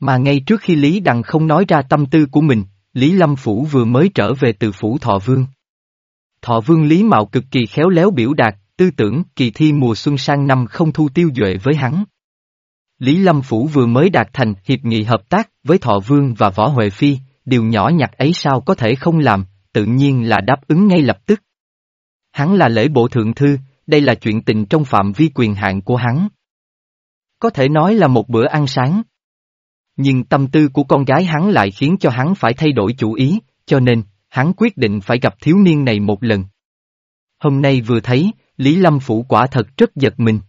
S1: Mà ngay trước khi Lý Đằng không nói ra tâm tư của mình, Lý Lâm Phủ vừa mới trở về từ Phủ Thọ Vương. Thọ Vương Lý Mạo cực kỳ khéo léo biểu đạt, tư tưởng kỳ thi mùa xuân sang năm không thu tiêu duệ với hắn. Lý Lâm Phủ vừa mới đạt thành hiệp nghị hợp tác với Thọ Vương và Võ Huệ Phi, điều nhỏ nhặt ấy sao có thể không làm, tự nhiên là đáp ứng ngay lập tức. Hắn là lễ bộ thượng thư, đây là chuyện tình trong phạm vi quyền hạn của hắn. Có thể nói là một bữa ăn sáng. Nhưng tâm tư của con gái hắn lại khiến cho hắn phải thay đổi chủ ý, cho nên, hắn quyết định phải gặp thiếu niên này một lần. Hôm nay vừa thấy, Lý Lâm Phủ quả thật rất giật mình.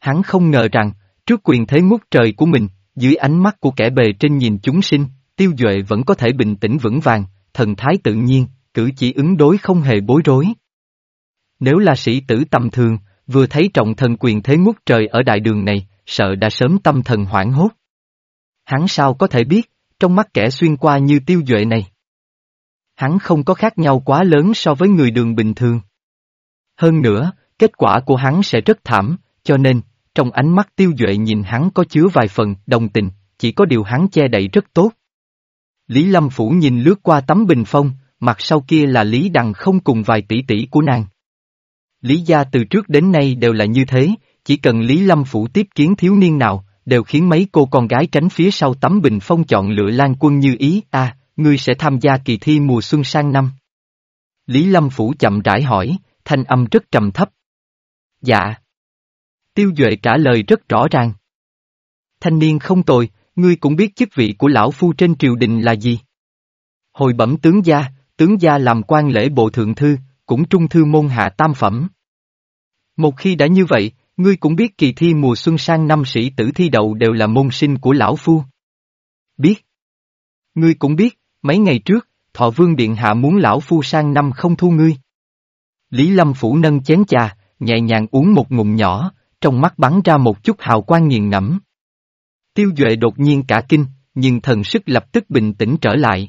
S1: Hắn không ngờ rằng, trước quyền thế ngút trời của mình, dưới ánh mắt của kẻ bề trên nhìn chúng sinh, tiêu duệ vẫn có thể bình tĩnh vững vàng, thần thái tự nhiên, cử chỉ ứng đối không hề bối rối. Nếu là sĩ tử tầm thường, vừa thấy trọng thần quyền thế ngút trời ở đại đường này, sợ đã sớm tâm thần hoảng hốt. Hắn sao có thể biết, trong mắt kẻ xuyên qua như tiêu duệ này. Hắn không có khác nhau quá lớn so với người đường bình thường. Hơn nữa, kết quả của hắn sẽ rất thảm, cho nên, trong ánh mắt tiêu duệ nhìn hắn có chứa vài phần đồng tình, chỉ có điều hắn che đậy rất tốt. Lý Lâm Phủ nhìn lướt qua tấm bình phong, mặt sau kia là Lý Đằng không cùng vài tỷ tỷ của nàng. Lý gia từ trước đến nay đều là như thế, chỉ cần Lý Lâm Phủ tiếp kiến thiếu niên nào, đều khiến mấy cô con gái tránh phía sau tấm bình phong chọn lựa lan quân như ý, a ngươi sẽ tham gia kỳ thi mùa xuân sang năm. Lý Lâm Phủ chậm rãi hỏi, thanh âm rất trầm thấp. Dạ. Tiêu Duệ trả lời rất rõ ràng. Thanh niên không tồi, ngươi cũng biết chức vị của lão phu trên triều đình là gì. Hồi bẩm tướng gia, tướng gia làm quan lễ bộ thượng thư, cũng trung thư môn hạ tam phẩm. Một khi đã như vậy, ngươi cũng biết kỳ thi mùa xuân sang năm sĩ tử thi đậu đều là môn sinh của lão phu. Biết. Ngươi cũng biết, mấy ngày trước, thọ vương điện hạ muốn lão phu sang năm không thu ngươi. Lý Lâm Phủ nâng chén trà, nhẹ nhàng uống một ngụm nhỏ, trong mắt bắn ra một chút hào quang nghiền ngẫm. Tiêu Duệ đột nhiên cả kinh, nhưng thần sức lập tức bình tĩnh trở lại.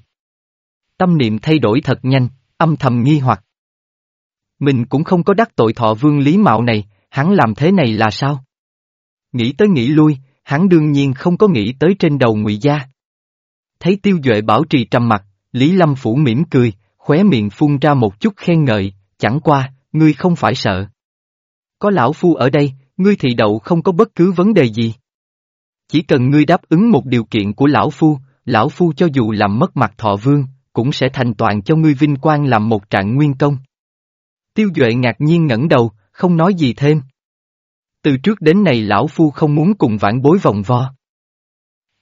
S1: Tâm niệm thay đổi thật nhanh, âm thầm nghi hoặc. Mình cũng không có đắc tội thọ vương lý mạo này, hắn làm thế này là sao? Nghĩ tới nghĩ lui, hắn đương nhiên không có nghĩ tới trên đầu ngụy gia. Thấy tiêu duệ bảo trì trầm mặt, Lý Lâm Phủ mỉm cười, khóe miệng phun ra một chút khen ngợi, chẳng qua, ngươi không phải sợ. Có lão phu ở đây, ngươi thì đậu không có bất cứ vấn đề gì. Chỉ cần ngươi đáp ứng một điều kiện của lão phu, lão phu cho dù làm mất mặt thọ vương, cũng sẽ thành toàn cho ngươi vinh quang làm một trạng nguyên công. Tiêu Duệ ngạc nhiên ngẩng đầu, không nói gì thêm. Từ trước đến nay lão phu không muốn cùng vãn bối vòng vo.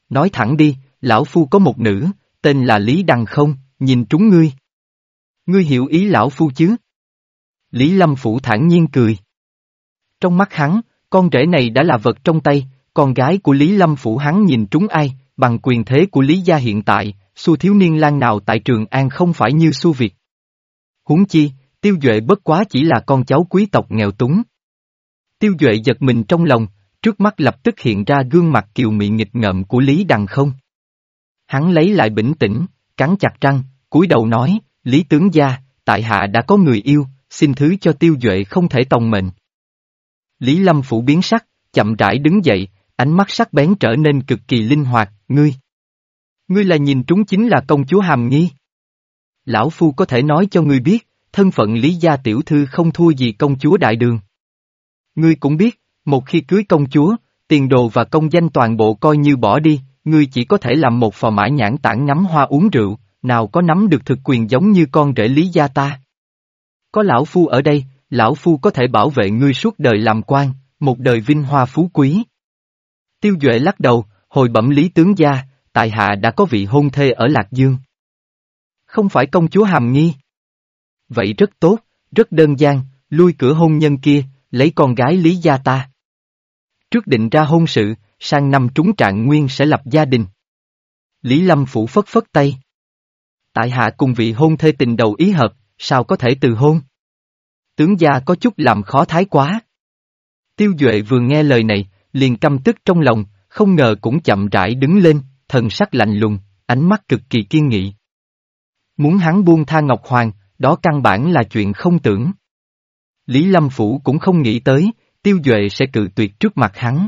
S1: Nói thẳng đi, lão phu có một nữ, tên là Lý Đằng không, nhìn trúng ngươi. Ngươi hiểu ý lão phu chứ? Lý Lâm Phủ thản nhiên cười. Trong mắt hắn, con rể này đã là vật trong tay, con gái của Lý Lâm Phủ hắn nhìn trúng ai, bằng quyền thế của Lý gia hiện tại, su thiếu niên lang nào tại Trường An không phải như su Việt. Huống chi, Tiêu Duệ bất quá chỉ là con cháu quý tộc nghèo túng. Tiêu Duệ giật mình trong lòng, trước mắt lập tức hiện ra gương mặt kiều mị nghịch ngợm của Lý Đằng không. Hắn lấy lại bình tĩnh, cắn chặt răng, cúi đầu nói, Lý tướng gia, tại hạ đã có người yêu, xin thứ cho Tiêu Duệ không thể tòng mệnh. Lý Lâm phủ biến sắc, chậm rãi đứng dậy, ánh mắt sắc bén trở nên cực kỳ linh hoạt, ngươi. Ngươi là nhìn trúng chính là công chúa Hàm Nghi. Lão Phu có thể nói cho ngươi biết, thân phận Lý Gia Tiểu Thư không thua gì công chúa Đại Đường. Ngươi cũng biết, một khi cưới công chúa, tiền đồ và công danh toàn bộ coi như bỏ đi, ngươi chỉ có thể làm một phò mã nhãn tản ngắm hoa uống rượu, nào có nắm được thực quyền giống như con rể Lý Gia ta. Có Lão Phu ở đây, Lão Phu có thể bảo vệ ngươi suốt đời làm quan, một đời vinh hoa phú quý. Tiêu Duệ lắc đầu, hồi bẩm Lý Tướng Gia, tại hạ đã có vị hôn thê ở Lạc Dương. Không phải công chúa Hàm Nghi. Vậy rất tốt, rất đơn giản, lui cửa hôn nhân kia, lấy con gái Lý Gia ta. Trước định ra hôn sự, sang năm trúng trạng nguyên sẽ lập gia đình. Lý Lâm Phủ phất phất tay. Tại hạ cùng vị hôn thê tình đầu ý hợp, sao có thể từ hôn? Tướng gia có chút làm khó thái quá. Tiêu Duệ vừa nghe lời này, liền căm tức trong lòng, không ngờ cũng chậm rãi đứng lên, thần sắc lạnh lùng, ánh mắt cực kỳ kiên nghị. Muốn hắn buông tha Ngọc Hoàng, đó căn bản là chuyện không tưởng. Lý Lâm Phủ cũng không nghĩ tới, Tiêu Duệ sẽ cự tuyệt trước mặt hắn.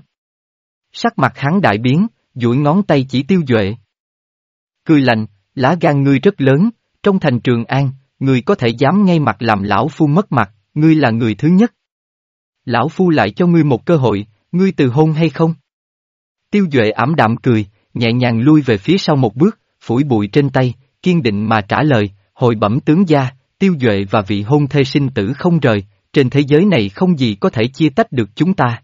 S1: Sắc mặt hắn đại biến, duỗi ngón tay chỉ Tiêu Duệ. Cười lạnh, lá gan ngươi rất lớn, trong thành Trường An, ngươi có thể dám ngay mặt làm lão phu mất mặt, ngươi là người thứ nhất. Lão phu lại cho ngươi một cơ hội, ngươi từ hôn hay không? Tiêu Duệ ảm đạm cười, nhẹ nhàng lui về phía sau một bước, phủi bụi trên tay, kiên định mà trả lời, hồi bẩm tướng gia, Tiêu Duệ và vị hôn thê sinh tử không rời, trên thế giới này không gì có thể chia tách được chúng ta.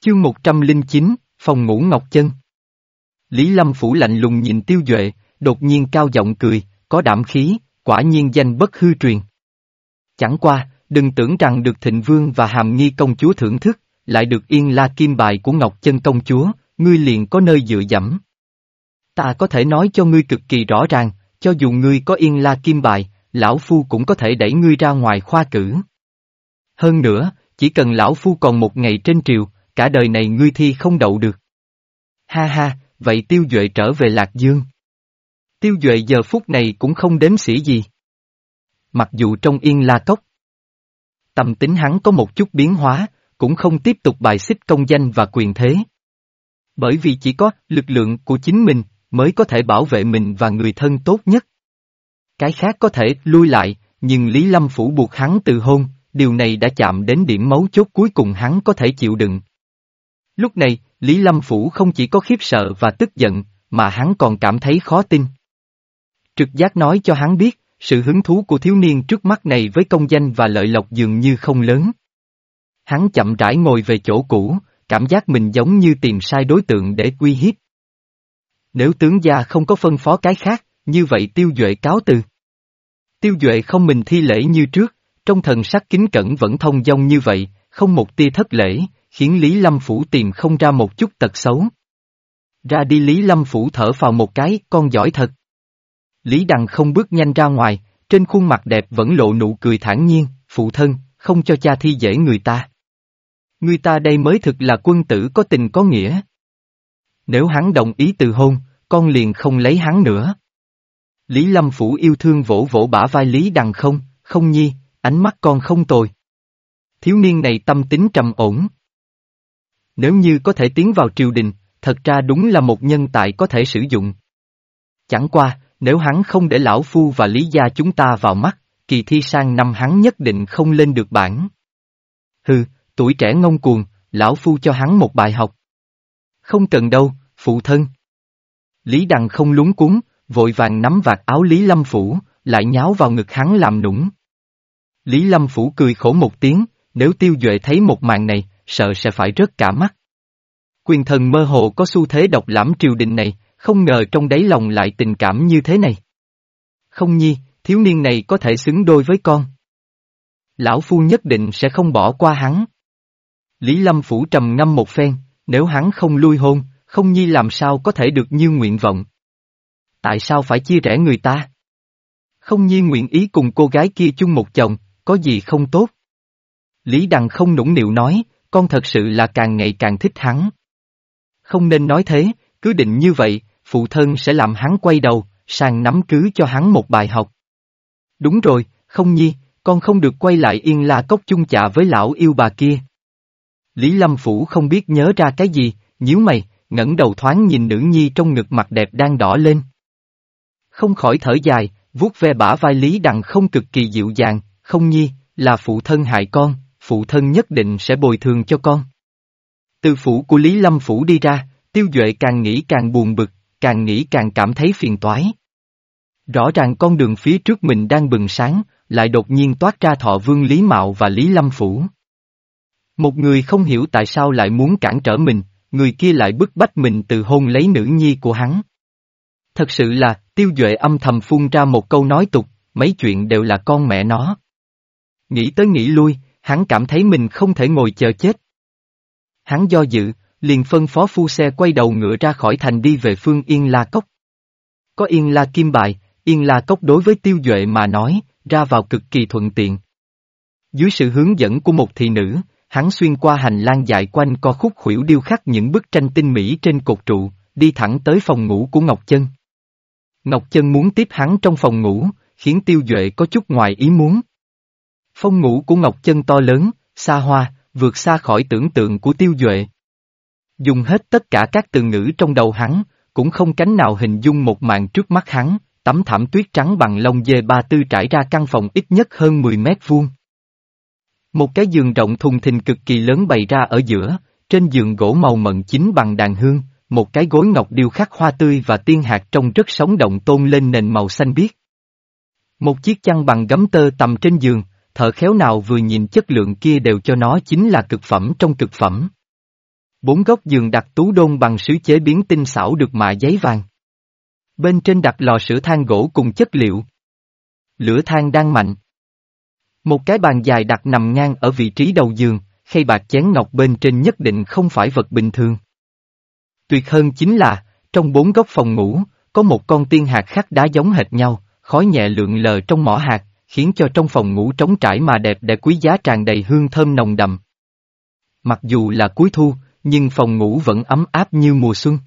S1: Chương 109, Phòng ngủ Ngọc Chân Lý Lâm Phủ lạnh lùng nhìn Tiêu Duệ, đột nhiên cao giọng cười, có đảm khí, quả nhiên danh bất hư truyền. Chẳng qua, đừng tưởng rằng được thịnh vương và hàm nghi công chúa thưởng thức, lại được yên la kim bài của Ngọc Chân công chúa, ngươi liền có nơi dựa dẫm. Ta có thể nói cho ngươi cực kỳ rõ ràng, cho dù ngươi có yên la kim bài, lão phu cũng có thể đẩy ngươi ra ngoài khoa cử. Hơn nữa, chỉ cần lão phu còn một ngày trên triều, cả đời này ngươi thi không đậu được. Ha ha, vậy tiêu duệ trở về Lạc Dương. Tiêu duệ giờ phút này cũng không đếm xỉa gì. Mặc dù trong yên la cốc, tâm tính hắn có một chút biến hóa, cũng không tiếp tục bài xích công danh và quyền thế. Bởi vì chỉ có lực lượng của chính mình mới có thể bảo vệ mình và người thân tốt nhất. Cái khác có thể lui lại, nhưng Lý Lâm Phủ buộc hắn từ hôn, điều này đã chạm đến điểm mấu chốt cuối cùng hắn có thể chịu đựng. Lúc này, Lý Lâm Phủ không chỉ có khiếp sợ và tức giận, mà hắn còn cảm thấy khó tin. Trực giác nói cho hắn biết, sự hứng thú của thiếu niên trước mắt này với công danh và lợi lộc dường như không lớn. Hắn chậm rãi ngồi về chỗ cũ, cảm giác mình giống như tìm sai đối tượng để uy hiếp. Nếu tướng gia không có phân phó cái khác, như vậy tiêu duệ cáo từ. Tiêu duệ không mình thi lễ như trước, trong thần sắc kính cẩn vẫn thông dong như vậy, không một tia thất lễ, khiến Lý Lâm Phủ tìm không ra một chút tật xấu. Ra đi Lý Lâm Phủ thở vào một cái, con giỏi thật. Lý Đằng không bước nhanh ra ngoài, trên khuôn mặt đẹp vẫn lộ nụ cười thản nhiên, phụ thân, không cho cha thi dễ người ta. Người ta đây mới thực là quân tử có tình có nghĩa. Nếu hắn đồng ý từ hôn, con liền không lấy hắn nữa. Lý Lâm Phủ yêu thương vỗ vỗ bả vai Lý Đằng không, không nhi, ánh mắt con không tồi. Thiếu niên này tâm tính trầm ổn. Nếu như có thể tiến vào triều đình, thật ra đúng là một nhân tài có thể sử dụng. Chẳng qua, nếu hắn không để lão phu và lý gia chúng ta vào mắt, kỳ thi sang năm hắn nhất định không lên được bảng. Hừ, tuổi trẻ ngông cuồng, lão phu cho hắn một bài học. Không cần đâu, phụ thân. Lý Đằng không lúng cuốn, vội vàng nắm vạt áo Lý Lâm Phủ, lại nháo vào ngực hắn làm nũng. Lý Lâm Phủ cười khổ một tiếng, nếu tiêu duệ thấy một màn này, sợ sẽ phải rớt cả mắt. Quyền thần mơ hồ có xu thế độc lãm triều đình này, không ngờ trong đáy lòng lại tình cảm như thế này. Không nhi, thiếu niên này có thể xứng đôi với con. Lão Phu nhất định sẽ không bỏ qua hắn. Lý Lâm Phủ trầm ngâm một phen, nếu hắn không lui hôn, không nhi làm sao có thể được như nguyện vọng. Tại sao phải chia rẽ người ta? Không nhi nguyện ý cùng cô gái kia chung một chồng, có gì không tốt? Lý Đằng không nũng nịu nói, con thật sự là càng ngày càng thích hắn. Không nên nói thế, cứ định như vậy, phụ thân sẽ làm hắn quay đầu, sang nắm cứ cho hắn một bài học. Đúng rồi, không nhi, con không được quay lại yên la cốc chung chạ với lão yêu bà kia. Lý Lâm Phủ không biết nhớ ra cái gì, nhíu mày, ngẩng đầu thoáng nhìn nữ nhi trong ngực mặt đẹp đang đỏ lên. Không khỏi thở dài, vuốt ve bả vai Lý Đằng không cực kỳ dịu dàng, không nhi, là phụ thân hại con, phụ thân nhất định sẽ bồi thường cho con. Từ phủ của Lý Lâm Phủ đi ra, tiêu duệ càng nghĩ càng buồn bực, càng nghĩ càng cảm thấy phiền toái. Rõ ràng con đường phía trước mình đang bừng sáng, lại đột nhiên toát ra thọ vương Lý Mạo và Lý Lâm Phủ. Một người không hiểu tại sao lại muốn cản trở mình, người kia lại bức bách mình từ hôn lấy nữ nhi của hắn. Thật sự là, tiêu duệ âm thầm phun ra một câu nói tục, mấy chuyện đều là con mẹ nó. Nghĩ tới nghĩ lui, hắn cảm thấy mình không thể ngồi chờ chết. Hắn do dự, liền phân phó phu xe quay đầu ngựa ra khỏi thành đi về phương Yên La Cốc. Có Yên La Kim Bài, Yên La Cốc đối với tiêu duệ mà nói, ra vào cực kỳ thuận tiện. Dưới sự hướng dẫn của một thị nữ, hắn xuyên qua hành lang dài quanh co khúc khuỷu điêu khắc những bức tranh tinh mỹ trên cột trụ, đi thẳng tới phòng ngủ của Ngọc Chân. Ngọc Chân muốn tiếp hắn trong phòng ngủ, khiến tiêu duệ có chút ngoài ý muốn. Phong ngủ của Ngọc Chân to lớn, xa hoa, vượt xa khỏi tưởng tượng của tiêu duệ. Dùng hết tất cả các từ ngữ trong đầu hắn, cũng không cánh nào hình dung một màn trước mắt hắn, tấm thảm tuyết trắng bằng lông dê ba tư trải ra căn phòng ít nhất hơn 10 mét vuông. Một cái giường rộng thùng thình cực kỳ lớn bày ra ở giữa, trên giường gỗ màu mận chính bằng đàn hương, một cái gối ngọc điêu khắc hoa tươi và tiên hạt trông rất sống động tôn lên nền màu xanh biếc. Một chiếc chăn bằng gấm tơ tầm trên giường, thợ khéo nào vừa nhìn chất lượng kia đều cho nó chính là cực phẩm trong cực phẩm. Bốn góc giường đặt tú đôn bằng sứ chế biến tinh xảo được mạ giấy vàng. Bên trên đặt lò sữa than gỗ cùng chất liệu. Lửa than đang mạnh. Một cái bàn dài đặt nằm ngang ở vị trí đầu giường, khay bạc chén ngọc bên trên nhất định không phải vật bình thường. Tuyệt hơn chính là, trong bốn góc phòng ngủ, có một con tiên hạt khắc đá giống hệt nhau, khói nhẹ lượn lờ trong mỏ hạt, khiến cho trong phòng ngủ trống trải mà đẹp để quý giá tràn đầy hương thơm nồng đậm. Mặc dù là cuối thu, nhưng phòng ngủ vẫn ấm áp như mùa xuân.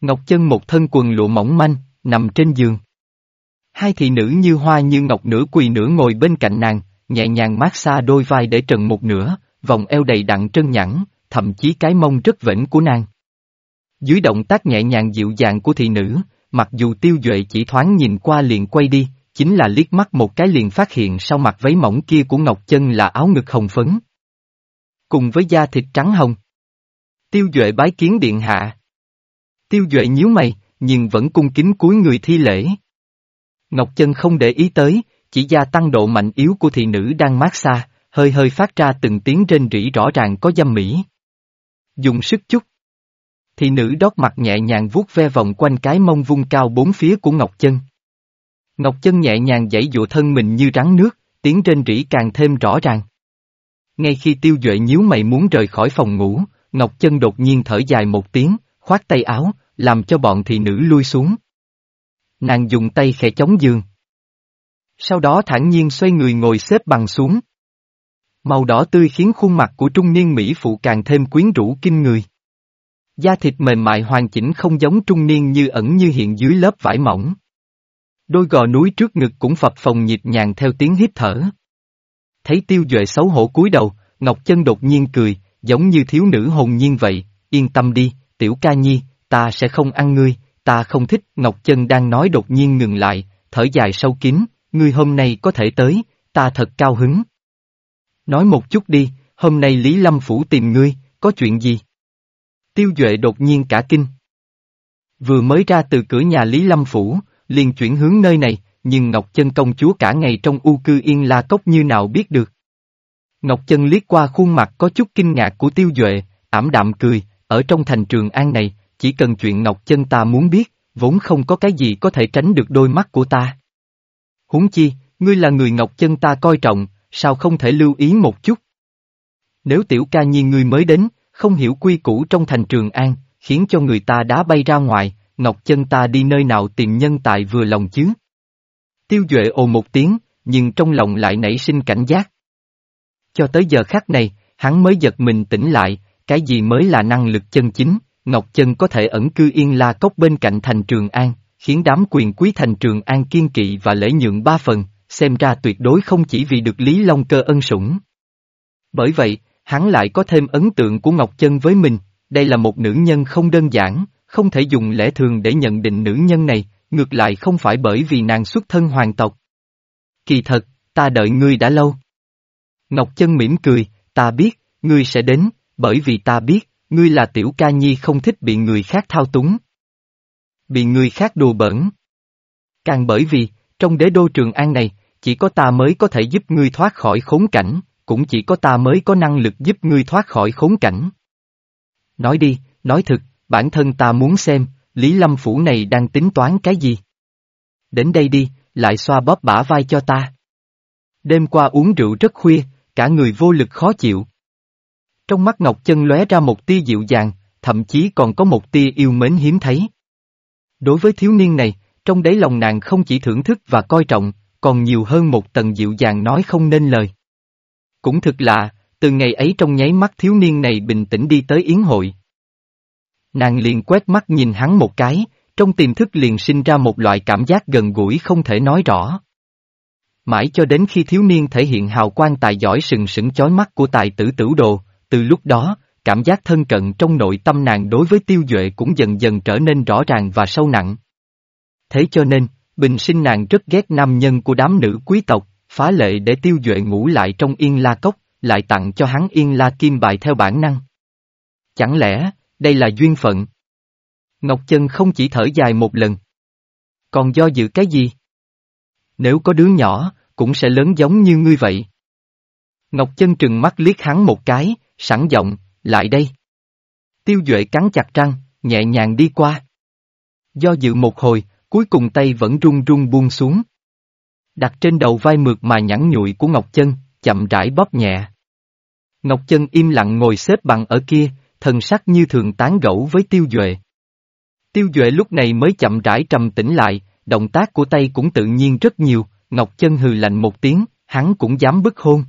S1: Ngọc Chân một thân quần lụa mỏng manh, nằm trên giường. Hai thị nữ như hoa như ngọc nửa quỳ nửa ngồi bên cạnh nàng, nhẹ nhàng mát xa đôi vai để trần một nửa, vòng eo đầy đặn trân nhẵn, thậm chí cái mông rất vĩnh của nàng. Dưới động tác nhẹ nhàng dịu dàng của thị nữ, mặc dù tiêu duệ chỉ thoáng nhìn qua liền quay đi, chính là liếc mắt một cái liền phát hiện sau mặt váy mỏng kia của Ngọc Chân là áo ngực hồng phấn. Cùng với da thịt trắng hồng. Tiêu Duệ bái kiến điện hạ. Tiêu Duệ nhíu mày, nhưng vẫn cung kính cúi người thi lễ. Ngọc Chân không để ý tới, chỉ gia tăng độ mạnh yếu của thị nữ đang mát xa, hơi hơi phát ra từng tiếng rên rỉ rõ ràng có dâm mỹ. Dùng sức chút. Thị nữ đót mặt nhẹ nhàng vuốt ve vòng quanh cái mông vung cao bốn phía của Ngọc Chân. Ngọc Chân nhẹ nhàng dãy dụa thân mình như rắn nước, tiếng trên rỉ càng thêm rõ ràng. Ngay khi tiêu duệ nhíu mày muốn rời khỏi phòng ngủ, Ngọc Chân đột nhiên thở dài một tiếng, khoát tay áo, làm cho bọn thị nữ lui xuống. Nàng dùng tay khẽ chống giường. Sau đó thản nhiên xoay người ngồi xếp bằng xuống. Màu đỏ tươi khiến khuôn mặt của trung niên Mỹ phụ càng thêm quyến rũ kinh người. Da thịt mềm mại hoàn chỉnh không giống trung niên như ẩn như hiện dưới lớp vải mỏng. Đôi gò núi trước ngực cũng phập phồng nhịp nhàng theo tiếng hít thở. Thấy tiêu duệ xấu hổ cúi đầu, Ngọc Chân đột nhiên cười, giống như thiếu nữ hồn nhiên vậy, yên tâm đi, tiểu ca nhi, ta sẽ không ăn ngươi, ta không thích. Ngọc Chân đang nói đột nhiên ngừng lại, thở dài sâu kín, ngươi hôm nay có thể tới, ta thật cao hứng. Nói một chút đi, hôm nay Lý Lâm Phủ tìm ngươi, có chuyện gì? Tiêu Duệ đột nhiên cả kinh. Vừa mới ra từ cửa nhà Lý Lâm Phủ, liền chuyển hướng nơi này, nhưng Ngọc Chân công chúa cả ngày trong u cư yên la cốc như nào biết được. Ngọc Chân liếc qua khuôn mặt có chút kinh ngạc của Tiêu Duệ, ảm đạm cười, ở trong thành trường an này, chỉ cần chuyện Ngọc Chân ta muốn biết, vốn không có cái gì có thể tránh được đôi mắt của ta. Huống chi, ngươi là người Ngọc Chân ta coi trọng, sao không thể lưu ý một chút? Nếu tiểu ca nhi ngươi mới đến, không hiểu quy củ trong thành trường an, khiến cho người ta đá bay ra ngoài, Ngọc Chân ta đi nơi nào tìm nhân tài vừa lòng chứ? Tiêu Duệ ồ một tiếng, nhưng trong lòng lại nảy sinh cảnh giác. Cho tới giờ khắc này, hắn mới giật mình tỉnh lại, cái gì mới là năng lực chân chính, Ngọc Chân có thể ẩn cư yên la cốc bên cạnh thành Trường An, khiến đám quyền quý thành Trường An kiên kỵ và lễ nhượng ba phần, xem ra tuyệt đối không chỉ vì được Lý Long Cơ ân sủng. Bởi vậy, hắn lại có thêm ấn tượng của Ngọc Chân với mình, đây là một nữ nhân không đơn giản, không thể dùng lẽ thường để nhận định nữ nhân này, ngược lại không phải bởi vì nàng xuất thân hoàng tộc. Kỳ thật, ta đợi ngươi đã lâu. Ngọc Chân mỉm cười, ta biết, ngươi sẽ đến, bởi vì ta biết, ngươi là tiểu ca nhi không thích bị người khác thao túng. Bị người khác đùa bẩn. Càng bởi vì, trong đế đô trường an này, chỉ có ta mới có thể giúp ngươi thoát khỏi khốn cảnh, cũng chỉ có ta mới có năng lực giúp ngươi thoát khỏi khốn cảnh. Nói đi, nói thực, bản thân ta muốn xem, Lý Lâm Phủ này đang tính toán cái gì? Đến đây đi, lại xoa bóp bả vai cho ta. Đêm qua uống rượu rất khuya, cả người vô lực khó chịu. Trong mắt Ngọc Chân lóe ra một tia dịu dàng, thậm chí còn có một tia yêu mến hiếm thấy. Đối với thiếu niên này, trong đáy lòng nàng không chỉ thưởng thức và coi trọng, còn nhiều hơn một tầng dịu dàng nói không nên lời. Cũng thực lạ, từ ngày ấy trong nháy mắt thiếu niên này bình tĩnh đi tới yến hội. Nàng liền quét mắt nhìn hắn một cái, trong tiềm thức liền sinh ra một loại cảm giác gần gũi không thể nói rõ. Mãi cho đến khi thiếu niên thể hiện hào quang tài giỏi sừng sững chói mắt của tài tử tử đồ, từ lúc đó, cảm giác thân cận trong nội tâm nàng đối với tiêu duệ cũng dần dần trở nên rõ ràng và sâu nặng. Thế cho nên, bình sinh nàng rất ghét nam nhân của đám nữ quý tộc, phá lệ để tiêu duệ ngủ lại trong yên la cốc, lại tặng cho hắn yên la kim bài theo bản năng. Chẳng lẽ, đây là duyên phận? Ngọc Chân không chỉ thở dài một lần. Còn do dự cái gì? Nếu có đứa nhỏ, cũng sẽ lớn giống như ngươi vậy. Ngọc Chân trừng mắt liếc hắn một cái, sẵn giọng, lại đây. Tiêu Duệ cắn chặt răng, nhẹ nhàng đi qua. Do dự một hồi, cuối cùng tay vẫn run run buông xuống. Đặt trên đầu vai mượt mà nhẵn nhụi của Ngọc Chân, chậm rãi bóp nhẹ. Ngọc Chân im lặng ngồi xếp bằng ở kia, thần sắc như thường tán gẫu với Tiêu Duệ. Tiêu Duệ lúc này mới chậm rãi trầm tĩnh lại, động tác của tay cũng tự nhiên rất nhiều, Ngọc Chân hừ lạnh một tiếng, hắn cũng dám bức hôn.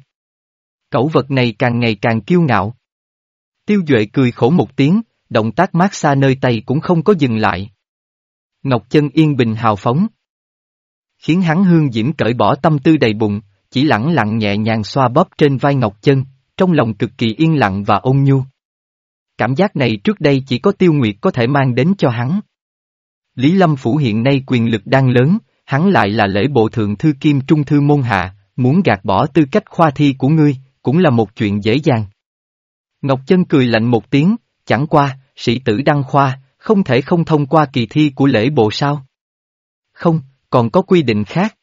S1: Cẩu vật này càng ngày càng kiêu ngạo. Tiêu Duệ cười khổ một tiếng, động tác mát xa nơi tay cũng không có dừng lại. Ngọc Chân yên bình hào phóng. Khiến hắn hương diễm cởi bỏ tâm tư đầy bụng, chỉ lẳng lặng nhẹ nhàng xoa bóp trên vai Ngọc Chân, trong lòng cực kỳ yên lặng và ôn nhu. Cảm giác này trước đây chỉ có Tiêu Nguyệt có thể mang đến cho hắn. Lý Lâm Phủ hiện nay quyền lực đang lớn, hắn lại là lễ bộ thượng thư kim trung thư môn hạ, muốn gạt bỏ tư cách khoa thi của ngươi, cũng là một chuyện dễ dàng. Ngọc Chân cười lạnh một tiếng, chẳng qua, sĩ tử đăng khoa, không thể không thông qua kỳ thi của lễ bộ sao? Không, còn có quy định khác.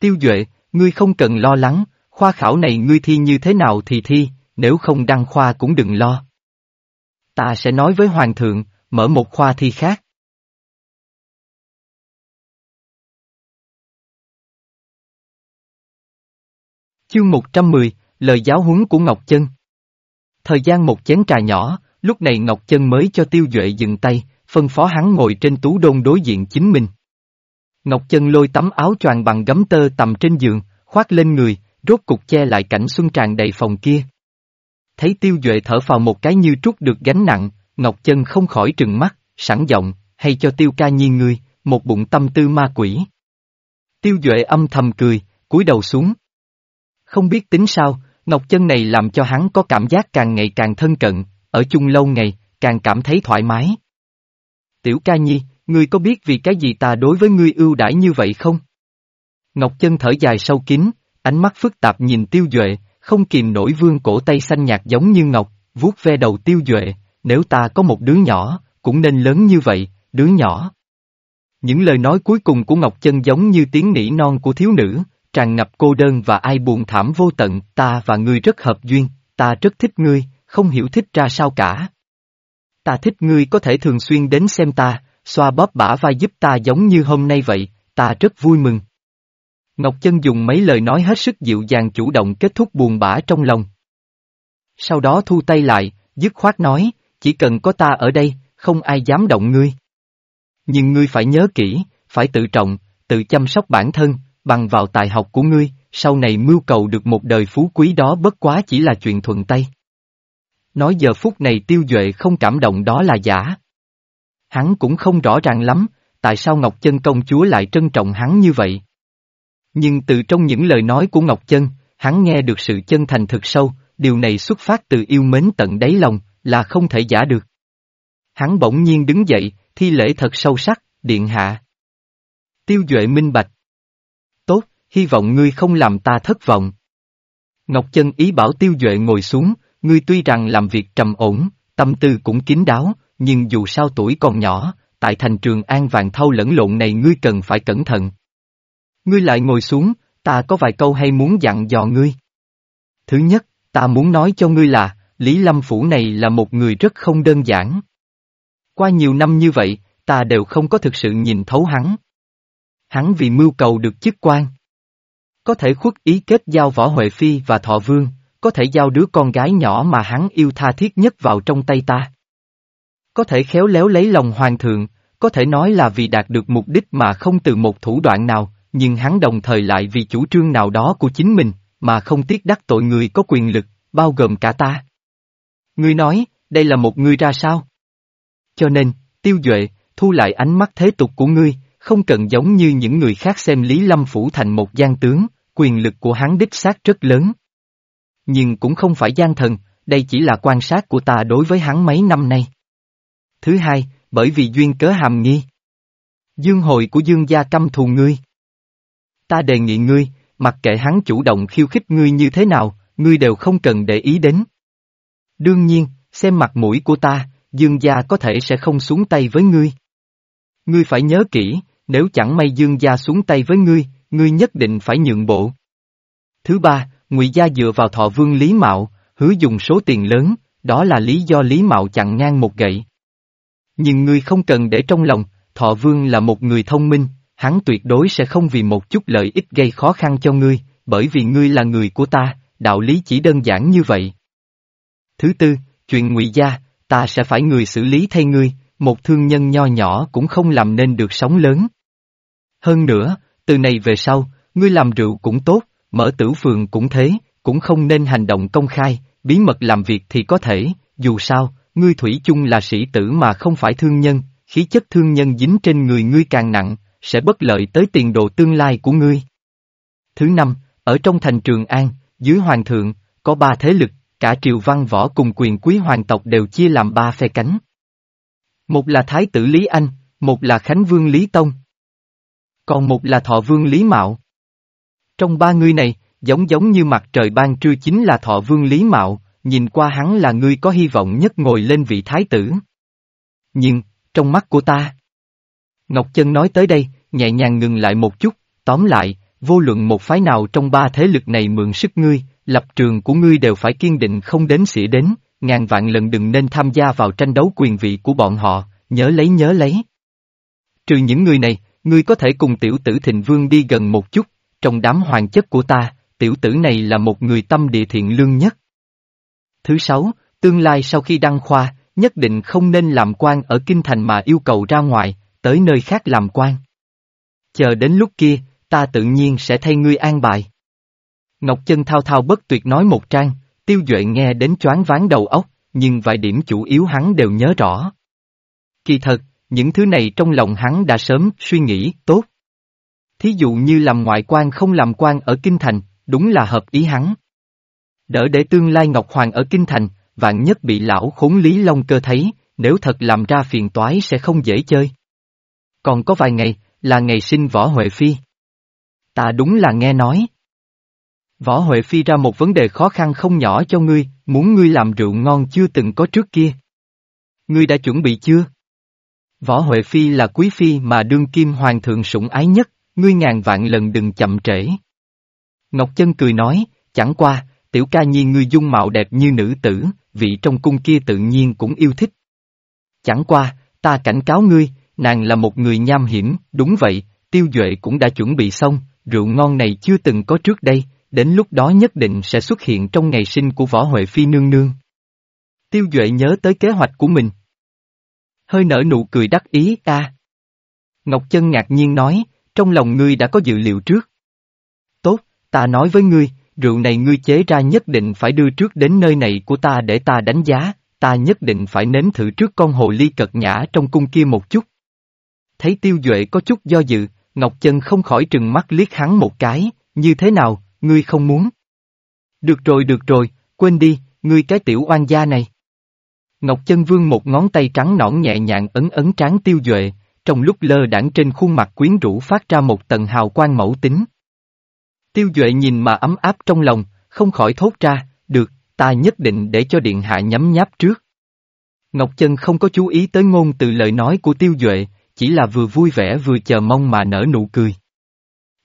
S1: Tiêu Duệ, ngươi không cần lo lắng, khoa khảo này ngươi thi như thế nào thì thi, nếu không đăng khoa cũng đừng lo. Ta sẽ nói với Hoàng thượng, mở một khoa thi khác. Chương 110, lời giáo huấn của Ngọc Chân. Thời gian một chén trà nhỏ, lúc này Ngọc Chân mới cho Tiêu Duệ dừng tay, phân phó hắn ngồi trên tú đôn đối diện chính mình. Ngọc Chân lôi tấm áo choàng bằng gấm tơ tầm trên giường, khoác lên người, rốt cục che lại cảnh xuân tràn đầy phòng kia. Thấy Tiêu Duệ thở vào một cái như trút được gánh nặng, Ngọc Chân không khỏi trừng mắt, sẵn giọng, hay cho Tiêu ca nhi ngươi, một bụng tâm tư ma quỷ. Tiêu Duệ âm thầm cười, cúi đầu xuống. Không biết tính sao, Ngọc Chân này làm cho hắn có cảm giác càng ngày càng thân cận, ở chung lâu ngày, càng cảm thấy thoải mái. Tiểu ca nhi, ngươi có biết vì cái gì ta đối với ngươi ưu đãi như vậy không? Ngọc Chân thở dài sâu kín, ánh mắt phức tạp nhìn Tiêu Duệ, không kìm nổi vương cổ tay xanh nhạt giống như ngọc, vuốt ve đầu Tiêu Duệ, nếu ta có một đứa nhỏ, cũng nên lớn như vậy, đứa nhỏ. Những lời nói cuối cùng của Ngọc Chân giống như tiếng nỉ non của thiếu nữ, tràn ngập cô đơn và ai buồn thảm vô tận, ta và ngươi rất hợp duyên, ta rất thích ngươi, không hiểu thích ra sao cả. Ta thích ngươi có thể thường xuyên đến xem ta, xoa bóp bả vai giúp ta giống như hôm nay vậy, ta rất vui mừng. Ngọc Chân dùng mấy lời nói hết sức dịu dàng chủ động kết thúc buồn bã trong lòng. Sau đó thu tay lại, dứt khoát nói, chỉ cần có ta ở đây, không ai dám động ngươi. Nhưng ngươi phải nhớ kỹ, phải tự trọng, tự chăm sóc bản thân, bằng vào tài học của ngươi, sau này mưu cầu được một đời phú quý đó bất quá chỉ là chuyện thuận tay. Nói giờ phút này tiêu duệ không cảm động đó là giả. Hắn cũng không rõ ràng lắm, tại sao Ngọc Chân công chúa lại trân trọng hắn như vậy. Nhưng từ trong những lời nói của Ngọc Chân, hắn nghe được sự chân thành thực sâu, điều này xuất phát từ yêu mến tận đáy lòng, là không thể giả được. Hắn bỗng nhiên đứng dậy, thi lễ thật sâu sắc, điện hạ. Tiêu Duệ minh bạch. Tốt, hy vọng ngươi không làm ta thất vọng. Ngọc Chân ý bảo Tiêu Duệ ngồi xuống, ngươi tuy rằng làm việc trầm ổn, tâm tư cũng kín đáo, nhưng dù sao tuổi còn nhỏ, tại thành trường an vàng thâu lẫn lộn này ngươi cần phải cẩn thận. Ngươi lại ngồi xuống, ta có vài câu hay muốn dặn dò ngươi. Thứ nhất, ta muốn nói cho ngươi là, Lý Lâm Phủ này là một người rất không đơn giản. Qua nhiều năm như vậy, ta đều không có thực sự nhìn thấu hắn. Hắn vì mưu cầu được chức quan. Có thể khuất ý kết giao Võ Huệ Phi và Thọ Vương, có thể giao đứa con gái nhỏ mà hắn yêu tha thiết nhất vào trong tay ta. Có thể khéo léo lấy lòng hoàng thượng, có thể nói là vì đạt được mục đích mà không từ một thủ đoạn nào, nhưng hắn đồng thời lại vì chủ trương nào đó của chính mình, mà không tiếc đắc tội người có quyền lực, bao gồm cả ta. Ngươi nói, đây là một ngươi ra sao? Cho nên, tiêu duệ, thu lại ánh mắt thế tục của ngươi, không cần giống như những người khác xem Lý Lâm Phủ thành một gian tướng, quyền lực của hắn đích xác rất lớn. Nhưng cũng không phải gian thần, đây chỉ là quan sát của ta đối với hắn mấy năm nay. Thứ hai, bởi vì duyên cớ hàm nghi. Dương hồi của dương gia căm thù ngươi. Ta đề nghị ngươi, mặc kệ hắn chủ động khiêu khích ngươi như thế nào, ngươi đều không cần để ý đến. Đương nhiên, xem mặt mũi của ta, dương gia có thể sẽ không xuống tay với ngươi. Ngươi phải nhớ kỹ, nếu chẳng may dương gia xuống tay với ngươi, ngươi nhất định phải nhượng bộ. Thứ ba, ngụy gia dựa vào thọ vương Lý Mạo, hứa dùng số tiền lớn, đó là lý do Lý Mạo chặn ngang một gậy. Nhưng ngươi không cần để trong lòng, thọ vương là một người thông minh, hắn tuyệt đối sẽ không vì một chút lợi ích gây khó khăn cho ngươi, bởi vì ngươi là người của ta, đạo lý chỉ đơn giản như vậy. Thứ tư, chuyện ngụy gia, ta sẽ phải người xử lý thay ngươi, một thương nhân nho nhỏ cũng không làm nên được sóng lớn. Hơn nữa, từ này về sau, ngươi làm rượu cũng tốt, mở tử phường cũng thế, cũng không nên hành động công khai, bí mật làm việc thì có thể, dù sao, ngươi thủy chung là sĩ tử mà không phải thương nhân, khí chất thương nhân dính trên người ngươi càng nặng, sẽ bất lợi tới tiền đồ tương lai của ngươi. Thứ năm, ở trong thành Trường An, dưới hoàng thượng, có ba thế lực, cả triều văn võ cùng quyền quý hoàng tộc đều chia làm ba phe cánh. Một là Thái tử Lý Anh, một là Khánh Vương Lý Tông. Còn một là Thọ Vương Lý Mạo. Trong ba người này, giống giống như mặt trời ban trưa chính là Thọ Vương Lý Mạo, nhìn qua hắn là người có hy vọng nhất ngồi lên vị thái tử. Nhưng, trong mắt của ta. Ngọc Chân nói tới đây, nhẹ nhàng ngừng lại một chút, tóm lại, vô luận một phái nào trong ba thế lực này mượn sức ngươi, lập trường của ngươi đều phải kiên định không đến xỉa đến, ngàn vạn lần đừng nên tham gia vào tranh đấu quyền vị của bọn họ, nhớ lấy nhớ lấy. Trừ những người này, ngươi có thể cùng tiểu tử thịnh vương đi gần một chút, trong đám hoàng chất của ta, tiểu tử này là một người tâm địa thiện lương nhất. Thứ sáu, tương lai sau khi đăng khoa, nhất định không nên làm quan ở kinh thành mà yêu cầu ra ngoài, tới nơi khác làm quan. Chờ đến lúc kia, ta tự nhiên sẽ thay ngươi an bài. Ngọc Chân thao thao bất tuyệt nói một trang, tiêu duệ nghe đến choáng váng đầu óc, nhưng vài điểm chủ yếu hắn đều nhớ rõ. Kỳ thật, những thứ này trong lòng hắn đã sớm suy nghĩ tốt. Thí dụ như làm ngoại quan không làm quan ở Kinh Thành, đúng là hợp ý hắn. Đỡ để tương lai Ngọc Hoàng ở Kinh Thành, vạn nhất bị lão khốn Lý Long cơ thấy, nếu thật làm ra phiền toái sẽ không dễ chơi. Còn có vài ngày, là ngày sinh Võ Huệ Phi. Ta đúng là nghe nói. Võ Huệ Phi ra một vấn đề khó khăn không nhỏ cho ngươi, muốn ngươi làm rượu ngon chưa từng có trước kia. Ngươi đã chuẩn bị chưa? Võ Huệ Phi là quý phi mà đương kim hoàng thượng sủng ái nhất, ngươi ngàn vạn lần đừng chậm trễ. Ngọc Chân cười nói, chẳng qua, tiểu ca nhi ngươi dung mạo đẹp như nữ tử, vị trong cung kia tự nhiên cũng yêu thích. Chẳng qua, ta cảnh cáo ngươi, nàng là một người nham hiểm, đúng vậy, tiêu duệ cũng đã chuẩn bị xong, rượu ngon này chưa từng có trước đây, đến lúc đó nhất định sẽ xuất hiện trong ngày sinh của Võ Huệ Phi nương nương. Tiêu Duệ nhớ tới kế hoạch của mình. Hơi nở nụ cười đắc ý ta. Ngọc Chân ngạc nhiên nói, trong lòng ngươi đã có dự liệu trước. Tốt, ta nói với ngươi, rượu này ngươi chế ra nhất định phải đưa trước đến nơi này của ta để ta đánh giá, ta nhất định phải nếm thử trước con hồ ly cật nhã trong cung kia một chút. Thấy tiêu duệ có chút do dự, Ngọc Chân không khỏi trừng mắt liếc hắn một cái, như thế nào, ngươi không muốn? Được rồi được rồi, quên đi, ngươi cái tiểu oan gia này. Ngọc Chân Vương một ngón tay trắng nõn nhẹ nhàng ấn ấn trán tiêu duệ, trong lúc lơ đãng trên khuôn mặt quyến rũ phát ra một tầng hào quang mẫu tính. Tiêu Duệ nhìn mà ấm áp trong lòng, không khỏi thốt ra, được, ta nhất định để cho điện hạ nhấm nháp trước. Ngọc Chân không có chú ý tới ngôn từ lời nói của Tiêu Duệ, chỉ là vừa vui vẻ vừa chờ mong mà nở nụ cười.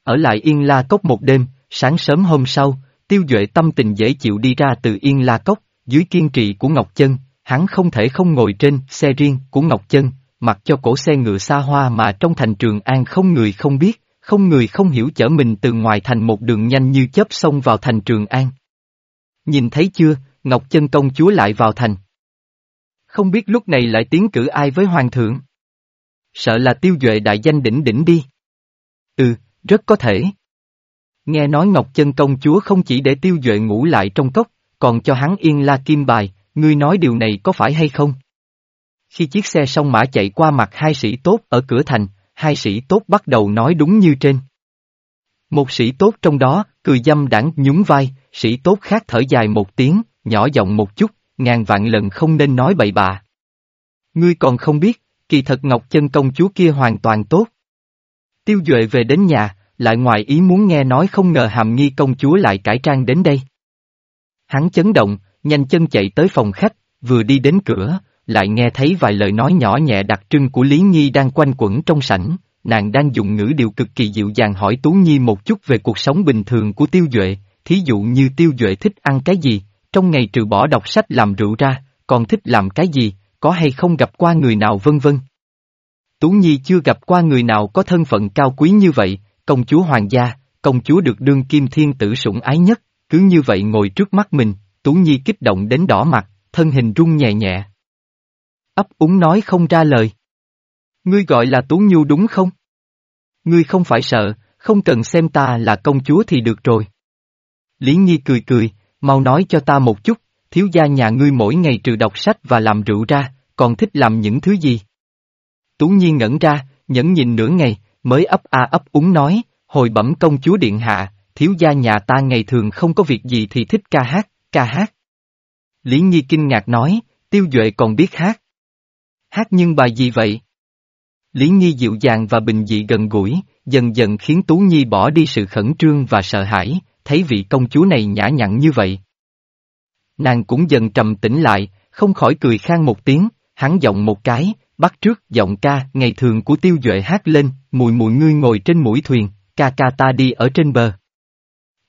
S1: Ở lại Yên La Cốc một đêm, sáng sớm hôm sau, Tiêu Duệ tâm tình dễ chịu đi ra từ Yên La Cốc, dưới kiên trì của Ngọc Chân, hắn không thể không ngồi trên xe riêng của Ngọc Chân, mặc cho cổ xe ngựa xa hoa mà trong thành Trường An không người không biết, không người không hiểu chở mình từ ngoài thành một đường nhanh như chớp xông vào thành Trường An. Nhìn thấy chưa, Ngọc Chân công chúa lại vào thành. Không biết lúc này lại tiến cử ai với hoàng thượng. Sợ là tiêu duệ đại danh đỉnh đỉnh đi. Ừ, rất có thể. Nghe nói Ngọc Chân công chúa không chỉ để tiêu duệ ngủ lại trong cốc, còn cho hắn yên la kim bài, ngươi nói điều này có phải hay không? Khi chiếc xe sông mã chạy qua mặt hai sĩ tốt ở cửa thành, hai sĩ tốt bắt đầu nói đúng như trên. Một sĩ tốt trong đó, cười dâm đảng nhún vai, sĩ tốt khác thở dài một tiếng, nhỏ giọng một chút, ngàn vạn lần không nên nói bậy bạ. Ngươi còn không biết, kỳ thật Ngọc Chân công chúa kia hoàn toàn tốt. Tiêu Duệ về đến nhà, lại ngoài ý muốn nghe nói không ngờ hàm nghi công chúa lại cải trang đến đây. Hắn chấn động, nhanh chân chạy tới phòng khách, vừa đi đến cửa, lại nghe thấy vài lời nói nhỏ nhẹ đặc trưng của Lý Nhi đang quanh quẩn trong sảnh, nàng đang dùng ngữ điệu cực kỳ dịu dàng hỏi Tú Nhi một chút về cuộc sống bình thường của Tiêu Duệ, thí dụ như Tiêu Duệ thích ăn cái gì, trong ngày trừ bỏ đọc sách làm rượu ra, còn thích làm cái gì, có hay không gặp qua người nào vân vân. Tú Nhi chưa gặp qua người nào có thân phận cao quý như vậy, công chúa hoàng gia, công chúa được đương kim thiên tử sủng ái nhất, cứ như vậy ngồi trước mắt mình, Tú Nhi kích động đến đỏ mặt, thân hình run nhẹ nhẹ. Ấp úng nói không ra lời. Ngươi gọi là Tú Nhu đúng không? Ngươi không phải sợ, không cần xem ta là công chúa thì được rồi. Lý Nhi cười cười, mau nói cho ta một chút, thiếu gia nhà ngươi mỗi ngày trừ đọc sách và làm rượu ra, còn thích làm những thứ gì? Tú Nhiên ngẩn ra, nhẫn nhìn nửa ngày, mới ấp a ấp úng nói, hồi bẩm công chúa điện hạ, thiếu gia nhà ta ngày thường không có việc gì thì thích ca hát, ca hát. Lý Nhi kinh ngạc nói, tiêu duệ còn biết hát. Hát nhưng bài gì vậy? Lý Nhi dịu dàng và bình dị gần gũi, dần dần khiến Tú Nhi bỏ đi sự khẩn trương và sợ hãi, thấy vị công chúa này nhã nhặn như vậy. Nàng cũng dần trầm tĩnh lại, không khỏi cười khang một tiếng, hắn giọng một cái, bắt trước giọng ca ngày thường của tiêu duệ hát lên, mùi mùi ngươi ngồi trên mũi thuyền, ca ca ta đi ở trên bờ.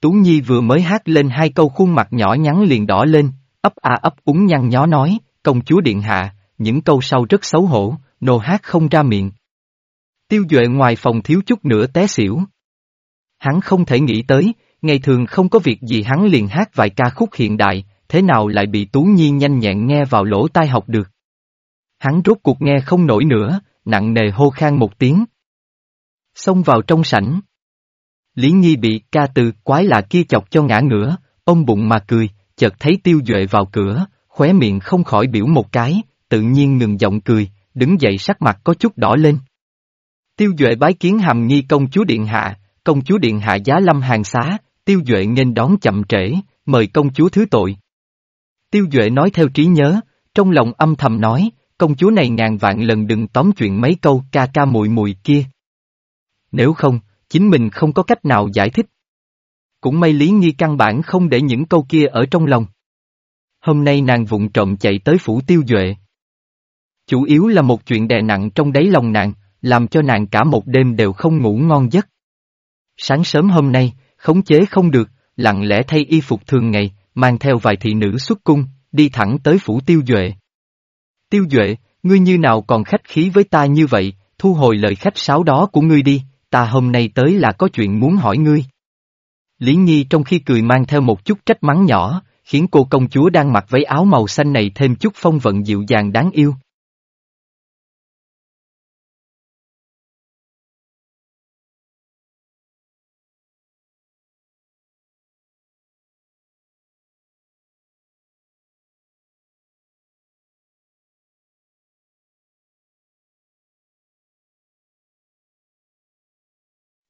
S1: Tú Nhi vừa mới hát lên hai câu khuôn mặt nhỏ nhắn liền đỏ lên, ấp a ấp úng nhăn nhó nói, công chúa điện hạ, những câu sau rất xấu hổ, nô hát không ra miệng. Tiêu Duệ ngoài phòng thiếu chút nữa té xỉu. Hắn không thể nghĩ tới, ngày thường không có việc gì hắn liền hát vài ca khúc hiện đại, thế nào lại bị Tú Nhi nhanh nhẹn nghe vào lỗ tai học được. Hắn rốt cuộc nghe không nổi nữa, nặng nề hô khang một tiếng. Xông vào trong sảnh. Lý Nhi bị ca từ quái lạ kia chọc cho ngã ngửa, ôm bụng mà cười, chợt thấy tiêu duệ vào cửa, khóe miệng không khỏi biểu một cái, tự nhiên ngừng giọng cười, đứng dậy sắc mặt có chút đỏ lên. Tiêu duệ bái kiến hàm nghi công chúa điện hạ, công chúa điện hạ giá lâm hàng xá, tiêu duệ nghênh đón chậm trễ, mời công chúa thứ tội. Tiêu duệ nói theo trí nhớ, trong lòng âm thầm nói, công chúa này ngàn vạn lần đừng tóm chuyện mấy câu ca ca mùi mùi kia. Nếu không, chính mình không có cách nào giải thích. Cũng may Lý Nghi căn bản không để những câu kia ở trong lòng. Hôm nay nàng vụng trộm chạy tới phủ tiêu duệ. Chủ yếu là một chuyện đè nặng trong đáy lòng nàng, làm cho nàng cả một đêm đều không ngủ ngon giấc. Sáng sớm hôm nay, khống chế không được, lặng lẽ thay y phục thường ngày, mang theo vài thị nữ xuất cung, đi thẳng tới phủ tiêu duệ. Tiêu duệ, ngươi như nào còn khách khí với ta như vậy, thu hồi lời khách sáo đó của ngươi đi, ta hôm nay tới là có chuyện muốn hỏi ngươi. Lý Nhi trong khi cười mang theo một chút trách mắng nhỏ, khiến cô công chúa đang mặc váy áo màu xanh này thêm chút phong vận dịu dàng đáng yêu.